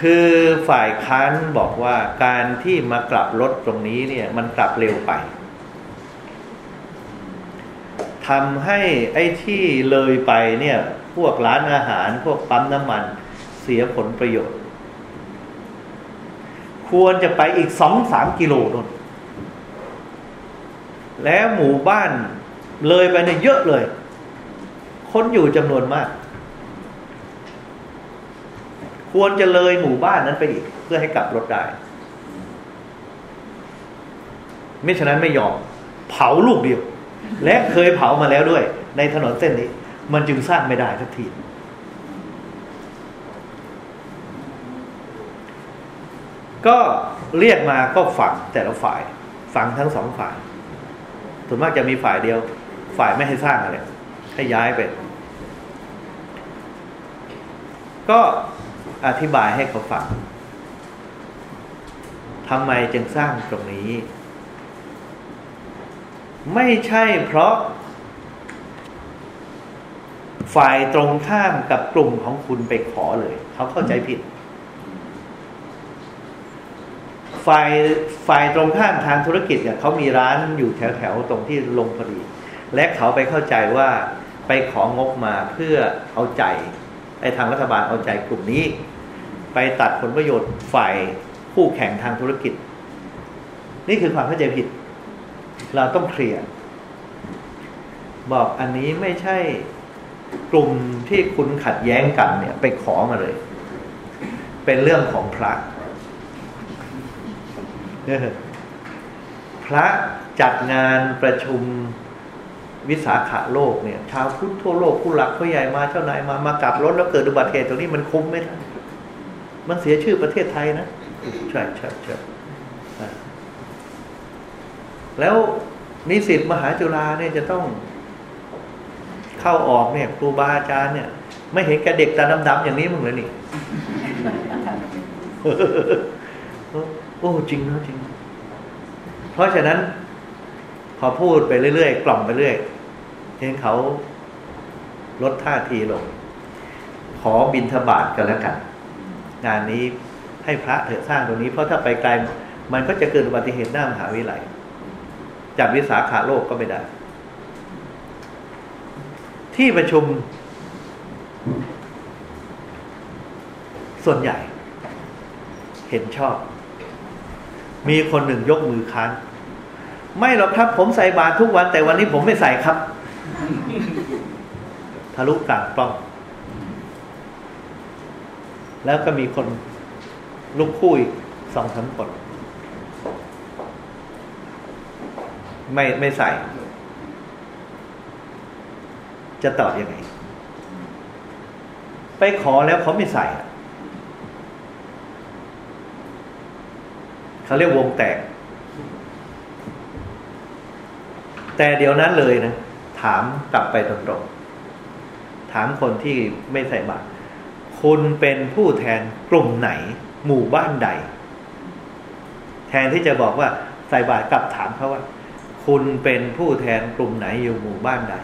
คือฝ่ายค้านบอกว่าการที่มากลับรถตรงนี้เนี่ยมันกลับเร็วไปทำให้ไอ้ที่เลยไปเนี่ย พวกร้านอาหารพวกปั๊มน้ำมันเสียผลประโยชน์ ควรจะไปอีกสองสามกิโลนนแล้วหมู่บ้าน เลยไปเนี่ยเยอะเลย คนอยู่จำนวนมาก ควรจะเลยหมู่บ้านนั้นไปอีก เพื่อให้กลับรถได้ไม่ฉะนั้นไม่ยอม เผาลูกเดียว และเคยเผามาแล้วด้วย ในถนนเส้นนี้ มันจึงสร้างไม่ได้ทักทีก็เรียกมาก็ฝังแต่ละฝ่าย ฝังทั้งสองฝ่ายส่วนมากจะมีฝ่ายเดียว ฝ่ายไม่ให้สร้างอะไรให้ย้ายไป ก็อธิบายให้เขาฟังทำไมจึงสร้างตรงนี้ ไม่ใช่เพราะ ฝ่ายตรงข้ามกับกลุ่มของคุณไปขอเลย เขาเข้าใจผิด ฝ่ายฝ่ายตรงข้ามทางธุรกิจเนี่ยเขามีร้านอยู่แถวๆตรงที่ลงพอดี และเขาไปเข้าใจว่าไปของงบมาเพื่อเอาใจไอ้ทางรัฐบาลเอาใจกลุ่มนี้ ไปตัดผลประโยชน์ฝ่ายคู่แข่งทางธุรกิจ นี่คือความเข้าใจผิด เราต้องเคลียร์บอกอันนี้ไม่ใช่กลุ่มที่คุณขัดแย้งกันเนี่ย ไปขอมาเลย เป็นเรื่องของพระพระจัดงานประชุม วิสาขาโลกเนี่ยชาวพุทธทั่วโลกผู้หลักผู้ใหญ่มาเจ้านายมามากลับรถแล้วเกิดอุบัติเหตุตรงนี้มันคุ้มไหมท่านมันเสียชื่อประเทศไทยนะใช่ใช่ใช่แล้วนิสิตมหาจุฬาเนี่ยจะต้องเข้าออกเนี่ยครูบาอาจารย์เนี่ย ไม่เห็นแกเด็กตาดำๆอย่างนี้มึงเลยนี่โอ้จริงนะจริง เพราะฉะนั้น พอพูดไปเรื่อยๆ กล่อมไปเรื่อย เห็นเขาลดท่าทีลง ขอบินทบาทกันแล้วกัน งานนี้ให้พระเถอะสร้างตรงนี้ เพราะถ้าไปไกลมันก็จะเกิดอุบัติเหตุหน้ามหาวิทยาลัยจัดวิสาขาโลกก็ไม่ได้ ที่ประชุม ส่วนใหญ่ เห็นชอบ มีคนหนึ่งยกมือค้านไม่หรอกครับผมใส่บาตรทุกวันแต่วันนี้ผมไม่ใส่ครับ ทะลุกลางปล้อง แล้วก็มีคนลุกคู่อีกสองสามคนไม่ไม่ใส่ จะตอบยังไง ไปขอแล้วเขาไม่ใส่ เขาเรียกวงแตก แต่เดี๋ยวนั้นเลยนะ ถามกลับไปตรงๆ ถามคนที่ไม่ใส่บาตรคุณเป็นผู้แทนกลุ่มไหน หมู่บ้านใด แทนที่จะบอกว่าใส่บาตรกลับถามเขาว่า คุณเป็นผู้แทนกลุ่มไหนอยู่หมู่บ้านใด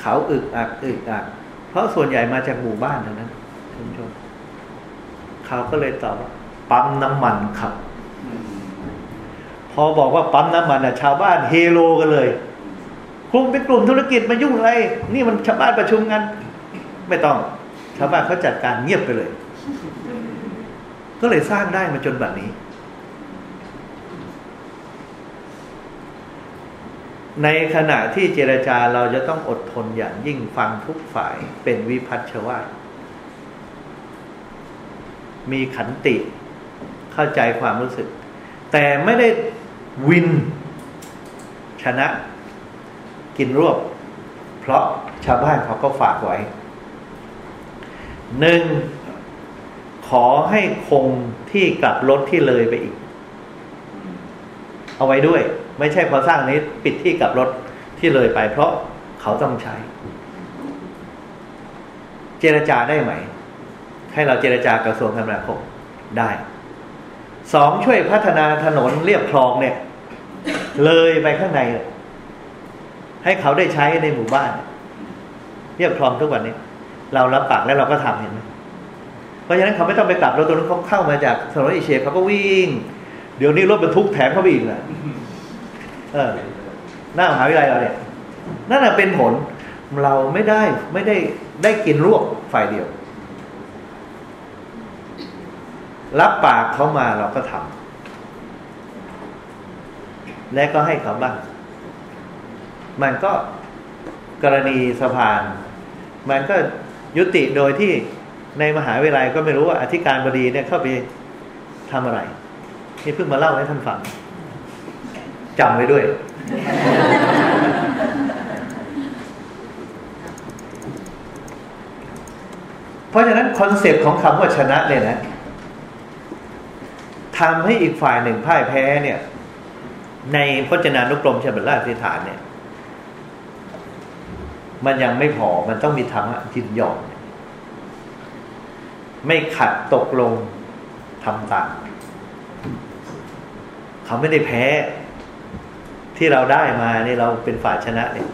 เขาอึกอักอึกอักเพราะส่วนใหญ่มาจากหมู่บ้านทั้งนั้นคุณผู้ชมเขาก็เลยตอบว่าปั๊มน้ำมันครับ พอบอกว่าปั๊มน้ำมันอะ ชาวบ้านเฮโลกันเลย กลุ่มเป็นกลุ่มธุรกิจมายุ่งอะไร นี่มันชาวบ้านประชุมกัน ไม่ต้อง ชาวบ้านเขาจัดการเงียบไปเลย ก็เลยสร้างได้มาจนแบบนี้ ในขณะที่เจรจาเราจะต้องอดทนอย่างยิ่งฟังทุกฝ่ายเป็นวิพัฒชวามีขันติเข้าใจความรู้สึก แต่ไม่ได้วินชนะ กินรวบ เพราะชาวบ้านเขาก็ฝากไว้หนึ่งขอให้คงที่กลับรถที่เลยไปอีก เอาไว้ด้วย ไม่ใช่พอสร้างนี้ปิดที่กลับรถที่เลยไป เพราะเขาต้องใช้ เจรจาได้ไหม ให้เราเจรจากระทรวงคมนาคมได้สองช่วยพัฒนาถนนเรียบคลองเนี่ย เลยไปข้างใน ให้เขาได้ใช้ในหมู่บ้านเรียบคลองทุกวันนี้ เรารับปากแล้วเราก็ทำเห็นไหมเพราะฉะนั้นเขาไม่ต้องไปกลับรถตัวนั้นเขาเข้ามาจากถนนเอเชียเขาก็วิ่ง เดี๋ยวนี้รถบรรทุกแถมเข้าไปอีกนะเออหน้ามหาวิทยาลัยเราเนี่ยนั่นแหะเป็นผลเราไม่ได้ไม่ได้ได้กินรวบฝ่ายเดียว รับปากเขามาเราก็ทำและก็ให้เขาบ้าง มันก็กรณีสะพาน มันก็ยุติโดยที่ในมหาวิทยาลัยก็ไม่รู้ว่าอธิการบดีเนี่ยเข้าไปทำอะไร นี่เพิ่งมาเล่าให้ท่านฟังจำไว้ด้วย เพราะฉะนั้นคอนเซปต์ของคำว่าชนะเนี่ยนะทำให้อีกฝ่ายหนึ่งพ่ายแพ้เนี่ย ในพจนานุกรมฉบับราชสิฐานเนี่ย มันยังไม่พอมันต้องมีธรรมะจินยอมไม่ขัดตกลงทำตามเขาไม่ได้แพ้ที่เราได้มาเนี่ยเราเป็นฝ่ายชนะเนี่ย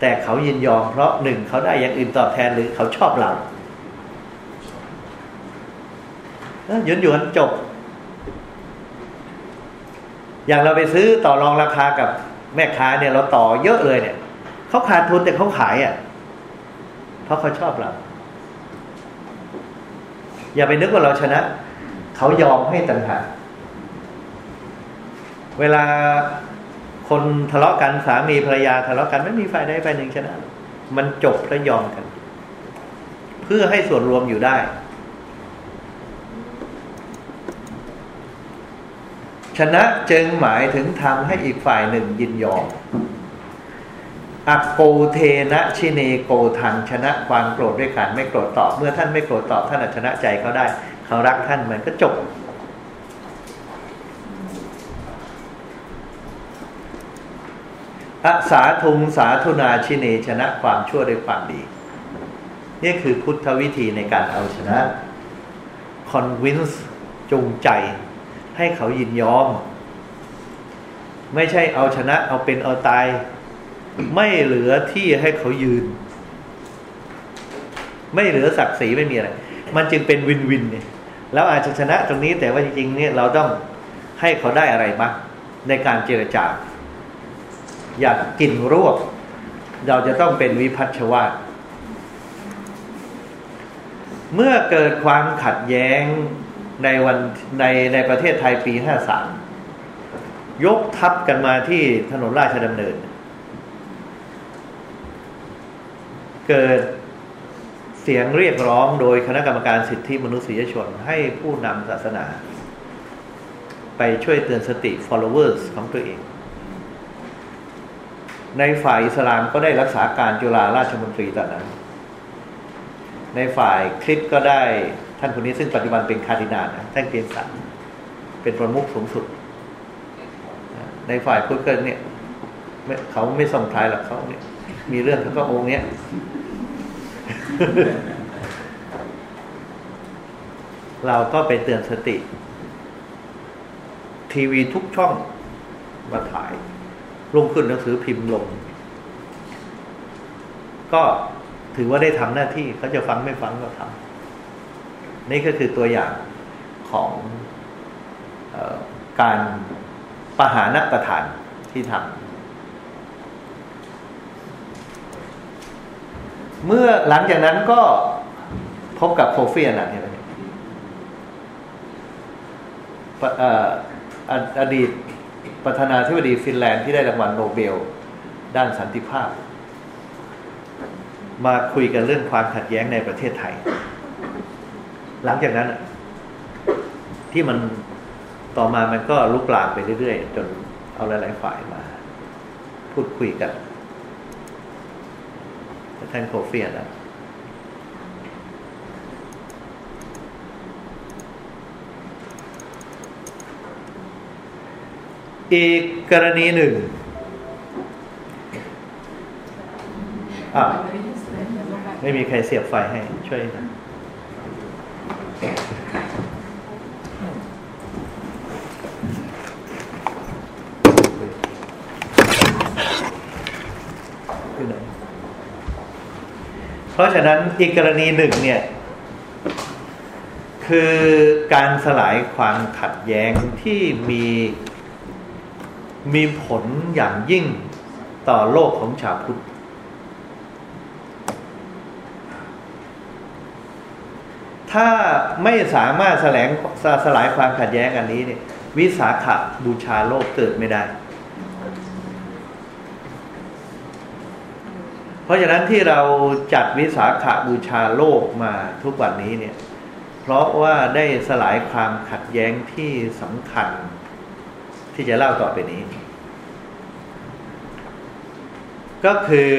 แต่เขายินยอมเพราะหนึ่งเขาได้อย่างอื่นตอบแทนหรือเขาชอบเราหยวนหยวนจบ อย่างเราไปซื้อต่อรองราคากับแม่ค้าเนี่ยเราต่อเยอะเลยเนี่ย เขาขาดทุนแต่เขาขายอะ เพราะเขาชอบเรา อย่าไปนึกว่าเราชนะ เขายอมให้ต่างหากเวลาคนทะเลาะกันสามีภรรยาทะเลาะกันไม่มีฝ่ายใดฝ่ายหนึ่งชนะ มันจบแล้วยอมกัน เพื่อให้ส่วนรวมอยู่ได้ ชนะจึงหมายถึงทำให้อีกฝ่ายหนึ่งยินยอม อโกเทนะชิเนโกทันชนะความโกรธด้วยการไม่โกรธตอบ เมื่อท่านไม่โกรธตอบท่านชนะใจเขาได้ เขารักท่านมันก็จบ อสาทุงสาธุนาชิเนชนะความชั่วด้วยความดี นี่คือพุทธวิธีในการเอาชนะ convince จูงใจ ให้เขายินยอม ไม่ใช่เอาชนะเอาเป็นเอาตาย ไม่เหลือที่ให้เขายืน ไม่เหลือศักดิ์ศรีไม่มีอะไร มันจึงเป็นวินวินเนี่ยแล้วอาจจะชนะตรงนี้แต่ว่าจริงๆเนี่ยเราต้องให้เขาได้อะไรบ้างในการเจรจา อยากกินรวบ เราจะต้องเป็นวิพัชวาตเมื่อเกิดความขัดแย้งในวันในในประเทศไทยปีห้าสามยกทัพกันมาที่ถนนราชดำเนิน เกิดเสียงเรียกร้องโดยคณะกรรมการสิทธิมนุษยชน ให้ผู้นำศาสนา ไปช่วยเตือนสติ followers ของตัวเอง ในฝ่ายอิสลามก็ได้รักษาการจุฬาราชมนตรีตอนนั้น ในฝ่ายคริสก็ได้ท่านคนนี้ซึ่งปัจจุบันเป็นคาร์ดินาลท่านเกียงศักดิ์เป็นประมุขสูงสุด ในฝ่ายพุทธก็เนี่ยเขาไม่ส่งท้ายหรอกเขาเนี่ย มีเรื่องเขาก็องค์เนี้ยเราก็ไปเตือนสติ ทีวีทุกช่องมาถ่ายลงขึ้นหนังสือพิมพ์ลง ก็ถือว่าได้ทำหน้าที่เขาจะฟังไม่ฟังก็ทำนี่ก็คือตัวอย่างของอการประหารประทานที่ทำ เมื่อหลังจากนั้นก็พบกับโคฟีอนันต์ใช่ไหมอดีตประธานาธิบดีฟินแลนด์ที่ได้รางวัลโนเบล ด้านสันติภาพ มาคุยกันเรื่องความขัดแย้งในประเทศไทย หลังจากนั้น ที่มันต่อมามันก็ลุกลามไปเรื่อยๆ จนเอาหลายๆฝ่ายมา พูดคุยกัน ท่านโคเฟียนะอีกกรณีหนึ่งอะไม่มีใครเสียบไฟให้ ช่วยนะ เพราะฉะนั้นอีกกรณีหนึ่งเนี่ย คือการสลายความขัดแย้งที่มีมีผลอย่างยิ่งต่อโลกของชาวพุทธถ้าไม่สามารถแสลงสลายความขัดแย้งอันนี้เนี่ย วิสาขบูชาโลกเกิดไม่ได้ เพ ราะฉะนั้นที่เราจัดวิสาขาบูชาโลกมาทุกวันนี้เนี่ยเพราะว่าได้สลายความขัดแย้งที่สำคัญ ที่จะเล่าต่อไปนี้ ก็คือ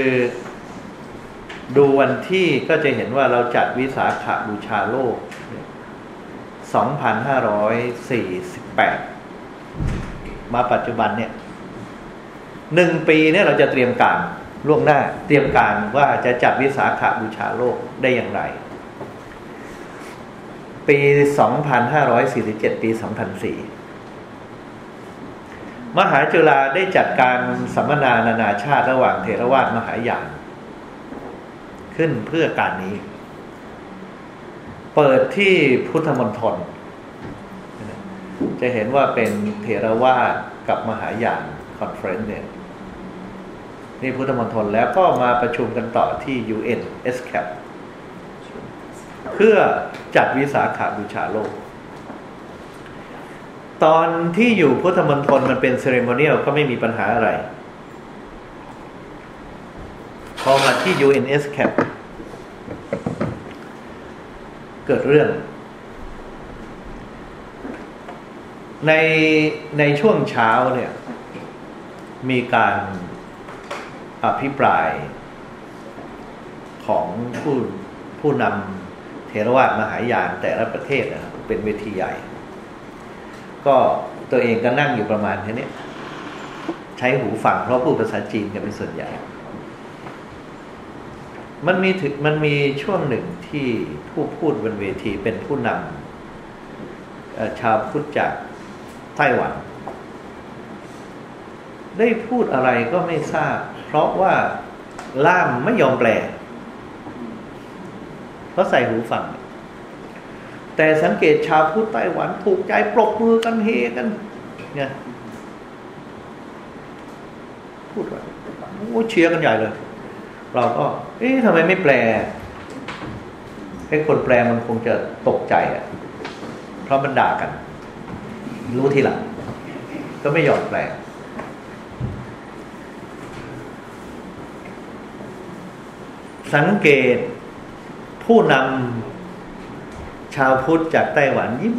ดูวันที่ก็จะเห็นว่าเราจัดวิสาขาบูชาโลก 2,548 มาปัจจุบันเนี่ยหนึ่งปีเนี่ยเราจะเตรียมการ ล่วงหน้าเตรียมการว่าจะจัดวิสาขาบูชาโลกได้อย่างไร ปี 2,547 ปี 2004 มหาจุฬาได้จัดการสัมมนานานาชาติระหว่างเถรวาทมหายาน ขึ้นเพื่อการนี้ เปิดที่พุทธมณฑลจะเห็นว่าเป็นเถรวาทกับมหายาน conference เนี่ย นี่พุทธมณฑลแล้วก็มาประชุมกันต่อที่ UN SCAP เพื่อจัดวิสาขาบูชาโลก ตอนที่อยู่พุทธมณฑลมันเป็นเซเรโมเนียลก็ไม่มีปัญหาอะไร พอมาที่ UNS Cap เกิดเรื่อง ในในช่วงเช้าเนี่ย มีการ อภิปรายของผู้ผู้นำเทรวาสมหายานแต่ละประเทศนะเป็นเวทีใหญ่ ก็ตัวเองก็นั่งอยู่ประมาณแค่นี้ใช้หูฟังเพราะพูดภาษาจีนกันเป็นส่วนใหญ่ มันมีถึงมันมีช่วงหนึ่งที่ผู้พูดบนเวทีเป็นผู้นำชาวพุทธจากไต้หวัน ได้พูดอะไรก็ไม่ทราบ เพราะว่าล่ามไม่ยอมแปลเพราะใส่หูฟัง แต่สังเกตชาวพุทธไต้หวันถูกใจปรบมือกันเฮกันเนี่ยพูดว่าโอ้เชียร์กันใหญ่เลย เราก็ เอ๊ะทำไมไม่แปลไอ้คนแปลมันคงจะตกใจอะ เพราะมันด่ากัน รู้ทีหลังก็ไม่ยอมแปล สังเกตผู้นำชาวพุทธจากไต้หวันยิ้ม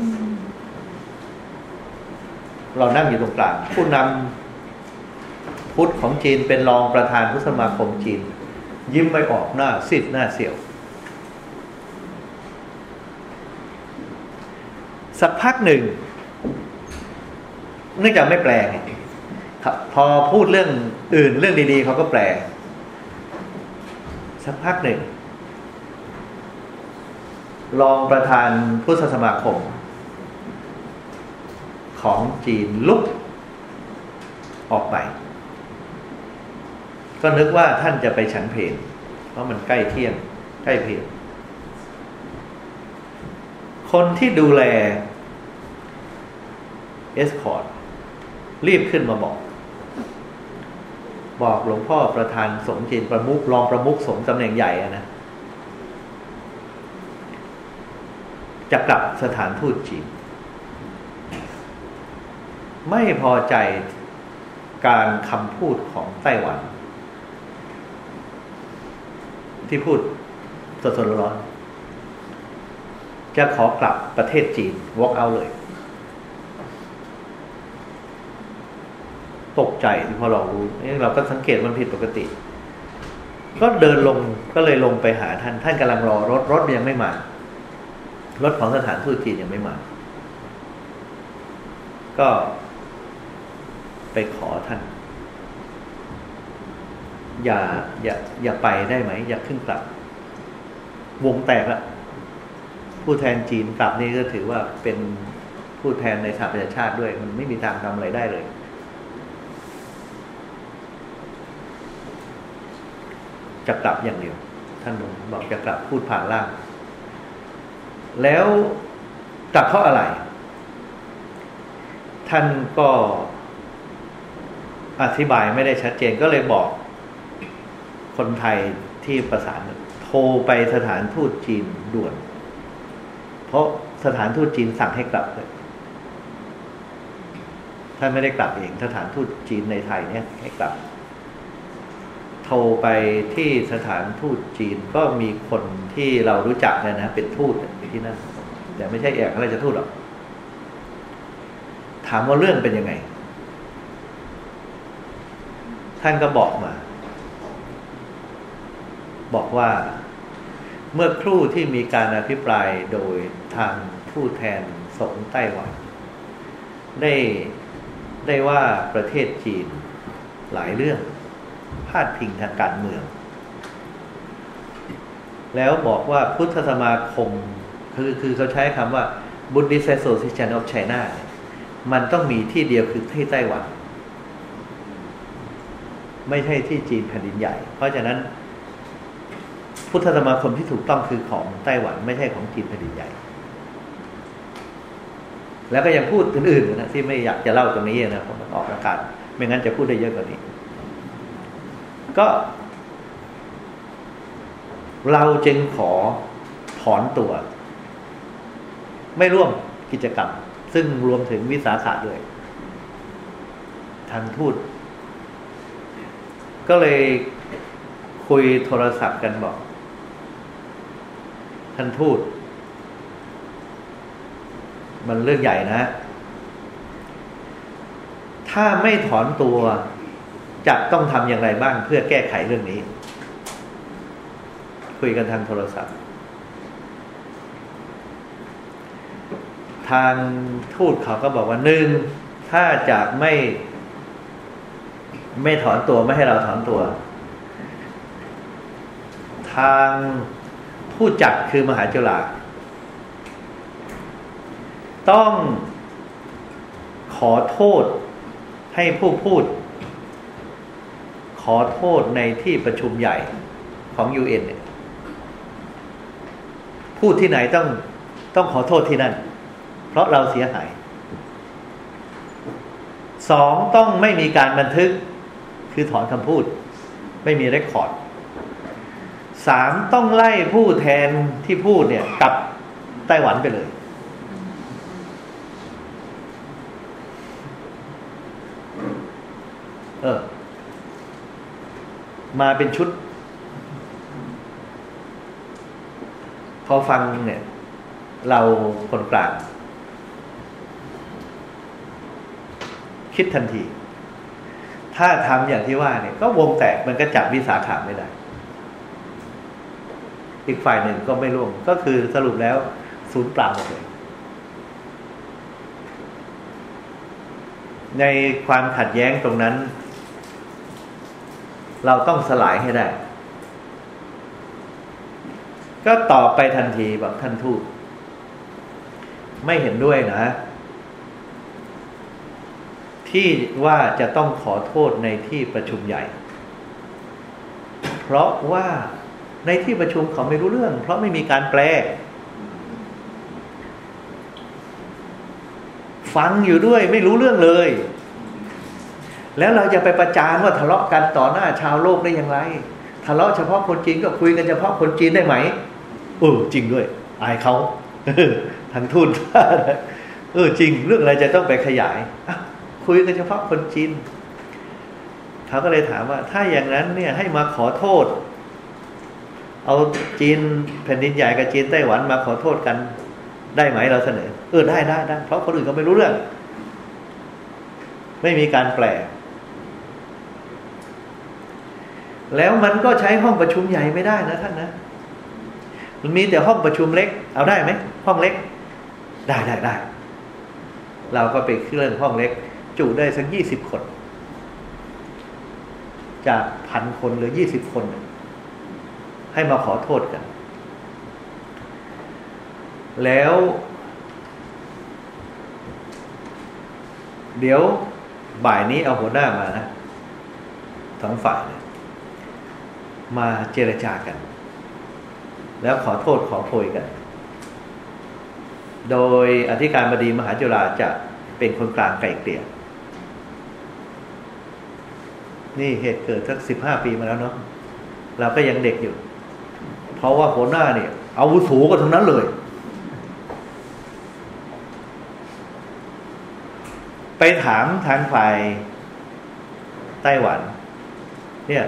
เรานั่งอยู่ตรงกลาง ผู้นำพุทธของจีนเป็นรองประธานพุทธสมาคมจีน ยิ้มไม่ออกหน้าซิดหน้าเสียว สักพักหนึ่ง เนื่องจากไม่แปลไงพอพูดเรื่องอื่นเรื่องดี ๆ เขาก็แปล สักพักหนึ่ง รองประธานพุทธสมาคม ของจีนลุกออกไป ก็นึกว่าท่านจะไปฉันเพลเพราะมันใกล้เที่ยง ใกล้เพลคนที่ดูแล escort รีบขึ้นมาบอก บอกหลวงพ่อประธานสงฆ์จีนประมุขรองประมุขสงฆ์ตำแหน่งใหญ่นะจะกลับสถานทูตจีน ไม่พอใจการคำพูดของไต้หวัน ที่พูดสดๆร้อนจะขอกลับประเทศจีนวอล์กเอาเลย ตกใจที่พอเรารู้เราก็สังเกตมันผิดปกติ ก็เดินลงก็เลยลงไปหาท่าน ท่านกำลังรอรถรถยังไม่มา รถของสถานทูตจีนยังไม่มา ก็ไปขอท่าน อย่าอย่า อย่าไปได้ไหม อย่าขึ้นกลับ วงแตกละผู้แทนจีนกลับนี่ก็ถือว่าเป็นผู้แทนในสหประชาชาติด้วย มันไม่มีทางทำอะไรได้เลย จะกลับอย่างเดียว ท่านบอกจะกลับพูดผ่านล่างแล้วกลับเพราะอะไร ท่านก็อธิบายไม่ได้ชัดเจนก็เลยบอก คนไทยที่ประสานโทรไปสถานทูตจีนด่วน เพราะสถานทูตจีนสั่งให้กลับเลยท่านไม่ได้กลับเองสถานทูตจีนในไทยเนี่ยให้กลับ โทรไปที่สถานทูตจีนก็มีคนที่เรารู้จักเนี่ยนะเป็นทูตที่นั่นแต่ไม่ใช่แอกอะไรจะทูตหรอก ถามว่าเรื่องเป็นยังไง ท่านก็บอกมา บอกว่าเมื่อครู่ที่มีการอภิปรายโดยทางผู้แทนสงไต้หวัน ได้ได้ว่าประเทศจีนหลายเรื่องาดพิงทางการเมือง แล้วบอกว่าพุทธสมาคม คือคือเขาใช้คำว่า Buddhist Association of China มันต้องมีที่เดียวคือที่ไต้หวัน ไม่ใช่ที่จีนแผ่นดินใหญ่ เพราะฉะนั้น พุทธสมาคมที่ถูกต้องคือของไต้หวัน ไม่ใช่ของจีนแผ่นดินใหญ่ แล้วก็ยังพูดอื่นๆนะที่ไม่อยากจะเล่าตรงนี้นะเพราะมันออกอากาศไม่งั้นจะพูดได้เยอะกว่านี้ ก็ เราจึงขอถอนตัว ไม่ร่วมกิจกรรม ซึ่งรวมถึงวิสาขาด้วย ทางทูตก็เลยคุยโทรศัพท์กันบอก ท่านทูตมันเรื่องใหญ่นะ ถ้าไม่ถอนตัว จะต้องทำอย่างไรบ้างเพื่อแก้ไขเรื่องนี้ คุยกันทางโทรศัพท์ ทางทูตเขาก็บอกว่าหนึ่งถ้าจะไม่ ไม่ถอนตัวไม่ให้เราถอนตัว ทางผู้จัดคือมหาจุฬาต้องขอโทษให้ผู้พูด ขอโทษในที่ประชุมใหญ่ของยูเอ็นเนี่ยพูดที่ไหนต้องต้องขอโทษที่นั่น เพราะเราเสียหายสองต้องไม่มีการบันทึกคือถอนคำพูด ไม่มีเรคคอร์ดสามต้องไล่ผู้แทนที่พูดเนี่ยกลับไต้หวันไปเลย เออ มาเป็นชุด พอฟังเนี่ย เราคนกลาง คิดทันที ถ้าทำอย่างที่ว่าเนี่ย ก็วงแตกมันก็จับวิสาขาไม่ได้ อีกฝ่ายหนึ่งก็ไม่ร่วม ก็คือสรุปแล้วศูนย์เปล่าหมดเลยในความขัดแย้งตรงนั้น เราต้องสลายให้ได้ ก็ตอบไปทันทีแบบท่านทูตไม่เห็นด้วยนะ ที่ว่าจะต้องขอโทษในที่ประชุมใหญ่ เพราะว่าในที่ประชุมเขาไม่รู้เรื่อง เพราะไม่มีการแปล ฟังอยู่ด้วยไม่รู้เรื่องเลย แล้วเราจะไปประจานว่าทะเลาะกันต่อหน้าชาวโลกได้อย่างไร ทะเลาะเฉพาะคนจีนก็คุยกันเฉพาะคนจีนได้ไหมเออจริงด้วย อายเขาทางทุนเออจริง เรื่องอะไรจะต้องไปขยายคุยกันเฉพาะคนจีนเขาก็เลยถามว่า ถ้าอย่างนั้นเนี่ยให้มาขอโทษ เอาจีนแผ่นดินใหญ่กับจีนไต้หวันมาขอโทษกันได้ไหมเราเสนอ เออได้ได้ได้เพราะคนอื่นก็ไม่รู้เรื่อง ไม่มีการแปล แล้วมันก็ใช้ห้องประชุมใหญ่ไม่ได้นะท่านนะมันมีแต่ห้องประชุมเล็ก เอาได้ไหมห้องเล็ก ได้ได้ได้เราก็ไปเครื่องห้องเล็ก จุได้สักยี่สิบคน จากพันคนหรือยี่สิบคน ให้มาขอโทษกัน แล้ว เดี๋ยวบ่ายนี้เอาหัวหน้ามานะทั้งฝ่ายเนี่ย มาเจรจากัน แล้วขอโทษขอโพยกัน โดยอธิการบดีมหาจุฬาจะเป็นคนกลางไก่เกลี่ยนี่เหตุเกิดสักสิบห้าปีมาแล้วเนาะเราก็ยังเด็กอยู่ เพราะว่าหัวหน้าเนี่ยอาวุโสก็ทั้งนั้นเลย ไปถามทางฝ่ายไต้หวัน เนี่ย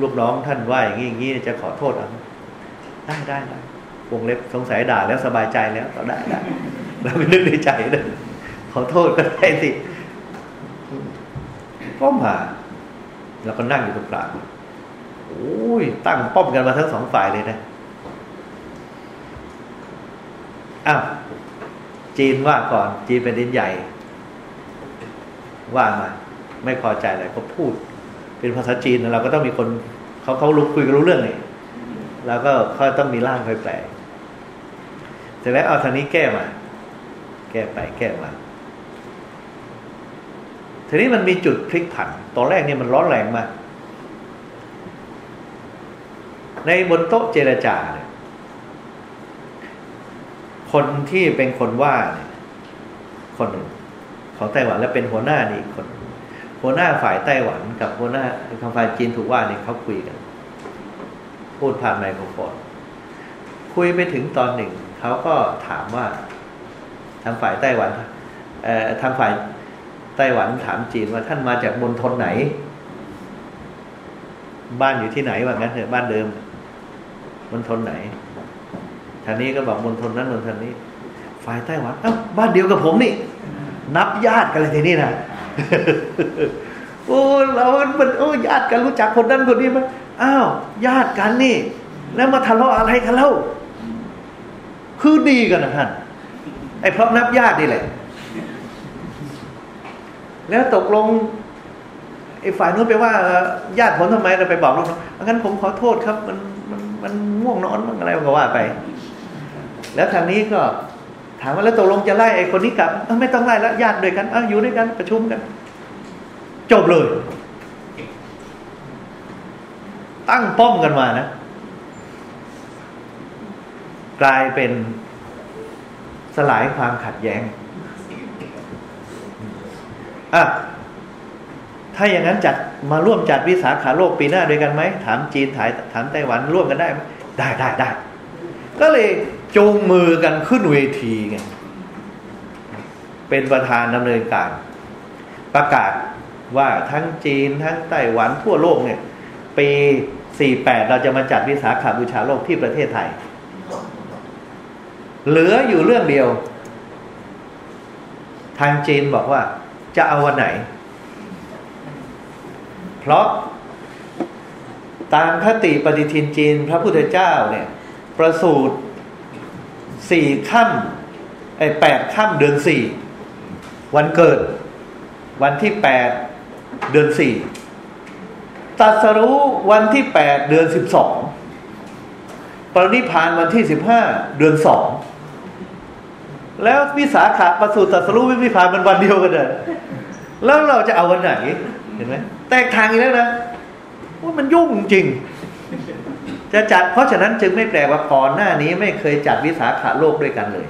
ลูกน้องท่านว่าอย่างนี้อย่างนี้จะขอโทษอะได้ได้ได้วงเล็บสงสัยด่าแล้วสบายใจแล้วก็ได้ได้เราไม่นึกในใจเลยขอโทษก็ได้สิก็มาแล้วก็นั่งอยู่ตรงกลางโอ้ย ตั้งป้อมกันมาทั้งสองฝ่ายเลยนะอ้าวจีนว่าก่อน จีนเป็นดินใหญ่ ว่ามา ไม่พอใจอะไรก็พูด เป็นภาษาจีนเราก็ต้องมีคนเขาเขารู้คุยกันรู้เรื่องนี่แล้วก็เขาต้องมีร่างคอยแปลเสร็จแล้วเอาทางนี้แก้มา แก้ไปแก้มาทีนี้มันมีจุดพลิกผัน ตอนแรกเนี่ยมันร้อนแรงมาก ในบนโต๊ะเจรจาเนี่ยคนที่เป็นคนว่าเนี่ยคนหนึ่งของไต้หวันและเป็นหัวหน้านี่คนหััวหน้าฝ่ายไต้หวันกับหัวหน้าทางฝ่ายจีนถูกว่านี่เขาคุยกัน พูดผ่านไมโครโฟนคุยไปถึงตอนหนึ่งเขาก็ถามว่า ทางฝ่ายไต้หวันเอ่อทางฝ่ายไต้หวันถามจีนว่าท่านมาจากมณฑลไหน บ้านอยู่ที่ไหนว่างั้นเถอะบ้านเดิมมณฑลไหนทางนี้ก็บอกมณฑลนั้นมณฑลนี้ ฝ่ายไต้หวันเอ้าบ้านเดียวกับผมนี่ นับญาติกันเลยทีนี้นะ โอ้เรามันโอ้ญาติกันรู้จักคนนั้นคนนี้มั้ยอ้าวญาติกันนี่ แล้วมาทะเลาะอะไรกันเล่า คือดีกันนะท่านไอ้เพราะนับญาตินี่แหละ แล้วตกลงไอ้ฝ่ายนู้นไปว่า ญาติผมทำไมเราไปบอกลูกน้องงั้นผมขอโทษครับ มันมันมันง่วงนอนมันอะไรก็ว่าไป แล้วทางนี้ก็ ถามว่าแล้วตกลงจะไล่ไอ้คนนี้กลับไม่ต้องไล่แล้วญาติด้วยกันออยู่ด้วยกันประชุมกัน จบเลย ตั้งป้อมกันมานะ กลายเป็นสลายความขัดแย้งอะถ้าอย่างนั้นจัดมาร่วมจัดวิสาขาโลกปีหน้าด้วยกันไหมถามจีนถถามไต้หวันร่วมกันได้ไหมได้ได้ได้ก็เลย จูงมือกันขึ้นเวทีไงเป็นประธานดำเนินการ ประกาศว่าทั้งจีนทั้งไต้หวันทั่วโลกเนี่ย ปี 48 เราจะมาจัดวิสาขาบูชาโลกที่ประเทศไทย เหลืออยู่เรื่องเดียว ทางจีนบอกว่าจะเอาวันไหน เพราะตามคติปฏิทินจีนพระพุทธเจ้าเนี่ย ประสูติ สี่ค่ำไอ้แปดค่ำเดือนสี่วันเกิด วันที่แปดเดือนสี่ตัสรู้วันที่แปดเดือนสิบสองปรินิพานวันที่สิบห้าเดือนสองแล้ววิสาขาประสูติตัสรู้วิพานมันวันเดียวกันเลยแล้วเราจะเอาวันไหน เห็นไหมแตกทางอีกแล้วนะว่ามันยุ่งจริง จะจัดเพราะฉะนั้นจึงไม่แปลว่าก่อนหน้านี้ไม่เคยจัดวิสาขาโลกด้วยกันเลย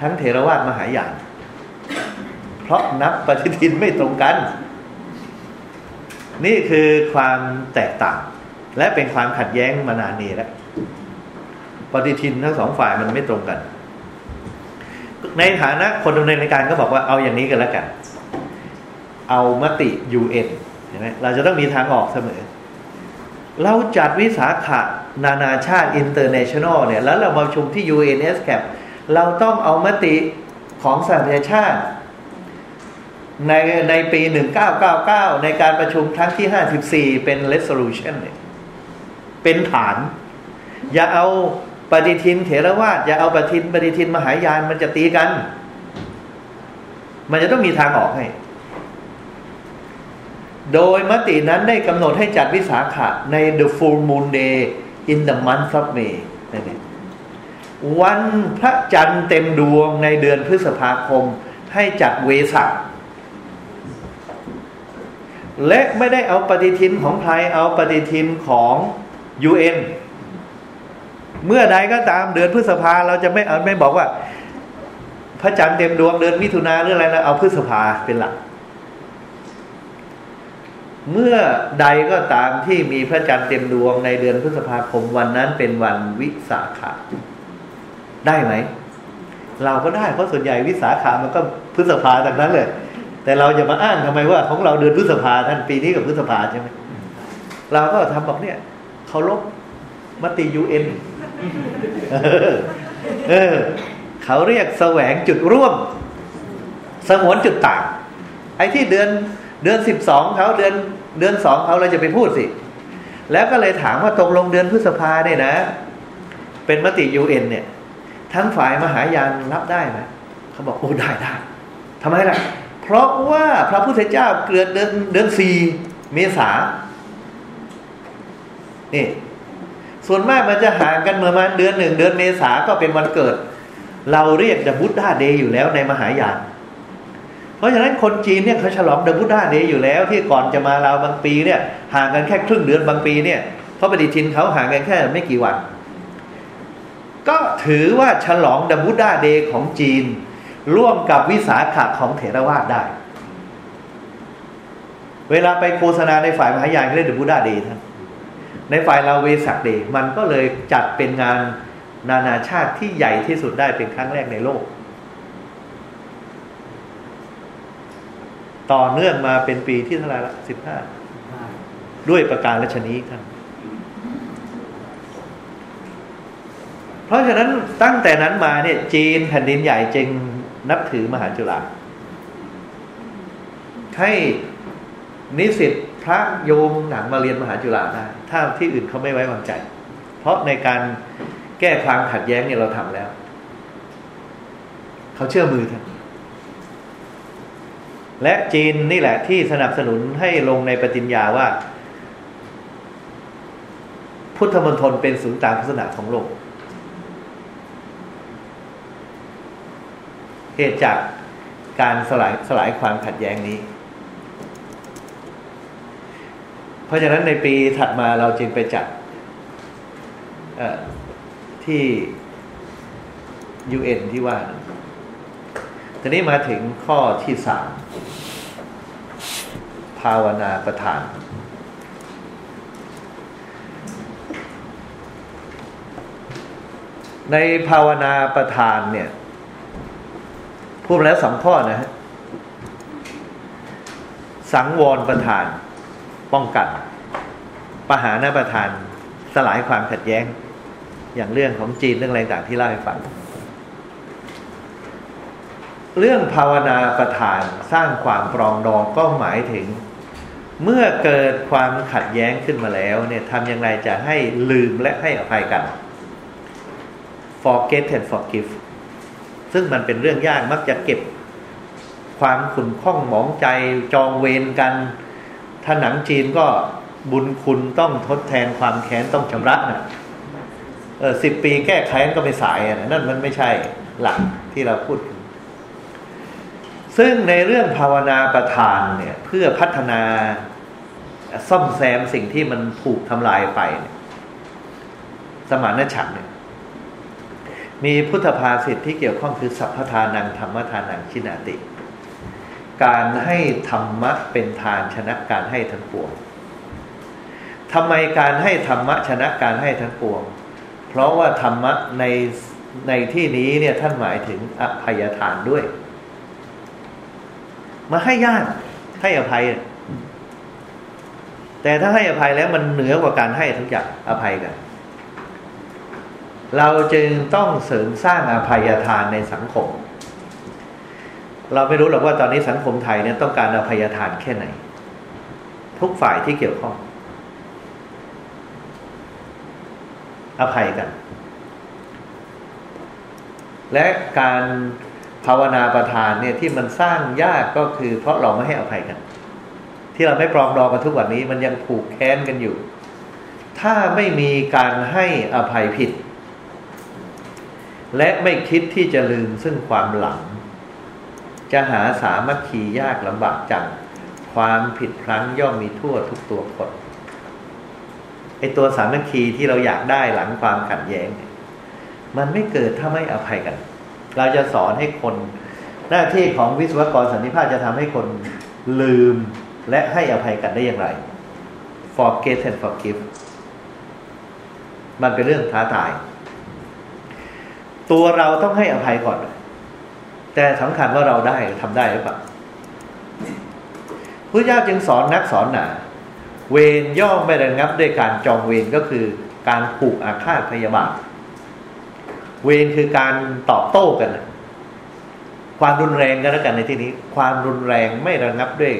ทั้งเทรวาสมหายาน เพราะนับปฏิทินไม่ตรงกัน นี่คือความแตกต่าง และเป็นความขัดแย้งมานานนี้แล้วปฏิทินทั้งสองฝ่ายมันไม่ตรงกัน ในฐานะคนดำเนินรายการก็บอกว่าเอาอย่างนี้กันแล้วกัน เอามติ UN เห็นไหมเราจะต้องมีทางออกเสมอ เราจัดวิสาขะนานาชาติ international เนี่ยแล้วเรามาชุมที่ UNSCAP เราต้องเอามติของสหประชาชาติ ในในปี 1999 ในการประชุมครั้งที่ 54 เป็น resolution เนี่ยเป็นฐาน อย่าเอาปฏิทินเถรวาทอย่าเอาปฏิทินปฏิทินมหายานมันจะตีกัน มันจะต้องมีทางออกให้ โดยมตินั้นได้กำหนดให้จัดวิสาขะใน the full moon day in the month of May นั่นเองวันพระจันทร์เต็มดวงในเดือนพฤษภาคม ให้จัดเวสักและไม่ได้เอาปฏิทินของใครเอาปฏิทินของ UN เมื่อใดก็ตามเดือนพฤษภาเราจะไม่เอาไม่บอกว่า พระจันทร์เต็มดวงเดือนมิถุนาหรืออะไรนะเอาพฤษภาเป็นหลัก เมื่อใดก็ตามที่มีพระจันทร์เต็มดวงในเดือนพฤษภาคมวันนั้นเป็นวันวิสาขะได้ไหม เราก็ได้เพราะส่วนใหญ่วิสาขามันก็พฤษภาจากนั้นเลยแต่เราจะมาอ้างทำไมว่า ของเราเดือนพฤษภาท่านปีนี้กับพฤษภาใช่ไหมเราก็ทำบอกเนี่ยเคารพมติยูเอ็นเออ เขาเรียกแสวงจุดร่วม สงวนจุดต่าง ไอ้ที่เดือน เดือนสิบสองเขาเดือนเดือนสองเขาเราจะไปพูดสิ แล้วก็เลยถามว่าตกลงเดือนพฤษภาเนี่ยนะ เป็นมติยูเอ็นเนี่ย ทั้งฝ่ายมหายานรับได้ไหมเขาบอกโอ้ได้ได้ทำไมล่ะ เพราะว่าพระพุทธเจ้าเกิดเดือนเดือนสี่เมษานี่ส่วนมากมันจะห่างกันประมาณเดือนหนึ่งเดือนเมษาก็เป็นวันเกิด เราเรียกเดบุตดาเดย์อยู่แล้วในมหายาน เพราะฉะนั้นคนจีนเนี่ยเขาฉลองเดบุตดาเดย์อยู่แล้ว ที่ก่อนจะมาเราบางปีเนี่ยห่างกันแค่ครึ่งเดือนบางปีเนี่ยเพราะปฏิทินเขาห่างกันแค่ไม่กี่วัน ก็ถือว่าฉลองเดบุตดาเดย์ของจีน ร่วมกับวิสาขะของเถรวาทได้ เวลาไปโฆษณาในฝ่ายมหายานเรียกเดบุตดาเดย์ท่านในฝ่ายเราเวสักเดย์มันก็เลยจัดเป็นงานนานาชาติที่ใหญ่ที่สุดได้เป็นครั้งแรกในโลก ต่อเนื่องมาเป็นปีที่เท่าไหร่ละสิบห้าด้วยประการละชนีครับเพราะฉะนั้นตั้งแต่นั้นมาเนี่ย จีนแผ่นดินใหญ่จึงนับถือมหาจุฬาให้นิสิตพระโยมหนังมาเรียนมหาจุฬาได้ถ้าที่อื่นเขาไม่ไว้วางใจ เพราะในการแก้ความขัดแย้งเนี่ยเราทำแล้ว เขาเชื่อมือท่าน และจีนนี่แหละที่สนับสนุนให้ลงในปฏิญญาว่า พุทธมณฑลเป็นศูนย์กลางศาสนาของโลก เหตุจากการสลายสลายความขัดแย้งนี้ เพราะฉะนั้นในปีถัดมาเราจึงไปจัดที่ UN ที่ว่า ทีนี้มาถึงข้อที่สามภาวนาประธาน ในภาวนาประธานเนี่ย พูดแล้วสองข้อนะฮะสังวรประธาน ป้องกันปหานาประธาน สลายความขัดแย้ง อย่างเรื่องของจีนเรื่องอะไรต่างที่เล่าให้ฟัง เรื่องภาวนาประทานสร้างความปรองดองก็หมายถึง เมื่อเกิดความขัดแย้งขึ้นมาแล้วเนี่ยทำยังไงจะให้ลืมและให้อภัยกัน forget and forgive ซึ่งมันเป็นเรื่องยากมักจะเก็บ ความขุ่นข้องหมองใจจองเวรกัน ถ้าหนังจีนก็บุญคุณต้องทดแทนความแค้นต้องชำระนะเออสิบปีแก้แค้นก็ไม่สายอะนั่นมันไม่ใช่หลักที่เราพูด ซึ่งในเรื่องภาวนาประทานเนี่ย เพื่อพัฒนาซ่อมแซมสิ่งที่มันถูกทำลายไปเนี่ยสมานฉันเนี่ยมีพุทธภาษิตที่เกี่ยวข้องคือสัพพทานังธรรมทานังชินาติ การให้ธรรมะเป็นทานชนะการให้ทั้งปวงทำไมการให้ธรรมะชนะการให้ทั้งปวง เพราะว่าธรรมะในในที่นี้เนี่ยท่านหมายถึงอภัยทานด้วย มาให้ญาติให้อภัย แต่ถ้าให้อภัยแล้วมันเหนือกว่าการให้ทุกอย่างอภัยกัน เราจึงต้องเสริมสร้างอภัยทานในสังคม เราไม่รู้หรอกว่าตอนนี้สังคมไทยเนี่ยต้องการอภัยทานแค่ไหน ทุกฝ่ายที่เกี่ยวข้อง อภัยกัน และการ ภาวนาประทานเนี่ยที่มันสร้างยากก็คือเพราะเราไม่ให้อภัยกัน ที่เราไม่ปรองดองกันทุกวันนี้มันยังผูกแค้นกันอยู่ ถ้าไม่มีการให้อภัยผิด และไม่คิดที่จะลืมซึ่งความหลัง จะหาสามัคคียากลำบากจัง ความผิดพลั้งย่อมมีทั่วทุกตัวคนไอตัวสามัคคีที่เราอยากได้หลังความขัดแย้ง มันไม่เกิดถ้าไม่อภัยกัน เราจะสอนให้คน หน้าที่ของวิศวกรสันติภาพจะทำให้คนลืมและให้อภัยกันได้อย่างไร forget and forgive มันเป็นเรื่องท้าทาย ตัวเราต้องให้อภัยก่อน แต่สำคัญว่าเราได้ทำได้หรือเปล่าพระเจ้าจึงสอนนักสอนหนา เวรย่อมไม่ระงับด้วยการจองเวรก็คือการผูกอาฆาตพยาบาท เวรคือการตอบโต้กัน ความรุนแรงกันแล้วกันในที่นี้ ความรุนแรงไม่ระงับด้วย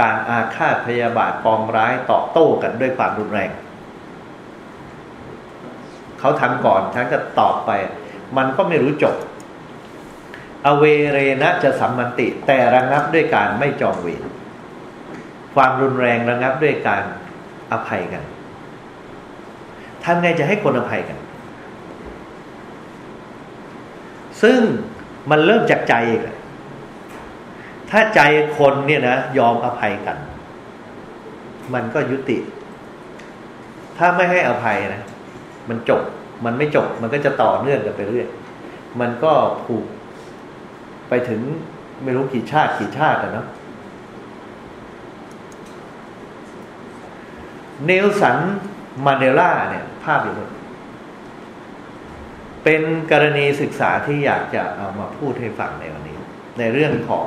การอาฆาตพยาบาทปองร้ายตอบโต้กันด้วยความรุนแรง เขาทำก่อนฉันก็ตอบไป มันก็ไม่รู้จบ อเวเรนะจะสัมมันติ แต่ระงับด้วยการไม่จองเวรความรุนแรงระงับด้วยการอภัยกันทำไงจะให้คนอภัยกัน ซึ่งมันเริ่มจากใจเองถ้าใจคนเนี่ยนะยอมอภัยกัน มันก็ยุติ ถ้าไม่ให้อภัยนะมันจบ มันไม่จบ มันก็จะต่อเนื่องกันไปเรื่อย มันก็ผูกไปถึงไม่รู้กี่ชาติกี่ชาติอะเนาะเนลสันมาเดล่าเนี่ย ภาพอยู่บน เป็นกรณีศึกษาที่อยากจะเอามาพูดให้ฟังในวันนี้ ในเรื่องของ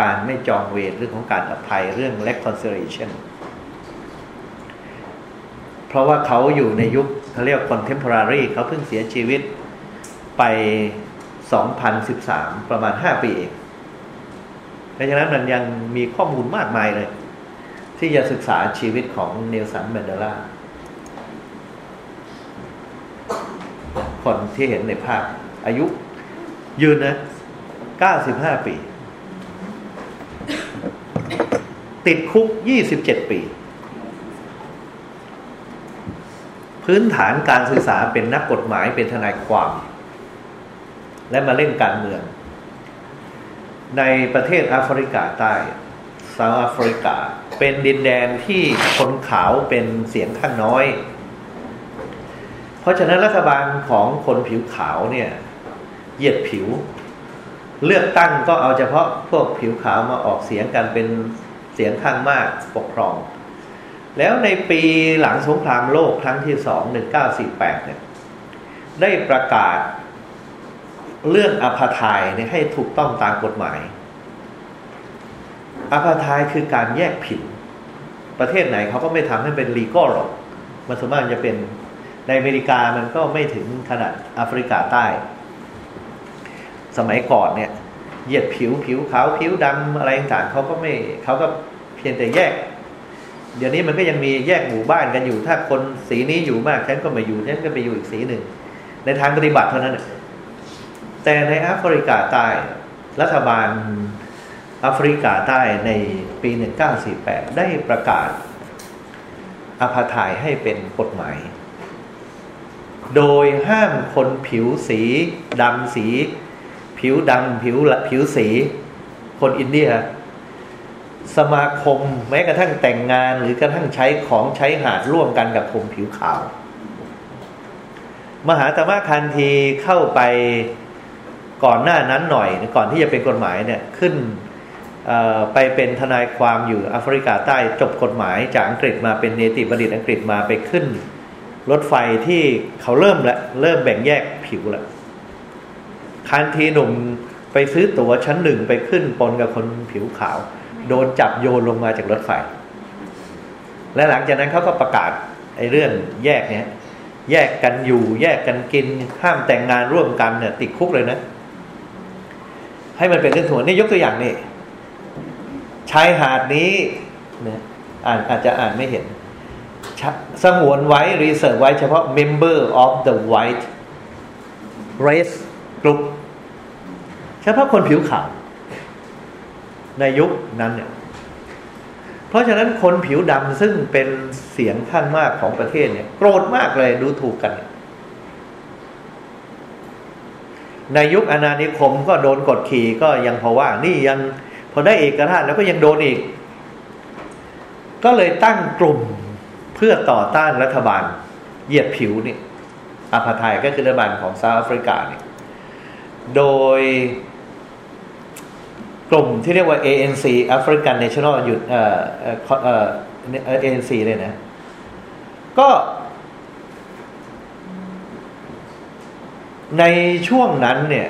การไม่จองเวรเรื่องของการอภัยเรื่อง reconciliation เพราะว่าเขาอยู่ในยุคเขาเรียก contemporary เขาเพิ่งเสียชีวิตไป 2013 ประมาณ 5 ปีเองดังนั้นมันยังมีข้อมูลมากมายเลย ที่จะศึกษาชีวิตของเนลสันแมนเดลา คนที่เห็นในภาพ อายุ ยืนนะ95ปี ติดคุก27ปี พื้นฐานการศึกษาเป็นนักกฎหมายเป็นทนายความ และมาเล่นการเมือง ในประเทศแอฟริกาใต้เซาท์แอฟริกา เป็นดินแดนที่คนขาวเป็นเสียงข้างน้อย เพราะฉะนั้นรัฐบาลของคนผิวขาวเนี่ยเหยียดผิว เลือกตั้งก็เอาเฉพาะพวกผิวขาวมาออกเสียงกันเป็นเสียงข้างมากปกครอง แล้วในปีหลังสงครามโลกครั้งที่สองหนึ่งเก้าสี่แปดเนี่ยได้ประกาศเรื่องอภาทายเนี่ยให้ถูกต้องตามกฎหมาย อภาทายคือการแยกผิวประเทศไหนเขาก็ไม่ทำให้เป็นลีกอหรอก มันสมมติจะเป็น ในอเมริกามันก็ไม่ถึงขนาดแอฟริกาใต้ สมัยก่อนเนี่ยเหยียดผิวผิวขาวผิวดำอะไรต่างเขาก็ไม่เขาก็เพียงแต่แยก เดี๋ยวนี้มันก็ยังมีแยกหมู่บ้านกันอยู่ ถ้าคนสีนี้อยู่มากฉันก็มาอยู่ฉันก็ไปอยู่อีกสีหนึ่ง ในทางปฏิบัติเท่านั้นแต่ในแอฟริกาใต้รัฐบาลแอฟริกาใต้ในปี 1948 ได้ประกาศอภาทายให้เป็นกฎหมาย โดยห้ามคนผิวสีดำสี ผิวดำผิวผิวสี คนอินเดีย สมาคมแม้กระทั่งแต่งงานหรือกระทั่งใช้ของใช้หาดร่วมกันกับคนผิวขาว มหาตมะคันทีเข้าไปก่อนหน้านั้นหน่อย ก่อนที่จะเป็นกฎหมายเนี่ยขึ้นไปเป็นทนายความอยู่แอฟริกาใต้จบกฎหมายจากอังกฤษมาเป็นเนติบัณฑิตอังกฤษมาไปขึ้น รถไฟที่เขาเริ่มแล้วเริ่มแบ่งแยกผิวแล้วคันทีหนุ่มไปซื้อตั๋วชั้นหนึ่งไปขึ้นปนกับคนผิวขาว โดนจับโยนลงมาจากรถไฟ และหลังจากนั้นเขาก็ประกาศไอ้เรื่องแยกเนี้ยแยกกันอยู่แยกกันกินห้ามแต่งงานร่วมกันเนี่ย ติดคุกเลยนะ ให้มันเป็นเรื่องถั่วนี่ยกตัวอย่างนี่ชายหาดนี้นี่ยอ่านอาจจะอ่านไม่เห็น สงวนไว้รีเสิร์ฟไว้เฉพาะ member of the white race group เฉพาะคนผิวขาว ในยุคนั้นเนี่ยเพราะฉะนั้นคนผิวดำซึ่งเป็นเสียงข้างมากของประเทศเนี่ย โกรธมากเลยดูถูกกัน ในยุคอาณานิคมก็โดนกดขี่ก็ยังพอว่า นี่ยังพอได้เอกราชแล้วก็ยังโดนอีก ก็เลยตั้งกลุ่ม เพื่อต่อต้านรัฐบาลเหยียดผิวนี่อาพาไทยก็คือรัฐบาลของซาแอฟริกาเนี่ยโดยกลุ่มที่เรียกว่า ANC African National หยุดเอ่อเอ่อ ANC เลยนะ ก็ ในช่วงนั้นเนี่ย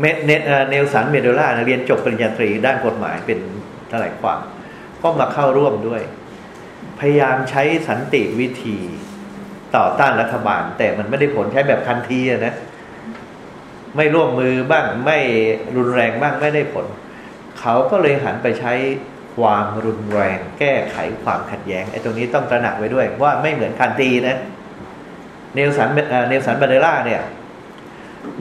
เนเนลสันเมโดล่าเรียนจบปริญญาตรีด้านกฎหมายเป็นทนายความ ก็มาเข้าร่วมด้วย พยายามใช้สันติวิธีต่อต้านรัฐบาล แต่มันไม่ได้ผลใช้แบบคันทีนะไม่ร่วมมือบ้างไม่รุนแรงบ้างไม่ได้ผล เขาก็เลยหันไปใช้ความรุนแรง แก้ไขความขัดแย้งไอ้ตรงนี้ต้องตระหนักไว้ด้วย ว่าไม่เหมือนคันทีนะเนลสันเนลสันบาเดล่าเนี่ย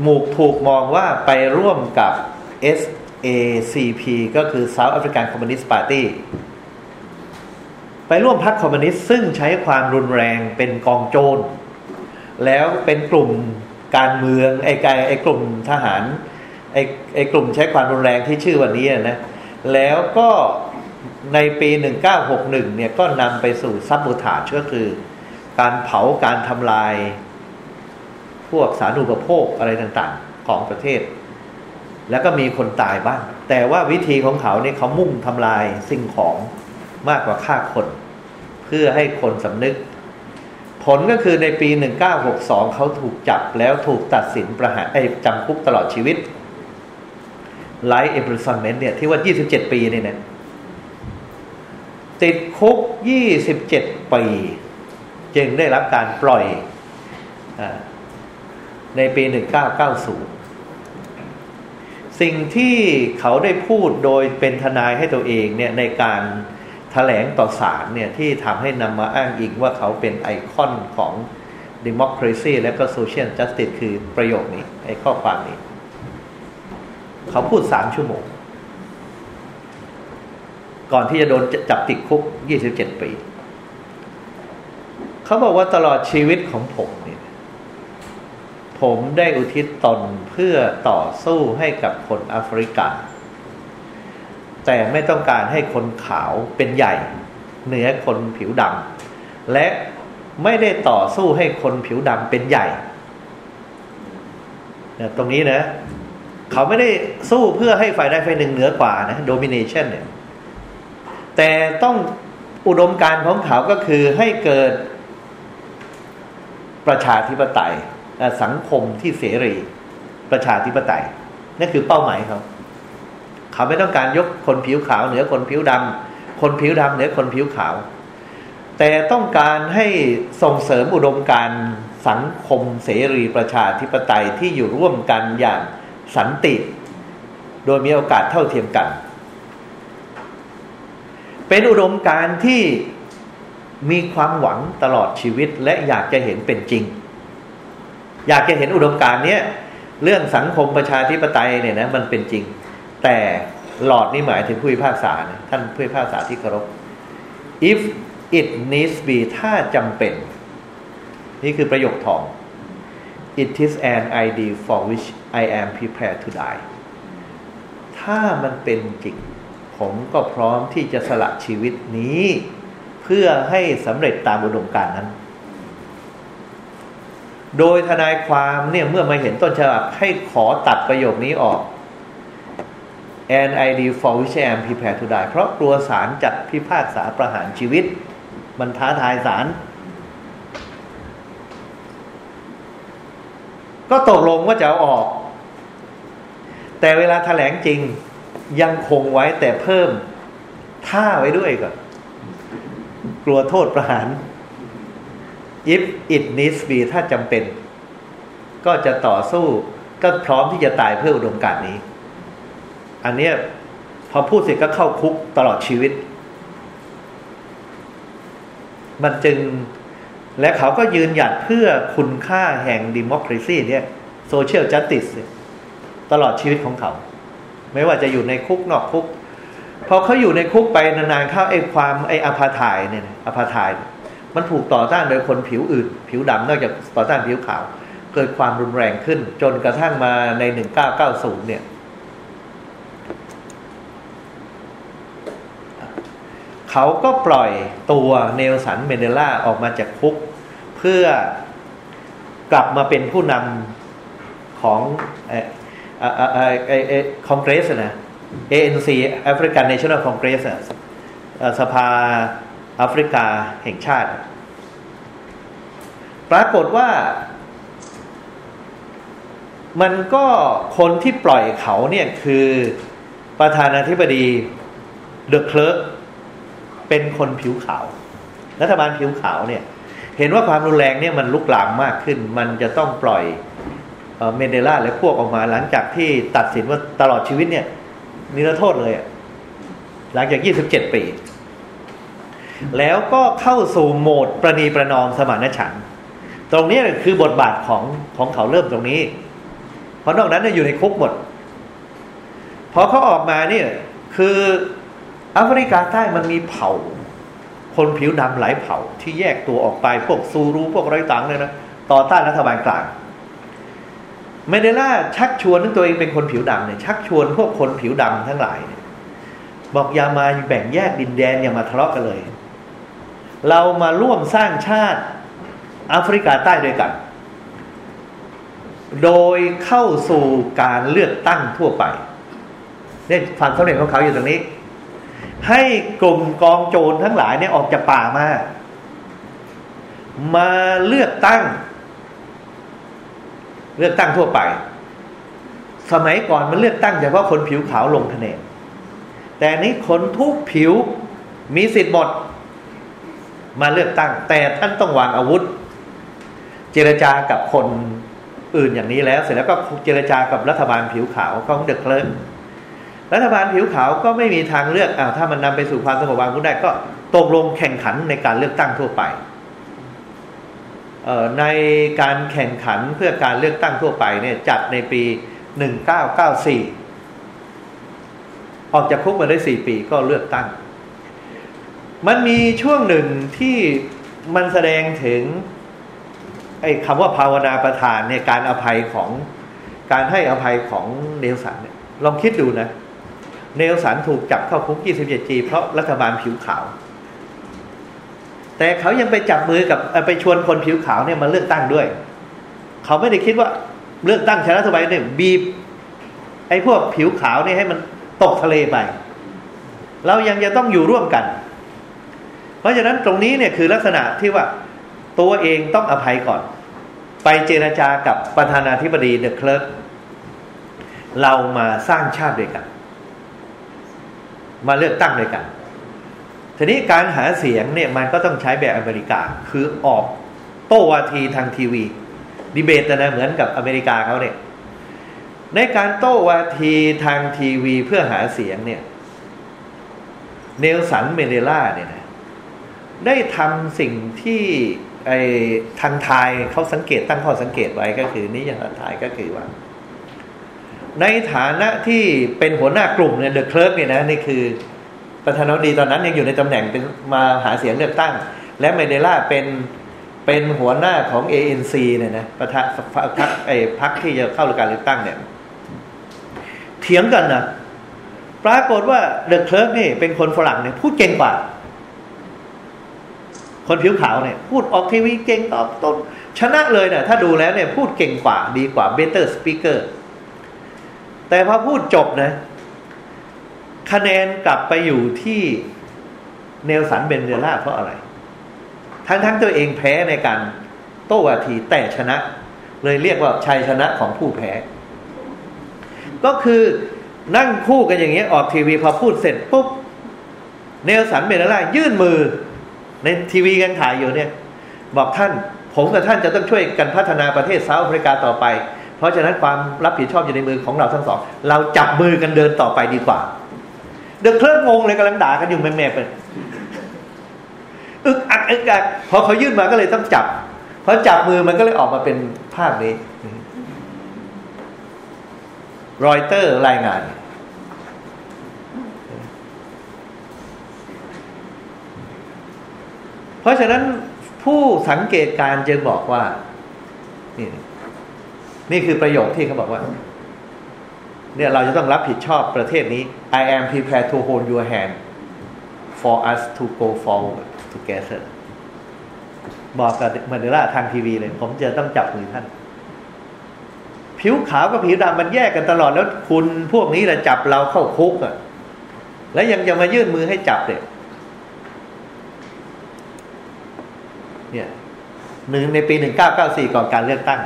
หมูกถูกมองว่าไปร่วมกับ SACP ก็คือ South African Communist Party ไปร่วมพรรคคอมมิวนิสต์ซึ่งใช้ความรุนแรงเป็นกองโจรแล้วเป็นกลุ่มการเมืองไอ้ไไอ้กลุ่มทหารไอ้ไอ้กลุ่มใช้ความรุนแรงที่ชื่อวันนี้นะแล้วก็ในปี 1961 เนี่ยก็นำไปสู่ซับบูทาชก็คือ การเผาการทำลาย พวกสารูปโภคอะไรต่างๆของประเทศ แล้วก็มีคนตายบ้าง แต่ว่าวิธีของเขาเนี่ยเขามุ่งทำลายสิ่งของ มากกว่าฆ่าคน เพื่อให้คนสำนึก ผลก็คือในปี 1962 เขาถูกจับแล้วถูกตัดสินประหารไอ้จำคุกตลอดชีวิตไลฟ์เอ p ร i ซอนเมนต์เนี่ยที่ว่า 27 ปีเนี่ยติดคุก 27 ปี จึงได้รับการปล่อยอในปี 1990 สิ่งที่เขาได้พูดโดยเป็นทนายให้ตัวเองเนี่ยในการ แถลงต่อศาลเนี่ยที่ทำให้นำมาอ้างอิงว่าเขาเป็นไอคอนของ democracy และก็ social justice คือประโยคนี้ไอข้อความนี้ เขาพูดสามชั่วโมง ก่อนที่จะโดนจับติดคุก27ปี เขาบอกว่าตลอดชีวิตของผมเนี่ยผมได้อุทิศตนเพื่อต่อสู้ให้กับคนแอฟริกา แต่ไม่ต้องการให้คนขาวเป็นใหญ่ เหนือคนผิวดำและไม่ได้ต่อสู้ให้คนผิวดำเป็นใหญ่ตรงนี้นะ เขาไม่ได้สู้เพื่อให้ฝ่ายใดฝ่ายหนึ่งเหนือกว่านะ domination เนี่ยแต่ต้องอุดมการของเขาก็คือให้เกิดประชาธิปไตยสังคมที่เสรี ประชาธิปไตยนั่นคือเป้าหมายเขา เขาไม่ต้องการยกคนผิวขาวเหนือคนผิวดำคนผิวดำเหนือคนผิวขาว แต่ต้องการให้ส่งเสริมอุดมการสังคมเสรีประชาธิปไตยที่อยู่ร่วมกันอย่างสันติ โดยมีโอกาสเท่าเทียมกัน เป็นอุดมการที่มีความหวังตลอดชีวิตและอยากจะเห็นเป็นจริง อยากจะเห็นอุดมการณ์เนี้ยเรื่องสังคมประชาธิปไตยเนี่ยนะมันเป็นจริง แต่หลอดนี่หมายถึงผู้พิพากษานะท่านผู้พิพากษาที่เคารพ if it needs be ถ้าจำเป็น นี่คือประโยคทอง it is an idea for which I am prepared to die ถ้ามันเป็นจริง ผมก็พร้อมที่จะสละชีวิตนี้ เพื่อให้สำเร็จตามอุดมการนั้น โดยทนายความเนี่ยเมื่อมาเห็นต้นฉบับให้ขอตัดประโยคนี้ออก and ID for which I am prepared to die เพราะกลัวศาลจัดพิพากษาประหารชีวิต มันท้าทายศาลก็ตกลงว่าจะเอาออก แต่เวลาแถลงจริงยังคงไว้แต่เพิ่มท่าไว้ด้วยก่อน กลัวโทษประหาร if it needs be ถ้าจำเป็น ก็จะต่อสู้ก็พร้อมที่จะตายเพื่ออุดมการนี้ อันนี้พอพูดเสร็จก็เข้าคุกตลอดชีวิต มันจึงและเขาก็ยืนหยัดเพื่อคุณค่าแห่งดิมอคราซีเนี่ยโซเชียลจัสติสตลอดชีวิตของเขา ไม่ว่าจะอยู่ในคุกนอกคุกพอเขาอยู่ในคุกไปนานๆเข้าไอ้ความไอ้อพาทายเนี่ยอพาทาย มันถูกต่อต้านโดยคนผิวอื่น ผิวดำนอกจากต่อต้านผิวขาว เกิดความรุนแรงขึ้น จนกระทั่งมาใน 1990 เนี่ย เขาก็ปล่อยตัวเนลสันเมเดล่าออกมาจากคุก เพื่อกลับมาเป็นผู้นำของคอนเกรสนะ ANC African National Congress สภาแอฟริกาแห่งชาติ ปรากฏว่ามันก็คนที่ปล่อยเขาเนี่ยคือประธานาธิบดีเดอะเคลร์ เป็นคนผิวขาว รัฐบาลผิวขาวเนี่ย เห็นว่าความรุนแรงเนี่ยมันลุกลามมากขึ้น มันจะต้องปล่อยเมเดล่าและพวกออกมา หลังจากที่ตัดสินว่าตลอดชีวิตเนี่ย นิรโทษเลยหลังจาก27ปี แล้วก็เข้าสู่โหมดประนีประนอมสมานฉันท์ตรงนี้คือบทบาทของของเขาเริ่มตรงนี้ เพราะนอกนั้นอยู่ในคุกหมด พอเขาออกมาเนี่ยคือ แอฟริกาใต้มันมีเผ่า คนผิวดำหลายเผ่า ที่แยกตัวออกไปพวกซูรูพวกไรต่างเลยนะต่อต้านรัฐบาลกลางเมเดล่าชักชวนตัวเองเป็นคนผิวดำเนี่ยชักชวนพวกคนผิวดำทั้งหลายบอกอย่ามาแบ่งแยกดินแดนอย่ามาทะเลาะกันเลย เรามาร่วมสร้างชาติแอฟริกาใต้ด้วยกัน โดยเข้าสู่การเลือกตั้งทั่วไปเนี่ยความสำเร็จของเขาอยู่ตรงนี้ ให้กลุ่มกองโจรทั้งหลายเนี่ยออกจากป่ามา มาเลือกตั้ง เลือกตั้งทั่วไป สมัยก่อนมันเลือกตั้งเฉพาะคนผิวขาวลงคะแนนแต่นี้คนทุกผิวมีสิทธิ์หมด มาเลือกตั้ง แต่ท่านต้องวางอาวุธ เจรจากับคนอื่นอย่างนี้แล้ว เสร็จแล้วก็เจรจากับรัฐบาลผิวขาวของเดอะเคลิร์ รัฐบาลผิวขาวก็ไม่มีทางเลือกอ้าวถ้ามันนำไปสู่ความสงบวางคุณได้ก็ตกลงแข่งขันในการเลือกตั้งทั่วไปในการแข่งขันเพื่อการเลือกตั้งทั่วไปเนี่ยจัดในปีหนึ่งเก้าเก้าสี่ออกจากคุกมาได้สี่ปีก็เลือกตั้ง มันมีช่วงหนึ่งที่มันแสดงถึงไอ้คำว่าภาวนาประทานเนี่ยการอภัยของการให้อภัยของเนลสันเนี่ยลองคิดดูนะ เนลสันถูกจับเข้าคุก 27 ปีเพราะรัฐบาลผิวขาว แต่เขายังไปจับมือกับไปชวนคนผิวขาวเนี่ยมาเลือกตั้งด้วย เขาไม่ได้คิดว่าเลือกตั้งชนะสบายเนี่ยบีบไอ้พวกผิวขาวเนี่ยให้มันตกทะเลไป เรายังจะต้องอยู่ร่วมกัน เพราะฉะนั้นตรงนี้เนี่ยคือลักษณะที่ว่าตัวเองต้องอภัยก่อน ไปเจรจากับประธานาธิบดีเดอ เคลิร์กเรามาสร้างชาติด้วยกัน มาเลือกตั้งด้วยกัน ทีนี้การหาเสียงเนี่ยมันก็ต้องใช้แบบอเมริกา คือออกโต้วาทีทางทีวี ดีเบตนะเหมือนกับอเมริกาเขาเนี่ย ในการโต้วาทีทางทีวีเพื่อหาเสียงเนี่ยเนลสันเมเดล่าเนี่ยนะได้ทำสิ่งที่ไอ้ทางไทยเขาสังเกตตั้งข้อสังเกตไว้ก็คือนี่อย่างทายก็คือว่า ในฐานะที่เป็นหัวหน้ากลุ่มเนี่ยเดอะเคลิร์กเนี่ยนะนี่คือประธานาธิบดีตอนนั้นยังอยู่ในตำแหน่งเป็นมาหาเสียงเลือกตั้ง และแมนเดลาเป็นเป็นหัวหน้าของ ANC เนี่ยนะประธานพรรคไอ้พรรคที่จะเข้าการเลือกตั้งเนี่ยเถียงกันนะปรากฏว่าเดอะเคลิร์กนี่เป็นคนฝรั่งเนี่ยพูดเก่งกว่า คนผิวขาวเนี่ย พูดออกทีวีเก่งตอบโต้ชนะเลยเนะถ้าดูแล้วเนี่ย พูดเก่งกว่าดีกว่า better speaker แต่พอพูดจบนะคะแนนกลับไปอยู่ที่เนลสันเบนเดล่าเพราะอะไร ทั้งทั้งตัวเองแพ้ในการโต้วาทีแต่ชนะ เลยเรียกว่าชัยชนะของผู้แพ้ ก็คือนั่งคู่กันอย่างเงี้ยออกทีวีพอพูดเสร็จปุ๊บเนลสันเมนเดล่ายื่นมือ ในทีวีกันถ่ายอยู่เนี่ย บอกท่าน ผมกับท่านจะต้องช่วยกันพัฒนาประเทศเซาท์แอฟริกาต่อไป เพราะฉะนั้นความรับผิดชอบอยู่ในมือของเราทั้งสอง เราจับมือกันเดินต่อไปดีกว่า เดือดเคลื่อนงงเลยกำลังด่ากันอยู่แม่ๆไปอึกอักอึกอักพอเขายื่นมาก็เลยต้องจับพอจับมือมันก็เลยออกมาเป็นภาพนี้รอยเตอร์รายงาน เพราะฉะนั้นผู้สังเกตการจึงบอกว่านี่ นี่คือประโยคที่เขาบอกว่า เนี่ยเราจะต้องรับผิดชอบประเทศนี้ I am prepared to hold your hand for us to go forward together บอกกับมันเดล่าทางทีวีเลย ผมจะต้องจับมือท่าน ผิวขาวกับผิวดำมันแยกกันตลอดแล้วคุณพวกนี้แหละจับเราเข้าคุกอะ แล้วยังจะมายื่นมือให้จับเนี่ยเนี่ยหนึ่งในปีหนึ่งเก้าเก้าสี่ก่อนการเลือกตั้ง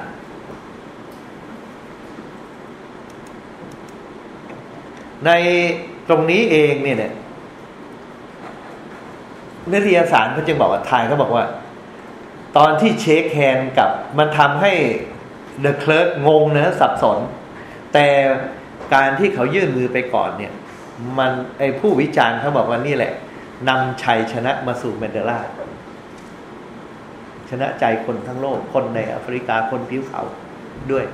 ในตรงนี้เองเนี่ยเนี่ยนิตยสารเขาจึงบอกว่าไทยเขาบอกว่า ตอนที่เช็คแฮนกับมันทำให้เดอะเคลิร์กงงนะสับสน แต่การที่เขายื่นมือไปก่อนเนี่ย มันไอผู้วิจารณ์เขาบอกว่านี่แหละนำชัยชนะมาสู่เมนเดลาชนะใจคนทั้งโลกคนในแอฟริกาคนผิวขาวด้วย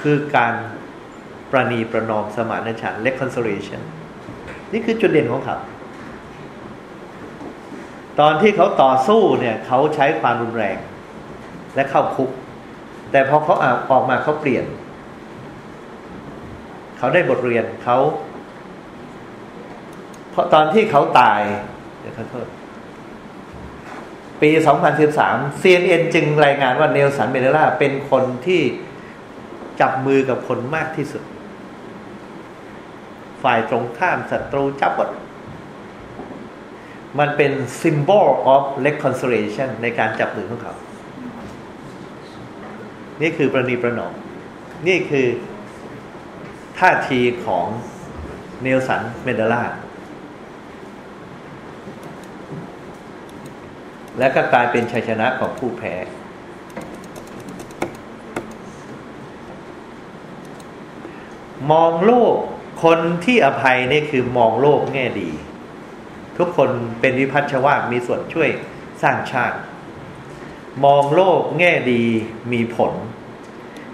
คือการ ประนีประนอมสมานฉันท์ reconciliation นี่คือจุดเด่นของเขา ตอนที่เขาต่อสู้เนี่ยเขาใช้ความรุนแรง และเข้าคุก แต่พอเขาอออกมาเขาเปลี่ยน เขาได้บทเรียนเขาเพราะตอนที่เขาตายเดี๋ยวขอโทษปี 2013 CNN จึงรายงานว่าเนลสันเมเดล่าเป็นคนที่จับมือกับคนมากที่สุด ฝ่ายตรงข้ามศัตรูจับหมดมันเป็น symbol of reconciliation ในการจับมือของเขา นี่คือประนีประนอม นี่คือท่าทีของเนลสันเมนเดลา และก็กลายเป็นชัยชนะของผู้แพ้ มองโลก คนที่อภัยนี่คือมองโลกแง่ดี ทุกคนเป็นวิพัฒชวามีส่วนช่วยสร้างชาติ มองโลกแง่ดีมีผล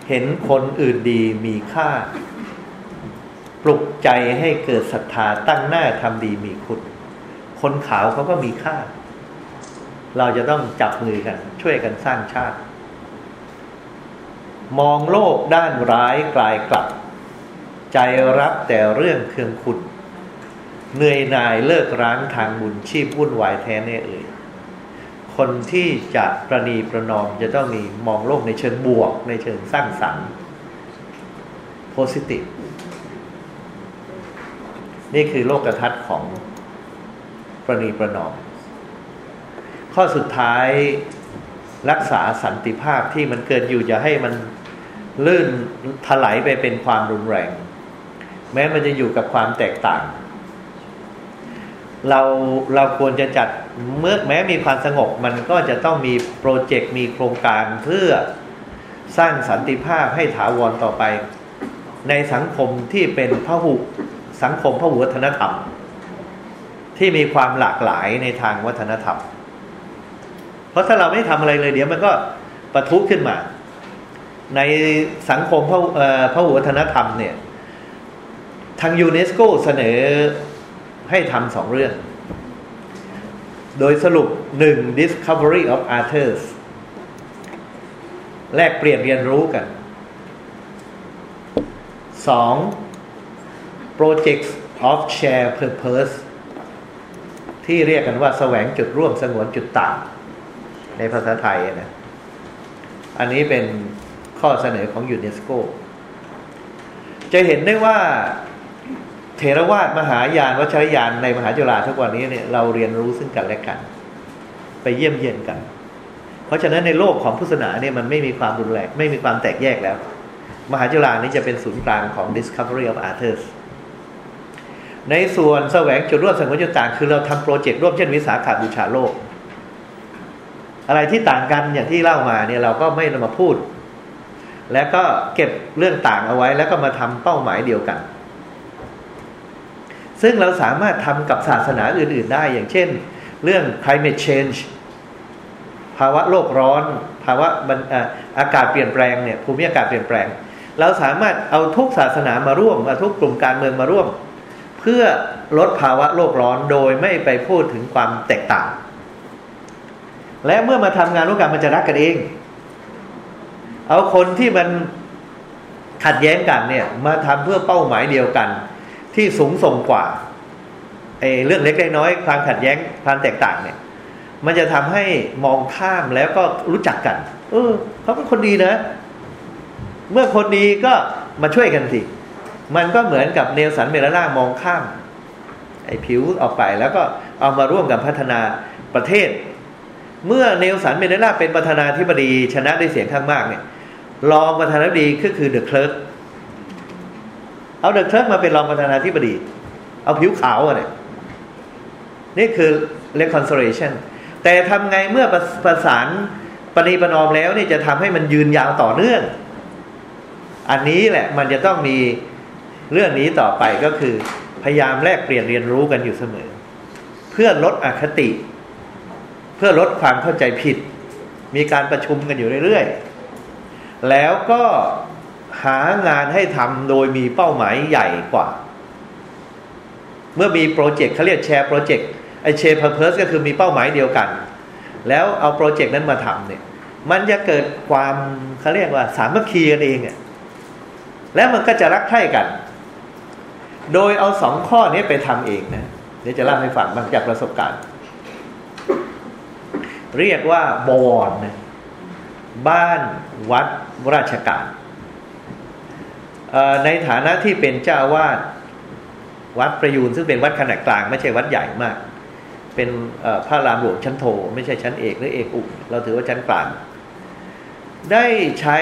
เห็นคนอื่นดีมีค่า ปลุกใจให้เกิดศรัทธาตั้งหน้าทำดีมีคุณ คนขาวเขาก็มีค่า เราจะต้องจับมือกัน ช่วยกันสร้างชาติ มองโลกด้านร้ายกลายกลับ ใจรับแต่เรื่องเครื่องคุณเหนื่อยหน่ายเลิกร้างทางบุญชีพวุ่นวายแท้แน่เอ่ยคนที่จะประนีประนอมจะต้องมีมองโลกในเชิงบวก ในเชิงสร้างสรรค์ positive นี่คือโลกทัศน์ของประนีประนอม ข้อสุดท้ายรักษาสันติภาพที่มันเกิดอยู่จะให้มันลื่นถลายไปเป็นความรุนแรง แม้มันจะอยู่กับความแตกต่าง เราเราควรจะจัดเมื่อแม้มีความสงบมันก็จะต้องมีโปรเจกต์มีโครงการเพื่อสร้างสันติภาพให้ถาวรต่อไป ในสังคมที่เป็นพหุสังคมพหุวัฒนธรรม ที่มีความหลากหลายในทางวัฒนธรรม เพราะถ้าเราไม่ทำอะไรเลยเดี๋ยวมันก็ปะทุขึ้นมา ในสังคมพระพหุวัฒนธรรมเนี่ย ทางยูเนสโกเสนอให้ทำสองเรื่อง โดยสรุปหนึ่ง discovery of others แลกเปลี่ยนเรียนรู้กันสอง projects of share purpose ที่เรียกกันว่าแสวงจุดร่วมสงวนจุดต่าง ในภาษาไทยนะ อันนี้เป็นข้อเสนอของยูเนสโกจะเห็นได้ว่า เทรวาสมหายานวัชรยานในมหาจุฬาทุกวันนี้เนี่ยเราเรียนรู้ซึ่งกันและกัน ไปเยี่ยมเยียนกัน เพราะฉะนั้นในโลกของพุทธศาสนาเนี่ยมันไม่มีความรุนแรงไม่มีความแตกแยกแล้ว มหาจุฬานี้จะเป็นศูนย์กลางของ discovery of others ในส่วนแสวงจุดร่วมสังคมจุดต่างคือเราทำโปรเจกต์ร่วมเช่นวิสาขาบูชาโลก อะไรที่ต่างกันอย่างที่เล่ามาเนี่ยเราก็ไม่นำมาพูด แล้วก็เก็บเรื่องต่างเอาไว้แล้วก็มาทำเป้าหมายเดียวกัน ซึ่งเราสามารถทำกับศาสนาอื่น ๆ ได้อย่างเช่น เรื่อง climate change ภาวะโลกร้อน ภาวะอากาศเปลี่ยนแปลงเนี่ยภูมิอากาศเปลี่ยนแปลง เราสามารถเอาทุกศาสนามาร่วมมาทุกกลุ่มการเมืองมาร่วม เพื่อลดภาวะโลกร้อนโดยไม่ไปพูดถึงความแตกต่าง และเมื่อมาทำงานร่วมกันมันจะรักกันเอง เอาคนที่มันขัดแย้งกันเนี่ยมาทำเพื่อเป้าหมายเดียวกัน ที่สูงส่งกว่าไอ้เรื่องเล็กๆน้อยความขัดแย้งความแตกต่างเนี่ย มันจะทำให้มองข้ามแล้วก็รู้จักกัน เออเขาเป็นคนดีนะ เมื่อคนดีก็มาช่วยกันสิมันก็เหมือนกับเนลสันแมนเดลามองข้าม ไอ้ผิวออกไปแล้วก็เอามาร่วมกันพัฒนาประเทศ เมื่อเนลสันแมนเดลาเป็นประธานาธิบดีชนะด้วยเสียงข้างมากเนี่ยรองประธานาธิบดีก็คือเดอะเคลิร์ก เอาเดอะเคลิร์กมาเป็นรองประธานาธิบดี เอาผิวขาวอะเนี่ยนี่คือ reconciliation แต่ทำไงเมื่อประประสานประนีประนอมแล้วเนี่ยจะทำให้มันยืนยาวต่อเนื่อง อันนี้แหละมันจะต้องมีเรื่องนี้ต่อไปก็คือ พยายามแลกเปลี่ยนเรียนรู้กันอยู่เสมอ เพื่อลดอคติ เพื่อลดความเข้าใจผิด มีการประชุมกันอยู่เรื่อยๆ แล้วก็ หางานให้ทำโดยมีเป้าหมายใหญ่กว่า เมื่อมีโปรเจกต์เขาเรียก shared project ไอ shared purpose ก็คือมีเป้าหมายเดียวกัน แล้วเอาโปรเจกต์นั้นมาทำเนี่ย มันจะเกิดความเขาเรียกว่าสามัคคีกันเองอะแล้วมันก็จะรักใคร่กัน โดยเอาสองข้อนี้ไปทำเองนะเดี๋ยวจะเล่าให้ฟังบางจากประสบการณ์ เรียกว่าบวรนะบ้านวัดราชการ ในฐานะที่เป็นเจ้าวาดวัดประยูนซึ่งเป็นวัดขนาดกลาง ไม่ใช่วัดใหญ่มาก เป็นพระรามหลวงชั้นโท ไม่ใช่ชั้นเอกหรือเอกอุเราถือว่าชั้นกลาง ได้ใช้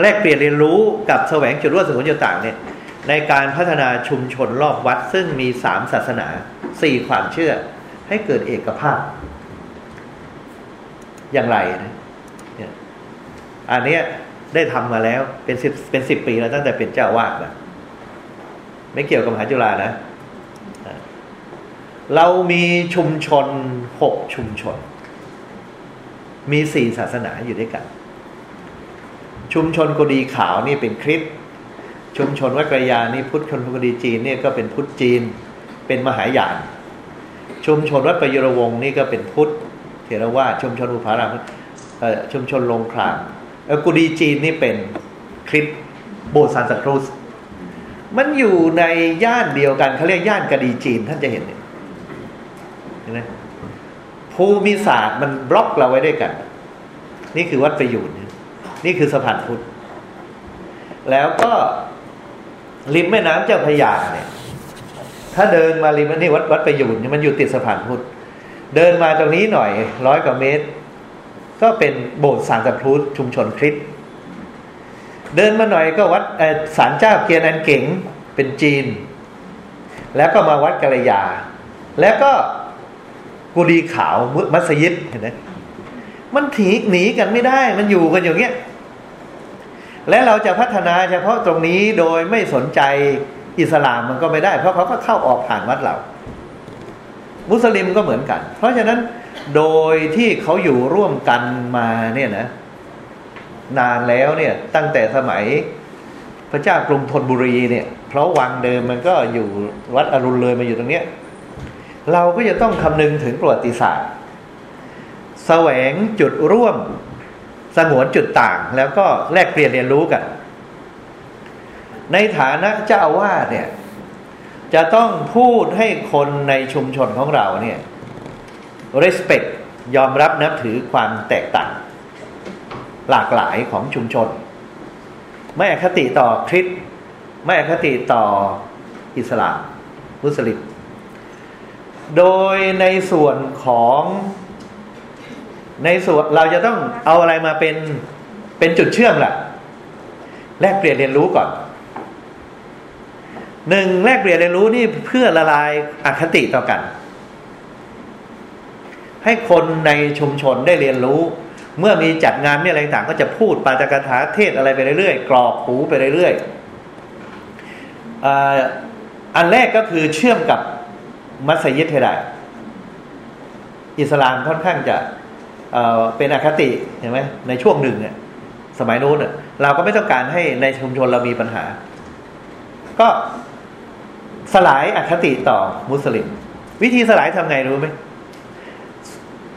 แลกเปลี่ยนเรียนรู้กับแสวงจุดร่วมสมุนจุดต่างเนี่ยในการพัฒนาชุมชนรอบวัดซึ่งมีสามศาสนาสี่ความเชื่อ ให้เกิดเอกภาพ อย่างไรนะเนี่ยอันนี้ ได้ทำมาแล้วเป็นสิบเป็นสิบปีแล้วตั้งแต่เป็นเจ้าวาดนะไม่เกี่ยวกับมหาจุฬานะเรามีชุมชนหกชุมชน มีสี่ศาสนาอยู่ด้วยกัน ชุมชนกุดีขาวนี่เป็นคริสชุมชนวัดกระยานี่พุทธคนกุดีจีนนี่ก็เป็นพุทธจีน เป็นมหายาน ชุมชนวัดประยุรวงศ์นี่ก็เป็นพุทธเทรวาชุมชนอุปารามชุมชนลงคราม กุดีจีนนี่เป็นคริสโบสถ์ซานตาครูสมันอยู่ในย่านเดียวกันเขาเรียกย่านกดีจีนท่านจะเห็นเนี่ยเห็นไหมภูมิศาสตร์มันบล็อกเราไว้ด้วยกัน นี่คือวัดประยูนนี่คือสะพานพุทธ แล้วก็ริมแม่น้ำเจ้าพระยาเนี่ย ถ้าเดินมาริมนี่วัดวัดประยูนมันอยู่ติดสะพานพุทธ เดินมาตรงนี้หน่อยร้อยกว่าเมตร ก็เป็นโบสถ์สารตะพุทธชุมชนคริสต์เดินมาหน่อยก็วัดศาลเจ้าเกียรนันเก๋งเป็นจีน แล้วก็มาวัดกัลยา แล้วก็กุดีขาวมัสยิดเห็นไหมมันถีหนีกันไม่ได้มันอยู่กันอย่างเงี้ยและเราจะพัฒนาเฉพาะตรงนี้โดยไม่สนใจอิสลามมันก็ไม่ได้ เพราะเขาก็เข้าออกผ่านวัดเรา มุสลิมก็เหมือนกัน เพราะฉะนั้น โดยที่เขาอยู่ร่วมกันมาเนี่ยนะ นานแล้วเนี่ย ตั้งแต่สมัย พระเจ้ากรุงธนบุรีเนี่ย เพราะวังเดิมมันก็อยู่วัดอรุณเลยมาอยู่ตรงเนี้ย เราก็จะต้องคำนึงถึงประวัติศาสตร์แสวงจุดร่วมสงวนจุดต่างแล้วก็แลกเปลี่ยนเรียนรู้กัน ในฐานะเจ้าอาวาสเนี่ย จะต้องพูดให้คนในชุมชนของเราเนี่ย respect ยอมรับนับถือความแตกต่าง หลากหลายของชุมชน ไม่อคติต่อคริสต์ไม่อคติต่ออิสลาม มุสลิม โดยในส่วนของในส่วนเราจะต้องเอาอะไรมาเป็นเป็นจุดเชื่อมล่ะ แลกเปลี่ยนเรียนรู้ก่อนหนึ่งแลกเปลี่ยนเรียนรู้นี่เพื่อละลายอคติต่อกัน ให้คนในชุมชนได้เรียนรู้ เมื่อมีจัดงานมีอะไรต่างก็จะพูดปาตกถาเทศอะไรไปเรื่อยๆกรอกหูไปเรื่อยๆอันแรกก็คือเชื่อมกับมัสยิดให้ได้อิสลามค่อนข้างจะเป็นอคติเห็นไหมในช่วงหนึ่งเนี่ยสมัยโน้นเราก็ไม่ต้องการให้ในชุมชนเรามีปัญหา ก็สลายอคติต่อมุสลิม วิธีสลายทำไงรู้ไหม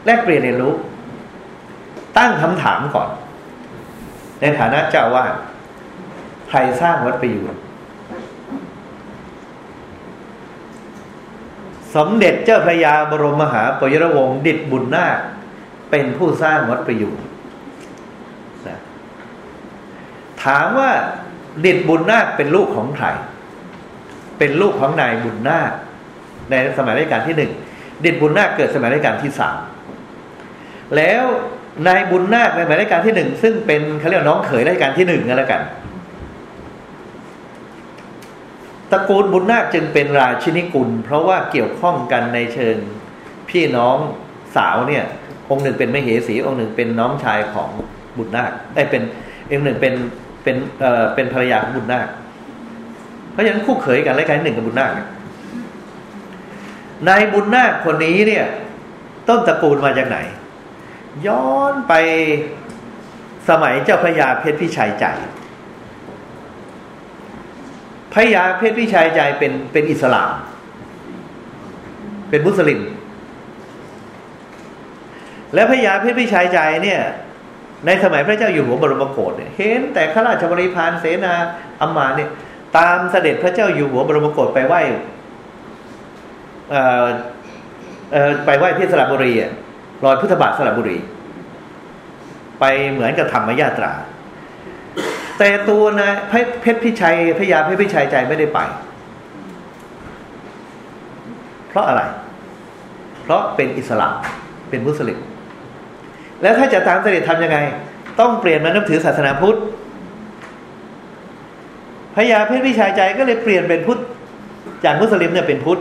แลกเปลี่ยนเรียนรู้ ตั้งคำถามก่อน ในฐานะเจ้าว่า ใครสร้างวัดประยูนสมเด็จเจ้าพระยาบรมมหาปยรวงศ์ดิดบุญนาคเป็นผู้สร้างวัดประยูนนะถามว่าดิดบุญนาคเป็นลูกของใคร เป็นลูกของนายบุญนาคในสมัยรัชกาลที่หนึ่งดิดบุญนาคเกิดสมัยรัชกาลที่สาม แล้วนายบุญนาคในหมายราชการที่หนึ่งซึ่งเป็นเขาเรียกน้องเขยราชการที่หนึ่งกันแล้วกันตระกูลบุญนาคจึงเป็นราชินีกุล เพราะว่าเกี่ยวข้องกันในเชิงพี่น้องสาวเนี่ย องค์หนึ่งเป็นมเหสี องค์หนึ่งเป็นน้องชายของบุญนาคได้เป็นองค์หนึ่งเป็นเป็นเอ่อเป็นภรรยาของบุญนาค เพราะฉะนั้นคู่เขยกันราชการที่หนึ่งกับบุญนาคนายบุญนาคคนนี้เนี่ย ต้นตระกูลมาจากไหน ย้อนไปสมัยเจ้าพระยาเพชรพิชัยใจพระยาเพชรพิชัยใจเป็นเป็นอิสลาม เป็นมุสลิม และพระยาเพชรพิชัยใจเนี่ย ในสมัยพระเจ้าอยู่หัวบรมโกศเนี่ยเห็นแต่ข้าราชบริพารเสนาอัมมาเนี่ย ตามเสด็จพระเจ้าอยู่หัวบรมโกศไปไหว้ไปไหว้ที่สระบุรีอะ รอยพุทธบาทสระบุรี ไปเหมือนกับธรรมยาตรา แต่ตัวนะเพชรพิชัยพยาเพชรพิชัยใจไม่ได้ไป เพราะอะไร เพราะเป็นอิสลามเป็นมุสลิม แล้วถ้าจะตามเสด็จทำยังไง ต้องเปลี่ยนมานับถือศาสนาพุทธพญาเพชรพิชัยใจก็เลยเปลี่ยนเป็นพุทธจากมุสลิมเนี่ยเป็นพุทธ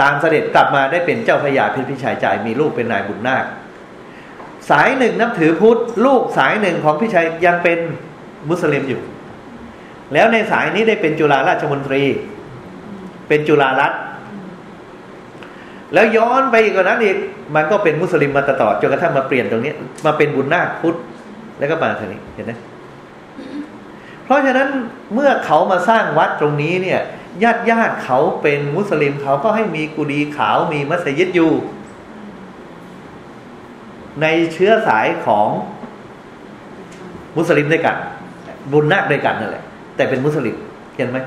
ตามเสด็จกลับมาได้เป็นเจ้าพญาเพชรพิชัยใจมีลูกเป็นนายบุญนาค สายหนึ่งนับถือพุทธ ลูกสายหนึ่งของพิชัยยังเป็นมุสลิมอยู่ แล้วในสายนี้ได้เป็นจุฬาราชมนตรี เป็นจุฬารัฐแล้วย้อนไปอีกกว่านั้นอีกมันก็เป็นมุสลิมมาตลอดจนกระทั่งมาเปลี่ยนตรงนี้ มาเป็นบุญนาคพุทธแล้วก็มาทางนี้เห็นไหมเพราะฉะนั้นเมื่อเขามาสร้างวัดตรงนี้เนี่ย ญาติญาติเขาเป็นมุสลิมเขาก็ให้มีกุฏิขาวมีมัสยิดอยู่ ในเชื้อสายของมุสลิมด้วยกัน บุญนาคด้วยกันนั่นแหละ แต่เป็นมุสลิมเห็นไหม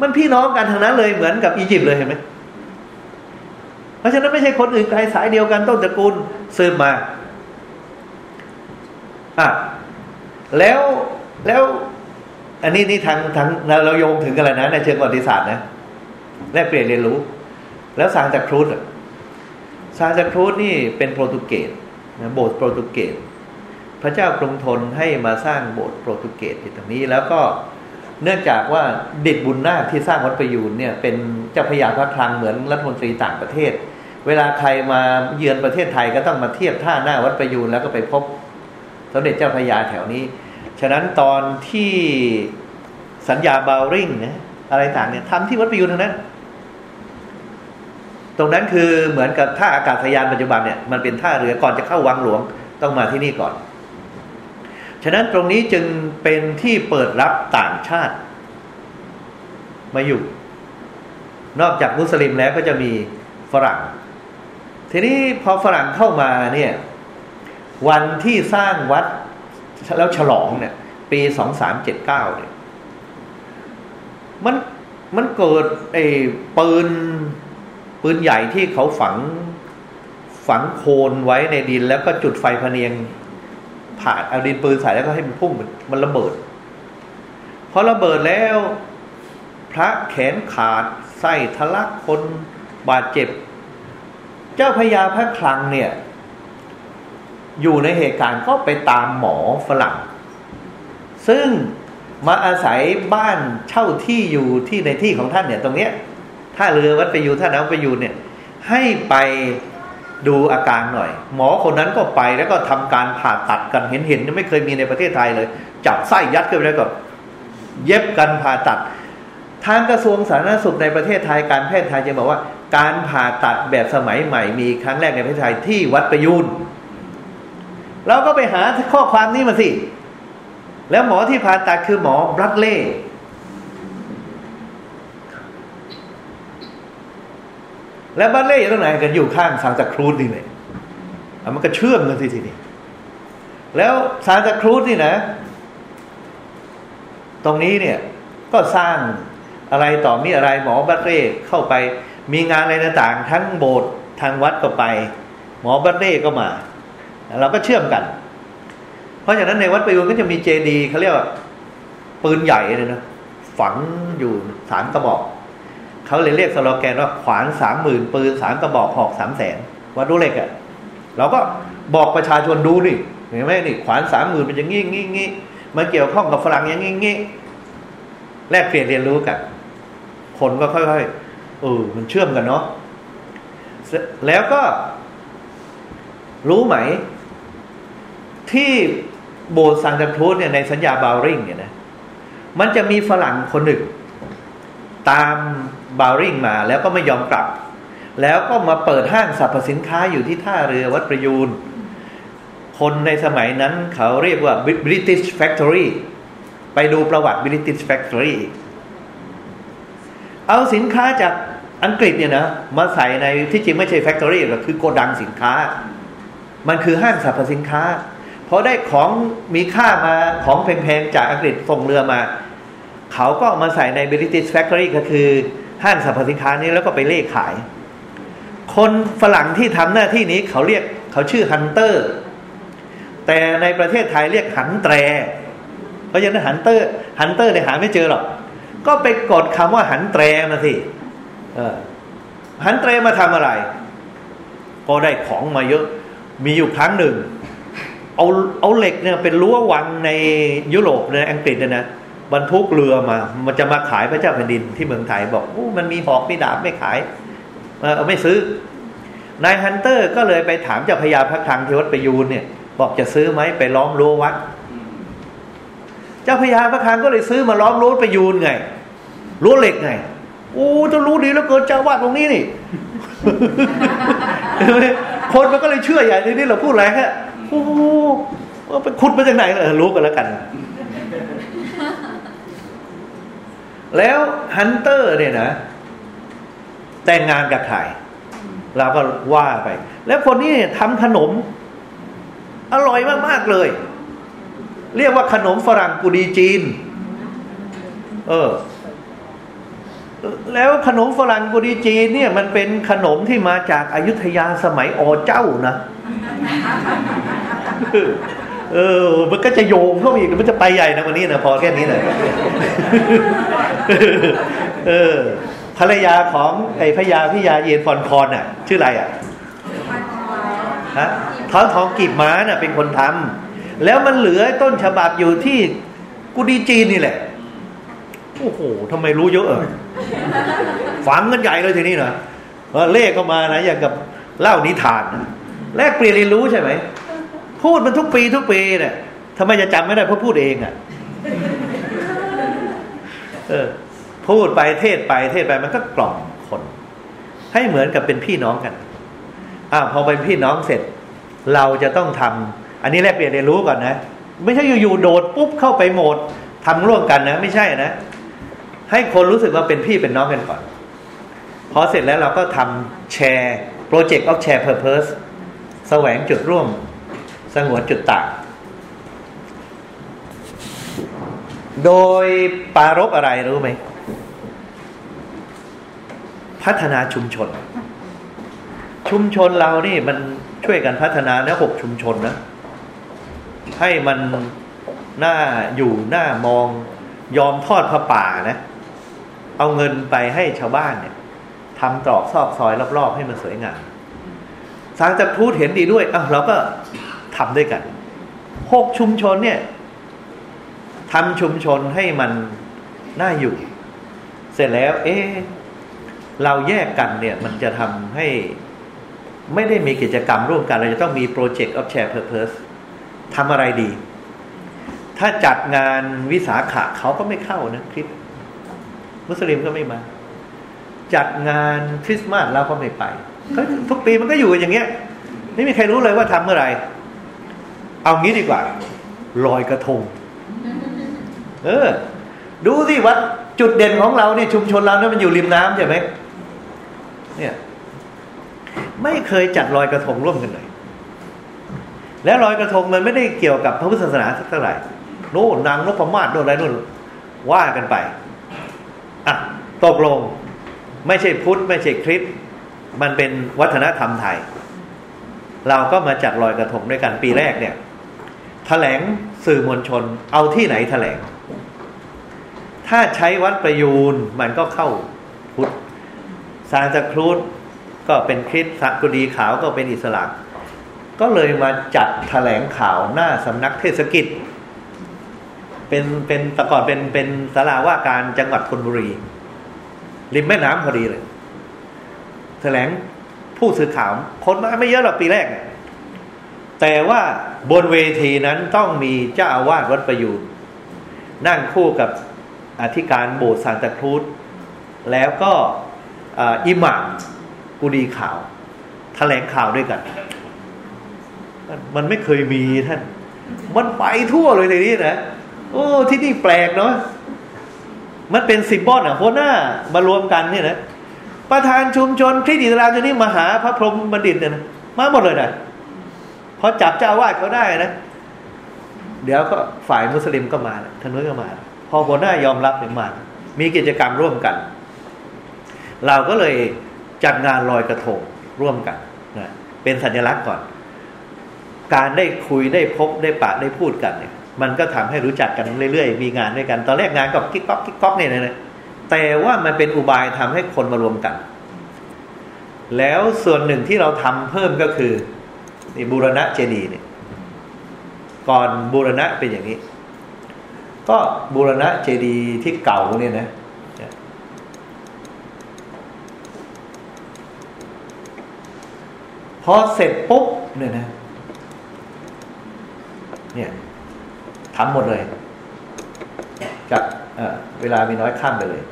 มันพี่น้องกันทางนั้นเลยเหมือนกับอียิปต์เลยเห็นไหมเพราะฉะนั้นไม่ใช่คนอื่นใครสายเดียวกันต้นตระกูลสืบมาอะแล้วแล้ว อันนี้นี่ทางทางเราโยงถึงกันแล้วนะในเชิงประวัติศาสตร์นะแลกเปลี่ยนเรียนรู้ แล้วซานจากครูดซานจากครูดนี่เป็นโปรตุเกสนะโบสถ์โปรตุเกสพระเจ้ากรุงทนให้มาสร้างโบสถ์โปรตุเกสที่ตรงนี้ แล้วก็เนื่องจากว่าเด็ดบุญนาคที่สร้างวัดประยูนเนี่ย เป็นเจ้าพญาพระคลังเหมือนรัฐมนตรีต่างประเทศ เวลาใครมาเยือนประเทศไทยก็ต้องมาเทียบท่าหน้าวัดประยูนแล้วก็ไปพบสมเด็จเจ้าพญาแถวนี้ ฉะนั้นตอนที่สัญญาบาวริงนะอะไรต่างเนี่ยทำที่วัดประยูนทั้งนั้น ตรงนั้นคือเหมือนกับท่าอากาศยานปัจจุบันเนี่ยมันเป็นท่าเรือก่อนจะเข้าวังหลวงต้องมาที่นี่ก่อน ฉะนั้นตรงนี้จึงเป็นที่เปิดรับต่างชาติ มาอยู่ นอกจากมุสลิมแล้วก็จะมีฝรั่ง ทีนี้พอฝรั่งเข้ามาเนี่ย วันที่สร้างวัด แล้วฉลองเนี่ย ปีสองสามเจ็ดเก้าเนี่ยมันมันเกิดไอ้ปืนปืนใหญ่ที่เขาฝังฝังโคนไว้ในดินแล้วก็จุดไฟพเนียง ผ่านเอาดินปืนใส่แล้วก็ให้มันพุ่งมันระเบิดพอระเบิดแล้ว พระแขนขาดไส้ทะลักคนบาดเจ็บ เจ้าพญาพระคลังเนี่ย อยู่ในเหตุการณ์ก็ไปตามหมอฝรั่ง ซึ่งมาอาศัยบ้านเช่าที่อยู่ที่ในที่ของท่านเนี่ย ตรงเนี้ยถ้าเรือวัดไปอยู่ท่าน้ำไปอยู่เนี่ย ให้ไปดูอาการหน่อย หมอคนนั้นก็ไปแล้วก็ทำการผ่าตัดกันเห็นเห็นไม่เคยมีในประเทศไทยเลย จับไส้ยัดขึ้นไปแล้วก็เย็บกันผ่าตัด ทางกระทรวงสาธารณสุขในประเทศไทยการแพทย์ไทยจะบอกว่า การผ่าตัดแบบสมัยใหม่มีครั้งแรกในประเทศไทยที่วัดประยูน เราก็ไปหาข้อความนี้มาสิ แล้วหมอที่ผ่าตัดคือหมอบรัดเล่แล้วบัตเล่อยู่ตรงไหนกันอยู่ข้างซานตาครูดนี่เลยมันก็เชื่อมกันสิทีนี้แล้วซานตาครูดนี่นะ ตรงนี้เนี่ย ก็สร้างอะไรต่อมีอะไรหมอบัตเล่เข้าไป มีงานอะไรต่างๆ ทั้งโบสถ์ทางวัดก็ไป หมอบัตเล่ก็มา เราก็เชื่อมกัน เพราะฉะนั้นในวัดประยูนก็จะมีเจดีย์เขาเรียกว่าปืนใหญ่เลยนะฝังอยู่สามกระบอกเขาเลยเรียกสโลแกนว่าขวานสามหมื่นปืนสามกระบอกหอกสามแสนวัดรู้เล็กอะ่ะเราก็บอกประชาชนดูนี่เห็นไหมนี่ขวานสามหมื่นเป็นอย่างงี้งี้งี้มันเกี่ยวข้องกับฝรั่งอย่างงี้งี้แลกเปลี่ยนเรียนรู้กัน คนก็ค่อยๆเออมันเชื่อมกันเนาะแล้วก็รู้ไหม ที่โบสถ์ซังตาครูสเนี่ยในสัญญาบาวริงเนี่ยนะมันจะมีฝรั่งคนหนึ่ง ตามบาวริงมาแล้วก็ไม่ยอมกลับ แล้วก็มาเปิดห้างสรรพสินค้าอยู่ที่ท่าเรือวัดประยูนคนในสมัยนั้นเขาเรียกว่า British Factory ไปดูประวัติ British Factory เอาสินค้าจากอังกฤษเนี่ยนะมาใส่ในที่จริงไม่ใช่ Factory หรอกคือโกดังสินค้า มันคือห้างสรรพสินค้า พอได้ของมีค่ามาของแพงๆ จากอังกฤษส่งเรือมา เขาก็มาใส่ใน British Factory ก็คือห้างสรรพสินค้านี้แล้วก็ไปเล่ขาย คนฝรั่งที่ทำหน้าที่นี้เขาเรียกเขาชื่อฮันเตอร์แต่ในประเทศไทยเรียกหันแตร เพราะฉะนั้น Hunter Hunter เนี่ยหาไม่เจอหรอก ก็ไปกดคำว่าหันแตรมาสิหันแตรมาทำอะไร ก็ได้ของมาเยอะ มีอยู่ครั้งหนึ่ง เอาเอาเหล็กเนี่ยเป็นรั้ววังในยุโรปในอังกฤษเนี่ยนะบรรทุกเรือมา มันจะมาขายพระเจ้าแผ่นดินที่เมืองไทยบอกอมันมีหอกมีดาบไม่ขายเออไม่ซื้อนายฮันเตอร์ก็เลยไปถามเจ้าพญาพระคลังที่วัดประยูนเนี่ย บอกจะซื้อไหมไปล้อมรั้ววัด เจ้าพญาพระคลังก็เลยซื้อมาล้อมรั้วประยูนไงรั้วเหล็กไงโอ้จะรู้ดีแล้วเกินเจ้าวาดตรงนี้นี่คนมันก็เลยเชื่อใหญ่ทีนี้เราพูดอะไรฮะ โอ้ไปขุดมาจากไหนเลยรู้กันแล้วกัน แล้วฮันเตอร์เนี่ยนะ แต่งงานกับใครเราก็ว่าไป แล้วคนนี้ทำขนม อร่อยมากๆเลย เรียกว่าขนมฝรั่งกุดีจีน เออ แล้วขนมฝรั่งกุดีจีนเนี่ย มันเป็นขนมที่มาจากอายุทยาสมัยอเจ้านะ เออ มันก็จะโยงเข้าอีกมันจะไปใหญ่นะวันนี้นะพอแค่นี้เลยเออภรรยาของไอ้พญาพิยาเย็นฟอนคอนอะ ชื่ออะไรอะฮะท้าทองกีบม้าน่ะ เป็นคนทำแล้วมันเหลือต้นฉบับอยู่ที่กุดีจีนนี่แหละ โอ้โหทำไมรู้เยอะเออฝังกันใหญ่เลยทีนี้เนะเลขก็มานะอย่างกับเล่านิทาน แลกเปลี่ยนเรียนรู้ใช่ไหม พูดมันทุกปีทุกปีเนี่ยทำไมจะจำไม่ได้เพราะพูดเองอะเออ พูดไปเทศไปเทศไปมันก็กล่อมคน ให้เหมือนกับเป็นพี่น้องกันอ่าพอเป็นพี่น้องเสร็จ เราจะต้องทำอันนี้แลกเปลี่ยนเรียนรู้ก่อนนะไม่ใช่อยู่ๆโดดปุ๊บเข้าไปโหมดทำร่วมกันนะไม่ใช่นะให้คนรู้สึกว่าเป็นพี่เป็นน้องกันก่อน พอเสร็จแล้วเราก็ทำแชร์ Project of Share Purpose แส แสวงจุดร่วม สงวนจุดต่าง โดยปารบอะไรรู้ไหม พัฒนาชุมชน ชุมชนเรานี่มันช่วยกันพัฒนานะหกชุมชนนะ ให้มันหน้าอยู่หน้ามองยอมทอดผ้าป่านะ เอาเงินไปให้ชาวบ้านเนี่ยทำตรอกซอกซอยรอบๆให้มันสวยงาม สางจากพูดเห็นดีด้วยอะเราก็ทำด้วยกันหกชุมชนเนี่ยทำชุมชนให้มันน่าอยู่ เสร็จแล้ว เอ๊เราแยกกันเนี่ย มันจะทำให้ไม่ได้มีกิจกรรมร่วมกัน เราจะต้องมี Project of Share Purpose ทำอะไรดี ถ้าจัดงานวิสาขะเขาก็ไม่เข้านะคริสมุสลิมก็ไม่มา จัดงานคริสต์มาสเราก็ไม่ไป ทุกปีมันก็อยู่อย่างเงี้ย ไม่มีใครรู้เลยว่าทำเมื่อไหร่เอางี้ดีกว่าลอยกระทง เออ ดูสิวัดจุดเด่นของเราเนี่ยชุมชนเราเนี่ยมันอยู่ริมน้ำใช่ไหมเนี่ย ไม่เคยจัดลอยกระทงร่วมกันเลย แล้วลอยกระทงมันไม่ได้เกี่ยวกับพระพุทธศาสนาสักเท่าไหร่โน่นางนพมาศโน่นอะไรโน่นว่ากันไปอะตกลง ไม่ใช่พุทธ ไม่ใช่คริสต์ มันเป็นวัฒนธรรมไทย เราก็มาจัดลอยกระทงด้วยกันปีแรกเนี่ยถแถลงสื่อมวลชน เอาที่ไหนถแถลง ถ้าใช้วัดประยูนมันก็เข้าพุทธซานตะครูดก็เป็นคริสต์สักุดีขาวก็เป็นอิสลามก็เลยมาจัดถแถลงข่าวหน้าสำนักเทศกิจ เป็นเป็นแต่ก่อนเป็นเป็นสาราว่าการจังหวัดธนบุรี ริมแม่น้ำพอดีเลย แถลงผู้สื่อข่าวคนมาไม่เยอะหรอกปีแรก แต่ว่าบนเวทีนั้นต้องมีเจ้าอาวาสวัดประยูนนั่งคู่กับอธิการโบสถ์สันตะครูดแล้วก็อิหม่ามกุดีข่าวถแถลงข่าวด้วยกัน มันไม่เคยมีท่าน มันไปทั่วเลยในนี้นะโอ้ที่นี่แปลกเนาะมันเป็นสิบบอนอะโคหน้ามารวมกันเนี่ยนะ ประธานชุมชนคริสต์อิสลามที่นี่มาหาพระพรหมบัณฑิตเนี่ยนะมาหมดเลยนะพอจับเจ้าวาดเขาได้นะเดี๋ยวก็ฝ่ายมุสลิมก็มาทางนู้นก็มา พอหัวหน้ายอมรับเนี่ยมา มีกิจกรรมร่วมกัน เราก็เลยจัดงานลอยกระทงร่วมกันนะเป็นสัญลักษณ์ก่อน การได้คุยได้พบได้ปะได้พูดกันเนี่ย มันก็ทำให้รู้จักกันเรื่อยๆ มีงานด้วยกัน ตอนแรกงานก็กิ๊กก๊อกกิ๊กก๊อกเนี่ยนะ แต่ว่ามันเป็นอุบายทำให้คนมารวมกัน แล้วส่วนหนึ่งที่เราทำเพิ่มก็คือนี่บูรณะเจดีย์เนี่ย ก่อนบูรณะเป็นอย่างนี้ ก็บูรณะเจดีย์ที่เก่าเนี่ยนะพอเสร็จปุ๊บเนี่ยนะ เนี่ยทำหมดเลย กเเวลามีน้อยข้ามไปเลย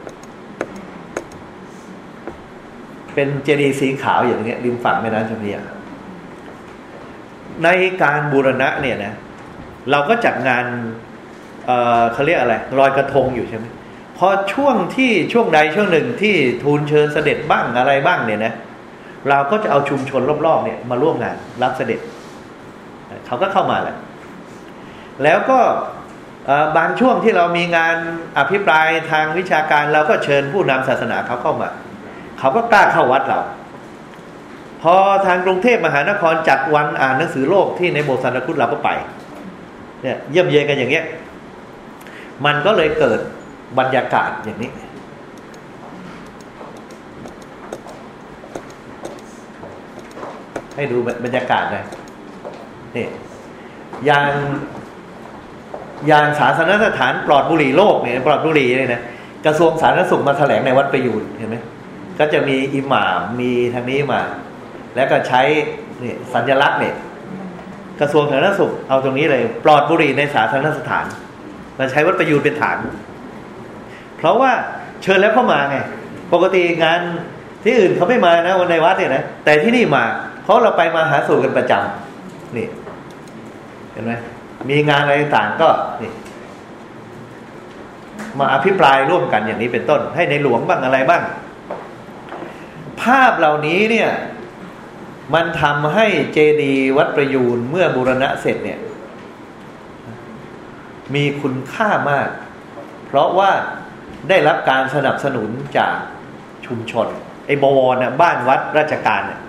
เป็นเจดีย์สีขาวอย่างเงี้ยริมฝั่งแม่น้ำเจ้าพระยาในการบูรณะเนี่ยนะ เราก็จัดงานเเขาเรียกอะไรลอยกระทงอยู่ใช่ไหมพอช่วงที่ช่วงใดช่วงหนึ่งที่ทูลเชิญเสด็จบ้างอะไรบ้างเนี่ยนะเราก็จะเอาชุมชนรอบๆเนี่ยมาร่วมงานรับเสด็จเขาก็เข้ามาแหละแล้วก็ บางช่วงที่เรามีงานอภิปรายทางวิชาการเราก็เชิญผู้นำศาสนาเขาเข้ามา เขาก็กล้าเข้าวัดเรา พอทางกรุงเทพมหานครจัดวันอ่านหนังสือโลกที่ในโบสถ์สันคุณเราก็ไปเนี่ยเยี่ยมเยกันอย่างเงี้ยมันก็เลยเกิดบรรยากาศอย่างนี้ ให้ดูบรรยากาศเลยนี่อย่าง อย่างศาสนสถานปลอดบุหรี่โลกเนี่ยปลอดบุหรี่เนี่ยนะกระทรวงสาธารณสุขมาแถลงในวัดประยูนเห็นไหมก็จะมีอิหม่ามมีทางนี้มา แล้วก็ใช้นี่สัญลักษณ์เนี่ยกระทรวงสาธารณสุขเอาตรงนี้เลย ปลอดบุหรี่ในสาธารณสถานมาใช้วัดประยูนเป็นฐาน เพราะว่าเชิญแล้วเข้ามาไงปกติงานที่อื่นเขาไม่มานะวันในวัดเนี่ยนะแต่ที่นี่มาเพราะเราไปมาหาสู่กันประจำนี่ เห็นไหม มีงานอะไรต่างก็นี่มาอภิปรายร่วมกันอย่างนี้เป็นต้น ให้ในหลวงบ้างอะไรบ้าง ภาพเหล่านี้เนี่ยมันทำให้เจดีวัดประยูนเมื่อบูรณะเสร็จเนี่ย มีคุณค่ามาก เพราะว่าได้รับการสนับสนุนจากชุมชน ไอ้บวรนะบ้านวัดราชการเนี่ย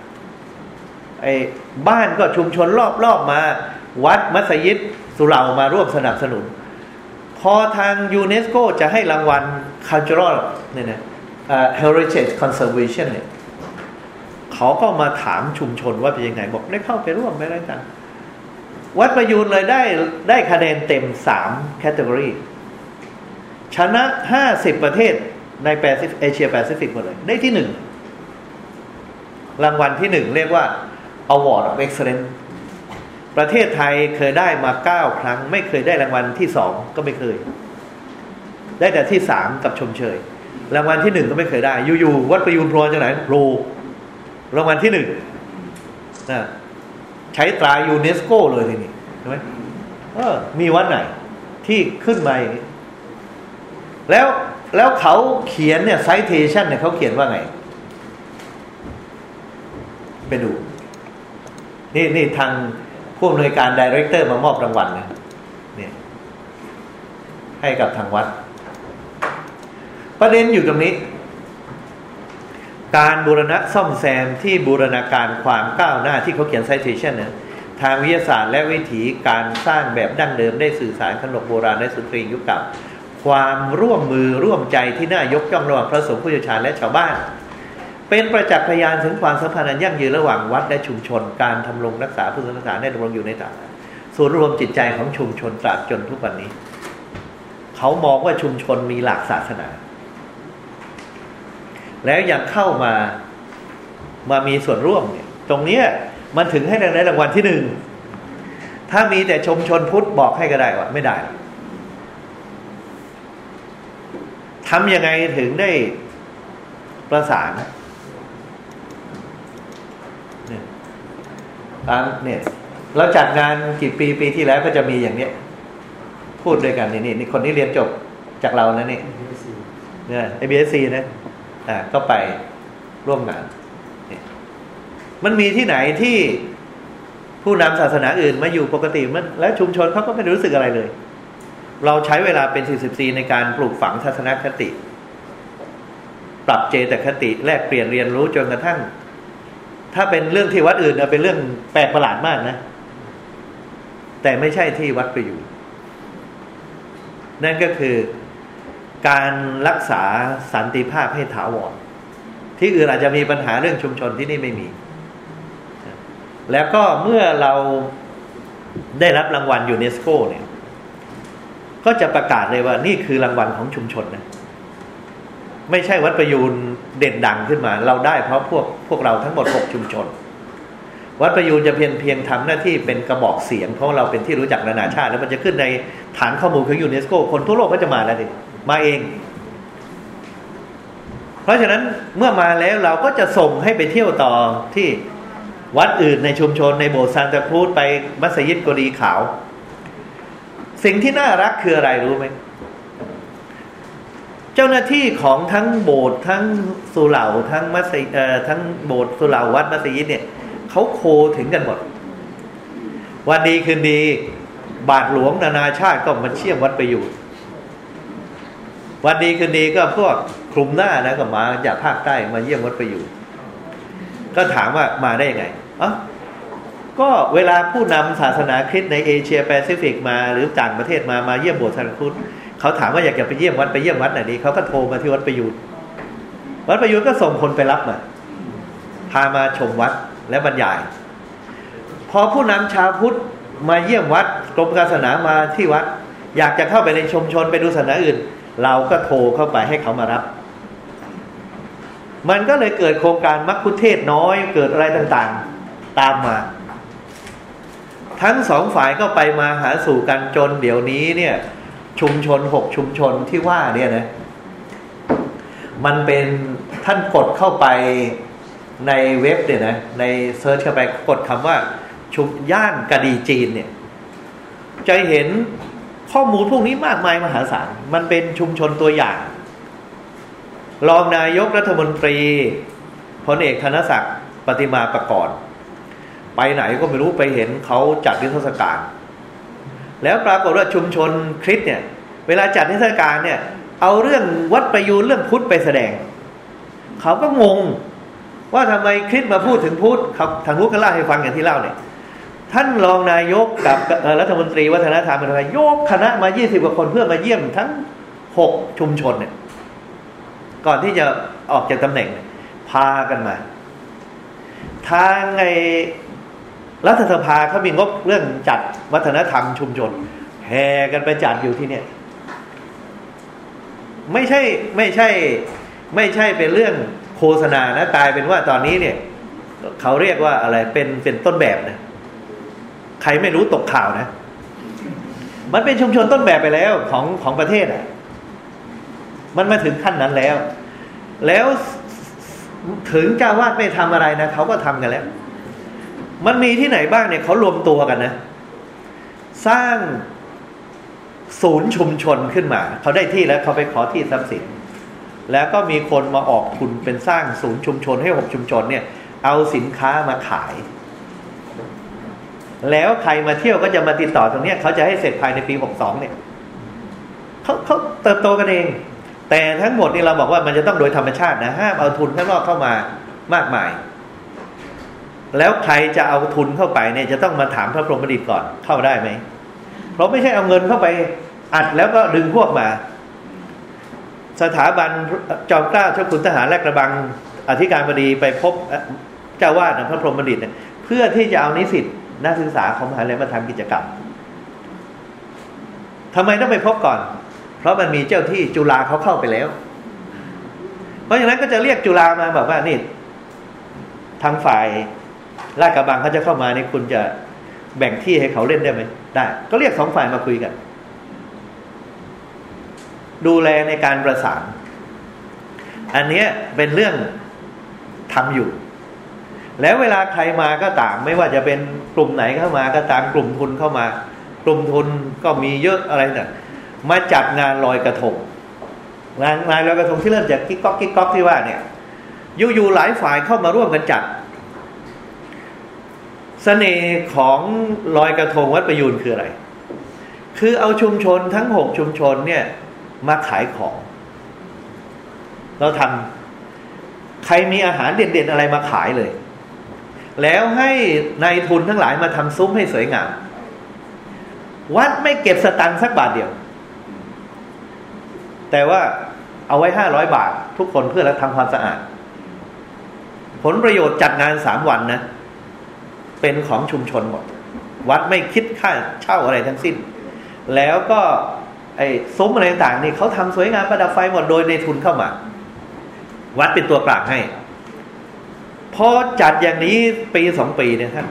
ไอ้บ้านก็ชุมชนรอบๆมา วัดมัสยิด สุเหร่ามาร่วมสนับสนุน พอทางยูเนสโกจะให้รางวัล cultural เนี่ยนะ heritage conservation เนี่ยเขาก็มาถามชุมชนว่าเป็นยังไง บอกได้เข้าไปร่วมไหมอะไรต่างวัดประยูรเลยได้ได้คะแนนเต็มสาม category ชนะห้าสิบประเทศในแปซิเอเชียแปซิฟิกหมดเลย ได้ที่หนึ่ง รางวัลที่หนึ่งเรียกว่า Award of Excellence ประเทศไทยเคยได้มาเก้าครั้ง ไม่เคยได้รางวัลที่สองก็ไม่เคย ได้แต่ที่สามกับชมเชย รางวัลที่หนึ่งก็ไม่เคยได้ อยู่ๆวัดประยูรโผล่จากไหนโผล่รางวัลที่หนึ่งนะใช้ตรายูเนสโกเลยทีนี้ใช่ไหมเออ มีวัดไหน ที่ขึ้นมาอย่างนี้แล้วแล้วเขาเขียนเนี่ย citation เนี่ยเขาเขียนว่าไง ไปดู นี่นี่ทาง ผู้อำนวยการ director มามอบรางวัลนะเนี่ยให้กับทางวัด ประเด็นอยู่ตรงนี้ การบูรณะซ่อมแซมที่บูรณาการความก้าวหน้าที่เขาเขียนไซเทชันเนี่ยทางวิทยาศาสตร์และวิถีการสร้างแบบดั้งเดิมได้สื่อสารขนบโบราณในสุตรียุคเก่าความร่วมมือร่วมใจที่น่ายกย่องระหว่างพระสงฆ์ผู้เชี่ยวชาญและชาวบ้าน เป็นประจักษ์พยานถึงความสัมพันธ์อันยั่งยืนระหว่างวัดและชุมชน การทำรงรักษาพุทธศาสนาได้ดำรงอยู่ในฐานส่วนรวมจิตใจของชุมชนตราบจนทุกวันนี้ เขามองว่าชุมชนมีหลักศาสนา แล้วยังเข้ามามามีส่วนร่วมเนี่ยตรงนี้มันถึงให้ได้รางวัลที่หนึ่งถ้ามีแต่ชุมชนพุทธบอกให้ก็ได้ว่าไม่ได้ทำยังไงถึงได้ประสาน ตามเนี่ยเราจัดงานกี่ปีปีที่แล้วก็จะมีอย่างเนี้ย พูดด้วยกันนี่นี่นี่คนที่เรียนจบจากเรานะนี่เนี่ยไอบีเอสซีนะอ่าก็ไปร่วมงานมันมีที่ไหนที่ผู้นำศาสนาอื่นมาอยู่ปกติมันแล้วชุมชนเขาก็ไม่รู้สึกอะไรเลย เราใช้เวลาเป็นสี่สิบปีในการปลูกฝังศาสนาคติ ปรับเจตคติแลกเปลี่ยนเรียนรู้จนกระทั่ง ถ้าเป็นเรื่องที่วัดอื่นเป็นเรื่องแปลกประหลาดมากนะ แต่ไม่ใช่ที่วัดประยูนั่นก็คือการรักษาสันติภาพให้ถาวรที่อื่นอาจจะมีปัญหาเรื่องชุมชนที่นี่ไม่มี แล้วก็เมื่อเราได้รับรางวัลยูเนสโกเนี่ย ก็จะประกาศเลยว่านี่คือรางวัลของชุมชนนะ ไม่ใช่วัดประยูนเด่นดังขึ้นมา เราได้เพราะพวกพวกเราทั้งหมดหกชุมชน วัดประยูนจะเพียงเพียงทำหน้าที่เป็นกระบอกเสียง เพราะเราเป็นที่รู้จักนานาชาติ แล้วมันจะขึ้นในฐานข้อมูลของยูเนสโกคนทั่วโลกก็จะมาแล้วดิมาเอง เพราะฉะนั้นเมื่อมาแล้วเราก็จะส่งให้ไปเที่ยวต่อที่วัดอื่นในชุมชนในโบสถ์ซานตาครูซไปมัสยิดกรีขาว สิ่งที่น่ารักคืออะไรรู้ไหม เจ้าหน้าที่ของทั้งโบสถ์ทั้งสุเหร่าทั้งมัสยิดทั้งโบสถ์สุเหร่าวัดมัสยิดเนี่ยเขาโคถึงกันหมด วันดีคืนดี บาทหลวงนานาชาติก็มาเชี่ยมวัดไปอยู่วันดีคืนดีก็พวกคลุมหน้านะก็มาจากภาคใต้มาเยี่ยมวัดไปอยู่ก็ถามว่ามาได้ยังไงอ๋อก็เวลาผู้นำศาสนาคริสต์ในเอเชียแปซิฟิกมาหรือต่างประเทศมามาเยี่ยมโบสถ์สันคุต เขาถามว่าอยากจะไปเยี่ยมวัดไปเยี่ยมวัดไหนดีเขาก็โทรมาที่วัดประยูนวัดประยูนก็ส่งคนไปรับมาพามาชมวัดและบรรยาย พอผู้นำชาวพุทธมาเยี่ยมวัดกรมศาสนามาที่วัด อยากจะเข้าไปในชุมชนไปดูศาสนาอื่น เราก็โทรเข้าไปให้เขามารับ มันก็เลยเกิดโครงการมักคุเทศน้อยเกิดอะไรต่างๆ ตามมา ทั้งสองฝ่ายก็ไปมาหาสู่กันจนเดี๋ยวนี้เนี่ย ชุมชนหกชุมชนที่ว่าเนี่ยนะมันเป็นท่านกดเข้าไปในเว็บเนี่ยนะในเซิร์ชเข้าไปกดคำว่า ชุมย่านกะดีจีนเนี่ยจะเห็นข้อมูลพวกนี้มากมายมหาศาล มันเป็นชุมชนตัวอย่าง รองนายกรัฐมนตรีพลเอกธนศักดิ์ปฏิมาประกอบไปไหนก็ไม่รู้ไปเห็นเขาจัดนิทรรศการ แล้วปรากฏว่าชุมชนคริสเนี่ย เวลาจัดนิทรรศการเนี่ย เอาเรื่องวัดประยูนเรื่องพุทธไปแสดง เขาก็งง ว่าทำไมคริสมาพูดถึงพุทธครับทางรู้กันเล่าให้ฟังอย่างที่เล่าเนี่ย ท่านรองนายกกับรัฐมนตรีวัฒนธรรมมันยกคณะมายี่สิบกว่าคนเพื่อมาเยี่ยมทั้งหกชุมชนเนี่ย ก่อนที่จะออกจากตำแหน่งพากันมา ทางไอ รัฐสภาเขามีงบเรื่องจัดวัฒนธรรมชุมชนแห่กันไปจัดอยู่ที่เนี่ย ไม่ใช่ไม่ใช่ ไม่ใช่เป็นเรื่องโฆษณานะกลายเป็นว่าตอนนี้เนี่ยเขาเรียกว่าอะไรเป็นเป็นต้นแบบนะใครไม่รู้ตกข่าวนะ มันเป็นชุมชนต้นแบบไปแล้วของของประเทศอะ มันมาถึงขั้นนั้นแล้ว แล้วถึงจ้าวาไม่ทำอะไรนะเขาก็ทำกันแล้ว มันมีที่ไหนบ้างเนี่ยเขารวมตัวกันนะ สร้างศูนย์ชุมชนขึ้นมา เขาได้ที่แล้วเขาไปขอที่ทรัพย์สิน แล้วก็มีคนมาออกทุนเป็นสร้างศูนย์ชุมชนให้หกชุมชนเนี่ย เอาสินค้ามาขาย แล้วใครมาเที่ยวก็จะมาติดต่อตรงนี้เขาจะให้เสร็จภายในปีหกสองเนี่ยเขาเขาเติบโตกันเอง แต่ทั้งหมดนี่เราบอกว่ามันจะต้องโดยธรรมชาตินะห้ามเอาทุนข้างนอกเข้ามามากมาย แล้วใครจะเอาทุนเข้าไปเนี่ยจะต้องมาถามพระพรหมดิตก่อนเข้าได้ไหม เพราะไม่ใช่เอาเงินเข้าไปอัดแล้วก็ดึงพวกมา สถาบันจอมเกล้าเจ้าคุณทหารแลกระบังอธิการบดีไปพบเจ้าวาดพระพรหมดิตเนี่ยเพื่อที่จะเอานิสิตนักศึกษาของมหาลัยมาทำกิจกรรมทำไมต้องไปพบก่อน เพราะมันมีเจ้าที่จุฬาเขาเข้าไปแล้ว เพราะฉะนั้นก็จะเรียกจุฬามาแบบว่านี่ทางฝ่าย ลาดกระบังเขาจะเข้ามานี่คุณจะแบ่งที่ให้เขาเล่นได้ไหมได้ ก็เรียกสองฝ่ายมาคุยกัน ดูแลในการประสาน อันนี้เป็นเรื่องทำอยู่ แล้วเวลาใครมาก็ตามไม่ว่าจะเป็นกลุ่มไหนเข้ามา ก็ตามกลุ่มทุนเข้ามากลุ่มทุนก็มีเยอะอะไรเนี่ยมาจัดงานลอยกระทงงานงานลอยกระทงที่เริ่มจากกิ๊กก๊อกกิ๊กก๊อกที่ว่าเนี่ยอยู่ๆหลายฝ่ายเข้ามาร่วมกันจัด สน่ห์ของลอยกระทงวัดประยูนคืออะไร คือเอาชุมชนทั้งหกชุมชนเนี่ยมาขายของ เราทำใครมีอาหารเด่นๆอะไรมาขายเลย แล้วให้ในายทุนทั้งหลายมาทำซุ้มให้สวยงาม วัดไม่เก็บสตังค์สักบาทเดียว
แต่ว่าเอาไว้ห้าร้อยบาท ทุกคนเพื่อทำความสะอาด ผลประโยชน์จัดงานสามวันนะ เป็นของชุมชนหมด วัดไม่คิดค่าเช่าอะไรทั้งสิ้น แล้วก็ไอ้ซุ้มอะไรต่างๆนี่เขาทำสวยงามประดับไฟหมดโดยในทุนเข้ามา วัดเป็นตัวกลางให้พอจัดอย่างนี้ปีสองปีเนี่ยท่าน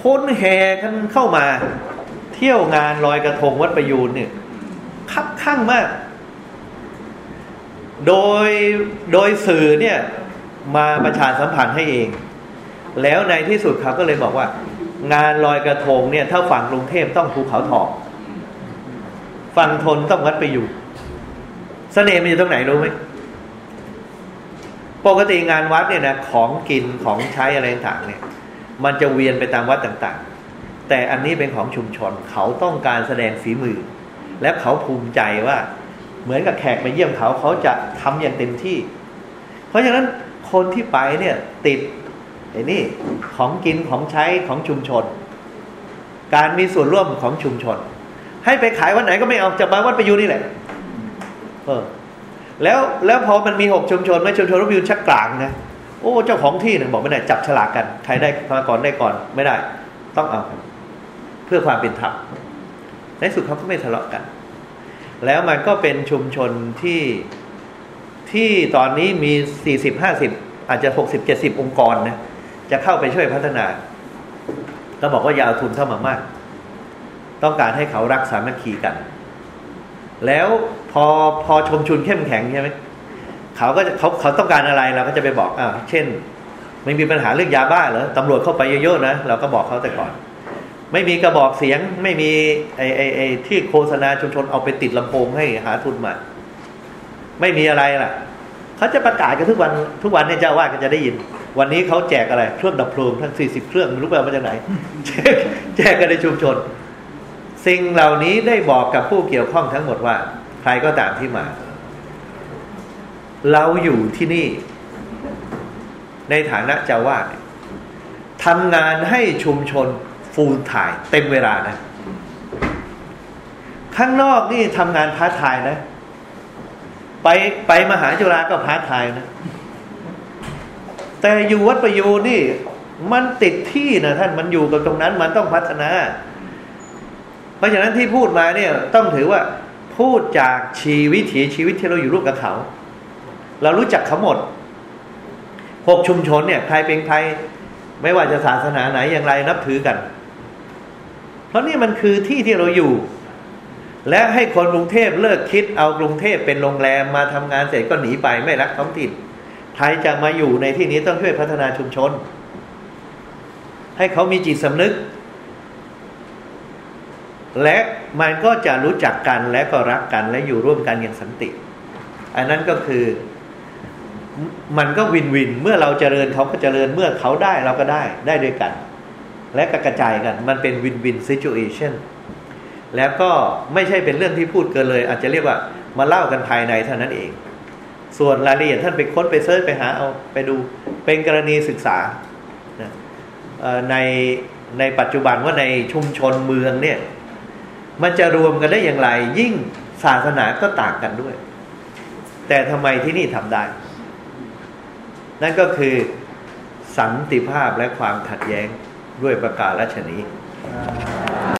คนแห่กันเข้ามา เที่ยวงานลอยกระทงวัดประยูนเนี่ยคับข้างมาก โดยโดยสื่อเนี่ย มาประชาสัมพันธ์ให้เอง แล้วในที่สุดเขาก็เลยบอกว่า งานลอยกระทงเนี่ย ถ้าฝั่งกรุงเทพต้องภูเขาทองฝั่งทนต้องวัดไปอยู่สเสน่ห์มันอยู่ตรงไหนรู้ไหมปกติงานวัดเนี่ยนะของกินของใช้อะไรต่างเนี่ย มันจะเวียนไปตามวัดต่างๆ แต่อันนี้เป็นของชุมชนเขาต้องการแสดงฝีมือ และเขาภูมิใจว่า เหมือนกับแขกมาเยี่ยมเขาเขาจะทำอย่างเต็มที่ เพราะฉะนั้นคนที่ไปเนี่ยติด ไอ้นี่ของกินของใช้ของชุมชน การมีส่วนร่วมของชุมชน ให้ไปขายวันไหนก็ไม่เอาจะมาวัดไปอยู่นี่แหละ เออ แล้วแล้วพอมันมีหกชุมชนไม่ชุมชนรับวิวชักกลางนะโอ้เจ้าของที่เนี่ยบอกไม่ได้จับฉลากกันใครได้มาก่อนได้ก่อนไม่ได้ ต้องเอาเพื่อความเป็นธรรมในสุดเขาก็ไม่ทะเลาะกัน แล้วมันก็เป็นชุมชนที่ที่ตอนนี้มีสี่สิบห้าสิบอาจจะหกสิบเจ็ดสิบองค์กรนะ จะเข้าไปช่วยพัฒนา ก็บอกว่าอย่าเอาทุนเข้ามามาก ต้องการให้เขารักสามัคคีกัน แล้วพอพอชมชุนเข้มแข็งใช่ไหมเขาก็เขาเขาต้องการอะไรเราก็จะไปบอกอ่าเช่น ไม่มีปัญหาเรื่องยาบ้าเหรอตำรวจเข้าไปเยอะๆนะเราก็บอกเขาแต่ก่อน ไม่มีกระบอกเสียงไม่มีไอไอไอที่โฆษณาชุมชนเอาไปติดลำโพงให้หาทุนมาไม่มีอะไรล่ะ เขาจะประกาศกันทุกวันทุกวันเนี่ยเจ้าวาดก็จะได้ยิน วันนี้เขาแจกอะไร เครื่องดับเพลิงทั้งสี่สิบเครื่องไม่รู้ไปเอามาจากไหน แจกกันในชุมชน สิ่งเหล่านี้ได้บอกกับผู้เกี่ยวข้องทั้งหมดว่า ใครก็ตามที่มา เราอยู่ที่นี่ ในฐานะเจ้าอาวาสทำงานให้ชุมชน full time เต็มเวลานะ ข้างนอกนี่ทำงานพาร์ทไทม์นะ ไปไปมหาจุฬาก็พาร์ทไทม์นะ แต่อยู่วัดประยูรนี่ มันติดที่นะท่านมันอยู่กับตรงนั้น มันต้องพัฒนา เพราะฉะนั้นที่พูดมาเนี่ย ต้องถือว่าพูดจากชีวิตถีชีวิตที่เราอยู่ร่วมกับเขา เรารู้จักเขาหมดหกชุมชนเนี่ยใครเป็นใครไม่ว่าจะศาสนาไหนอย่างไรนับถือกัน เพราะนี่มันคือที่ที่เราอยู่ และให้คนกรุงเทพเลิกคิดเอากรุงเทพเป็นโรงแรมมาทำงานเสร็จก็หนีไปไม่รักท้องถิ่น ไทยจะมาอยู่ในที่นี้ต้องช่วยพัฒนาชุมชน ให้เขามีจิตสำนึก และมันก็จะรู้จักกันและก็รักกันและอยู่ร่วมกันอย่างสันติ อันนั้นก็คือมันก็ win-win เมื่อเราเจริญเขาก็เจริญเมื่อเขาได้เราก็ได้ได้ด้วยกัน และกกระจายกัน มันเป็น win-win situation แล้วก็ไม่ใช่เป็นเรื่องที่พูดเกินเลย อาจจะเรียกว่ามาเล่ากันภายในเท่านั้นเอง ส่วนรายละเอียดท่านไปค้นไป search ไปหาเอาไปดูเป็นกรณีศึกษาในในปัจจุบันว่าในชุมชนเมืองเนี่ย มันจะรวมกันได้อย่างไร ยิ่งศาสนาก็ต่างกันด้วย แต่ทำไมที่นี่ทำได้ นั่นก็คือสันติภาพและความขัดแย้งด้วยประกาศรัชนี